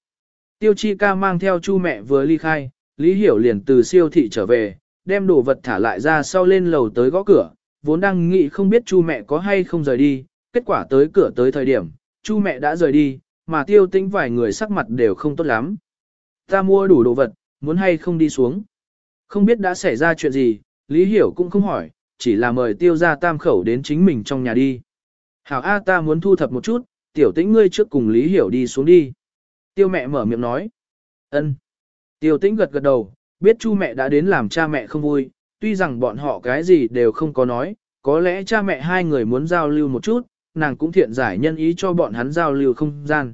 Tiêu chi ca mang theo chu mẹ vừa ly khai, Lý Hiểu liền từ siêu thị trở về, đem đồ vật thả lại ra sau lên lầu tới gõ cửa, vốn đang nghĩ không biết chu mẹ có hay không rời đi, kết quả tới cửa tới thời điểm, chu mẹ đã rời đi, mà tiêu tĩnh vài người sắc mặt đều không tốt lắm. Ta mua đủ đồ vật, muốn hay không đi xuống. Không biết đã xảy ra chuyện gì, Lý Hiểu cũng không hỏi, chỉ là mời tiêu gia tam khẩu đến chính mình trong nhà đi. Hảo A ta muốn thu thập một chút, tiểu tĩnh ngươi trước cùng Lý Hiểu đi xuống đi. Tiêu mẹ mở miệng nói. ân. Tiêu tĩnh gật gật đầu, biết chu mẹ đã đến làm cha mẹ không vui, tuy rằng bọn họ cái gì đều không có nói, có lẽ cha mẹ hai người muốn giao lưu một chút, nàng cũng thiện giải nhân ý cho bọn hắn giao lưu không gian.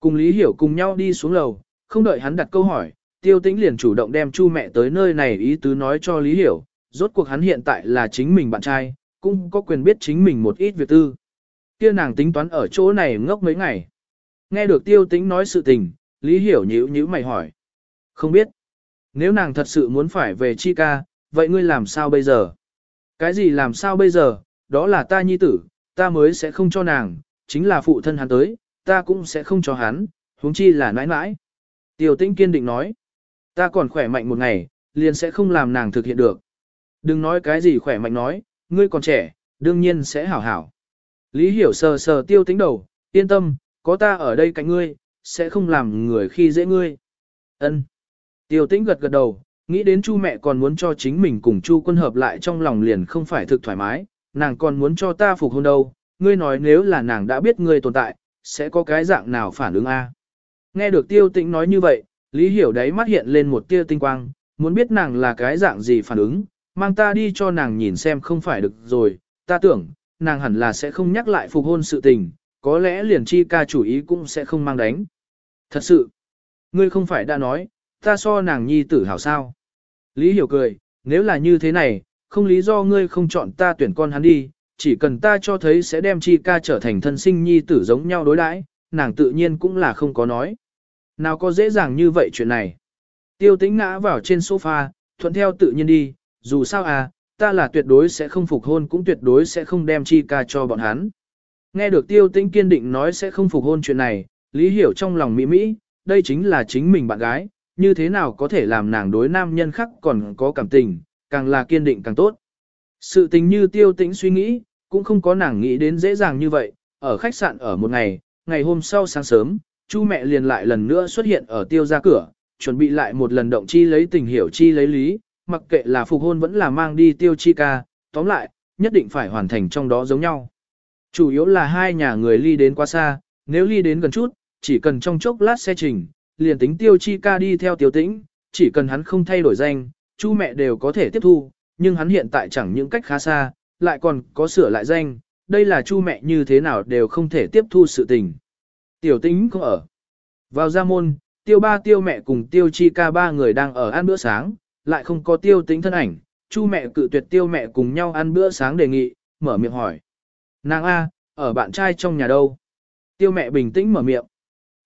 Cùng Lý Hiểu cùng nhau đi xuống lầu, không đợi hắn đặt câu hỏi, tiêu tĩnh liền chủ động đem chu mẹ tới nơi này ý tứ nói cho Lý Hiểu, rốt cuộc hắn hiện tại là chính mình bạn trai, cũng có quyền biết chính mình một ít việc tư. Kia nàng tính toán ở chỗ này ngốc mấy ngày. Nghe được tiêu tĩnh nói sự tình, Lý Hiểu nhíu nhíu mày hỏi. Không biết. Nếu nàng thật sự muốn phải về chi ca, vậy ngươi làm sao bây giờ? Cái gì làm sao bây giờ, đó là ta nhi tử, ta mới sẽ không cho nàng, chính là phụ thân hắn tới, ta cũng sẽ không cho hắn, huống chi là nãi nãi. Tiêu tĩnh kiên định nói. Ta còn khỏe mạnh một ngày, liền sẽ không làm nàng thực hiện được. Đừng nói cái gì khỏe mạnh nói, ngươi còn trẻ, đương nhiên sẽ hảo hảo. Lý hiểu sờ sờ tiêu tĩnh đầu, yên tâm, có ta ở đây cạnh ngươi, sẽ không làm người khi dễ ngươi. Ân. Tiêu tĩnh gật gật đầu, nghĩ đến chu mẹ còn muốn cho chính mình cùng chu quân hợp lại trong lòng liền không phải thực thoải mái, nàng còn muốn cho ta phục hôn đâu, ngươi nói nếu là nàng đã biết ngươi tồn tại, sẽ có cái dạng nào phản ứng a? Nghe được tiêu tĩnh nói như vậy, Lý hiểu đấy mắt hiện lên một tia tinh quang, muốn biết nàng là cái dạng gì phản ứng, mang ta đi cho nàng nhìn xem không phải được rồi, ta tưởng, nàng hẳn là sẽ không nhắc lại phục hôn sự tình, có lẽ liền chi ca chủ ý cũng sẽ không mang đánh. Thật sự, ngươi không phải đã nói, ta so nàng nhi tử hảo sao. Lý hiểu cười, nếu là như thế này, không lý do ngươi không chọn ta tuyển con hắn đi, chỉ cần ta cho thấy sẽ đem chi ca trở thành thân sinh nhi tử giống nhau đối đãi, nàng tự nhiên cũng là không có nói. Nào có dễ dàng như vậy chuyện này. Tiêu tĩnh ngã vào trên sofa, thuận theo tự nhiên đi, dù sao à, ta là tuyệt đối sẽ không phục hôn cũng tuyệt đối sẽ không đem chi ca cho bọn hắn. Nghe được tiêu tĩnh kiên định nói sẽ không phục hôn chuyện này, lý hiểu trong lòng mỹ mỹ, đây chính là chính mình bạn gái, như thế nào có thể làm nàng đối nam nhân khác còn có cảm tình, càng là kiên định càng tốt. Sự tình như tiêu tĩnh suy nghĩ, cũng không có nàng nghĩ đến dễ dàng như vậy, ở khách sạn ở một ngày, ngày hôm sau sáng sớm, chu mẹ liền lại lần nữa xuất hiện ở tiêu ra cửa, chuẩn bị lại một lần động chi lấy tình hiểu chi lấy lý, mặc kệ là phục hôn vẫn là mang đi tiêu chi ca, tóm lại, nhất định phải hoàn thành trong đó giống nhau. Chủ yếu là hai nhà người ly đến quá xa, nếu ly đến gần chút, chỉ cần trong chốc lát xe trình, liền tính tiêu chi ca đi theo tiêu tĩnh, chỉ cần hắn không thay đổi danh, chu mẹ đều có thể tiếp thu, nhưng hắn hiện tại chẳng những cách khá xa, lại còn có sửa lại danh, đây là chu mẹ như thế nào đều không thể tiếp thu sự tình. Tiểu tĩnh cũng ở. Vào ra môn, tiêu ba tiêu mẹ cùng tiêu chi ca ba người đang ở ăn bữa sáng, lại không có tiêu Tĩnh thân ảnh, chu mẹ cự tuyệt tiêu mẹ cùng nhau ăn bữa sáng đề nghị, mở miệng hỏi. Nàng A, ở bạn trai trong nhà đâu? Tiêu mẹ bình tĩnh mở miệng.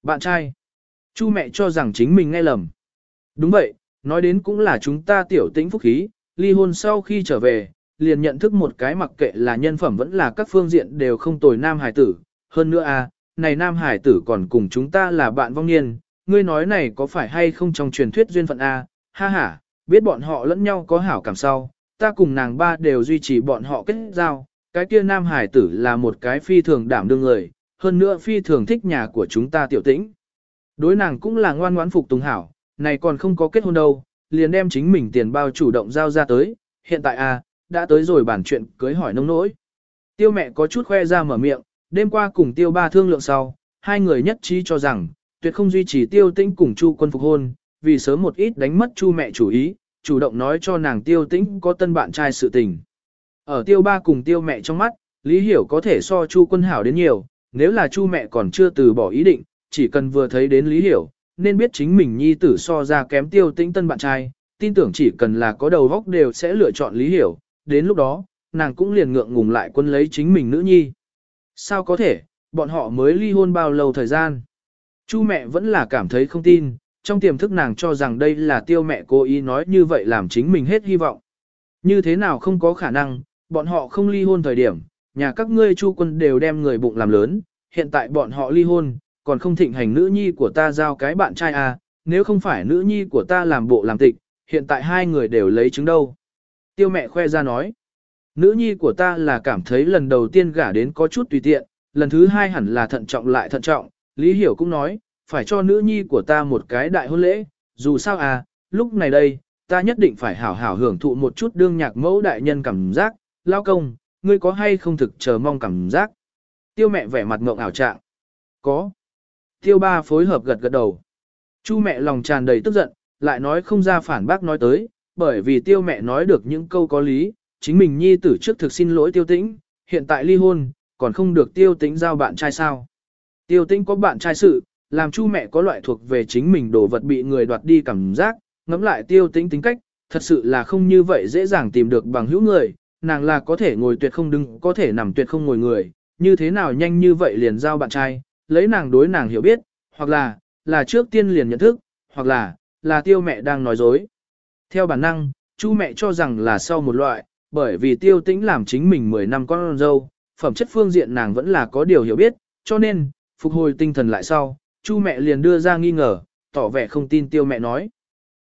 Bạn trai. Chu mẹ cho rằng chính mình nghe lầm. Đúng vậy, nói đến cũng là chúng ta tiểu tĩnh phúc khí, ly hôn sau khi trở về, liền nhận thức một cái mặc kệ là nhân phẩm vẫn là các phương diện đều không tồi nam hải tử. Hơn nữa a, này nam hải tử còn cùng chúng ta là bạn vong niên, ngươi nói này có phải hay không trong truyền thuyết duyên phận a? Ha ha, biết bọn họ lẫn nhau có hảo cảm sau, ta cùng nàng ba đều duy trì bọn họ kết giao, cái kia nam hải tử là một cái phi thường đảm đương người, hơn nữa phi thường thích nhà của chúng ta tiểu tĩnh. Đối nàng cũng là ngoan ngoãn phục tùng hảo, này còn không có kết hôn đâu, liền đem chính mình tiền bao chủ động giao ra tới, hiện tại à, đã tới rồi bản chuyện cưới hỏi nông nỗi. Tiêu mẹ có chút khoe ra mở miệng, đêm qua cùng tiêu ba thương lượng sau, hai người nhất trí cho rằng, tuyệt không duy trì tiêu tĩnh cùng chu quân phục hôn, vì sớm một ít đánh mất chu mẹ chủ ý, chủ động nói cho nàng tiêu tĩnh có tân bạn trai sự tình. Ở tiêu ba cùng tiêu mẹ trong mắt, Lý Hiểu có thể so chu quân hảo đến nhiều, nếu là chu mẹ còn chưa từ bỏ ý định, chỉ cần vừa thấy đến Lý Hiểu, nên biết chính mình nhi tử so ra kém tiêu tĩnh tân bạn trai, tin tưởng chỉ cần là có đầu góc đều sẽ lựa chọn Lý Hiểu, đến lúc đó, nàng cũng liền ngượng ngùng lại quân lấy chính mình nữ nhi. Sao có thể, bọn họ mới ly hôn bao lâu thời gian? Chu mẹ vẫn là cảm thấy không tin, trong tiềm thức nàng cho rằng đây là tiêu mẹ cố ý nói như vậy làm chính mình hết hy vọng. Như thế nào không có khả năng, bọn họ không ly hôn thời điểm, nhà các ngươi chu quân đều đem người bụng làm lớn, hiện tại bọn họ ly hôn, còn không thịnh hành nữ nhi của ta giao cái bạn trai à, nếu không phải nữ nhi của ta làm bộ làm tịch, hiện tại hai người đều lấy chứng đâu. Tiêu mẹ khoe ra nói, nữ nhi của ta là cảm thấy lần đầu tiên gả đến có chút tùy tiện, lần thứ hai hẳn là thận trọng lại thận trọng, Lý Hiểu cũng nói, phải cho nữ nhi của ta một cái đại hôn lễ, dù sao à, lúc này đây, ta nhất định phải hảo hảo hưởng thụ một chút đương nhạc mẫu đại nhân cảm giác, lao công, ngươi có hay không thực chờ mong cảm giác. Tiêu mẹ vẻ mặt ngộng ảo trạng. Có. Tiêu ba phối hợp gật gật đầu. Chu mẹ lòng tràn đầy tức giận, lại nói không ra phản bác nói tới, bởi vì tiêu mẹ nói được những câu có lý, chính mình nhi tử trước thực xin lỗi tiêu tĩnh, hiện tại ly hôn, còn không được tiêu tĩnh giao bạn trai sao. Tiêu tĩnh có bạn trai sự, làm chu mẹ có loại thuộc về chính mình đồ vật bị người đoạt đi cảm giác, ngẫm lại tiêu tĩnh tính cách, thật sự là không như vậy dễ dàng tìm được bằng hữu người, nàng là có thể ngồi tuyệt không đứng, có thể nằm tuyệt không ngồi người, như thế nào nhanh như vậy liền giao bạn trai, lấy nàng đối nàng hiểu biết, hoặc là, là trước tiên liền nhận thức, hoặc là, là tiêu mẹ đang nói dối. Theo bản năng, chu mẹ cho rằng là sau một loại, bởi vì tiêu tĩnh làm chính mình 10 năm con dâu, phẩm chất phương diện nàng vẫn là có điều hiểu biết, cho nên, phục hồi tinh thần lại sau, chu mẹ liền đưa ra nghi ngờ, tỏ vẻ không tin tiêu mẹ nói.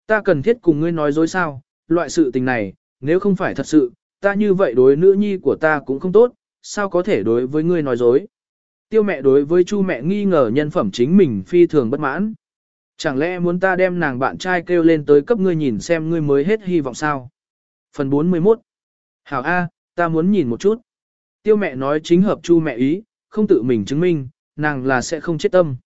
Ta cần thiết cùng ngươi nói dối sao, loại sự tình này, nếu không phải thật sự, ta như vậy đối nữ nhi của ta cũng không tốt, sao có thể đối với ngươi nói dối. Tiêu mẹ đối với chu mẹ nghi ngờ nhân phẩm chính mình phi thường bất mãn. Chẳng lẽ muốn ta đem nàng bạn trai kêu lên tới cấp ngươi nhìn xem ngươi mới hết hy vọng sao? Phần 41 Hảo A, ta muốn nhìn một chút. Tiêu mẹ nói chính hợp chu mẹ ý, không tự mình chứng minh, nàng là sẽ không chết tâm.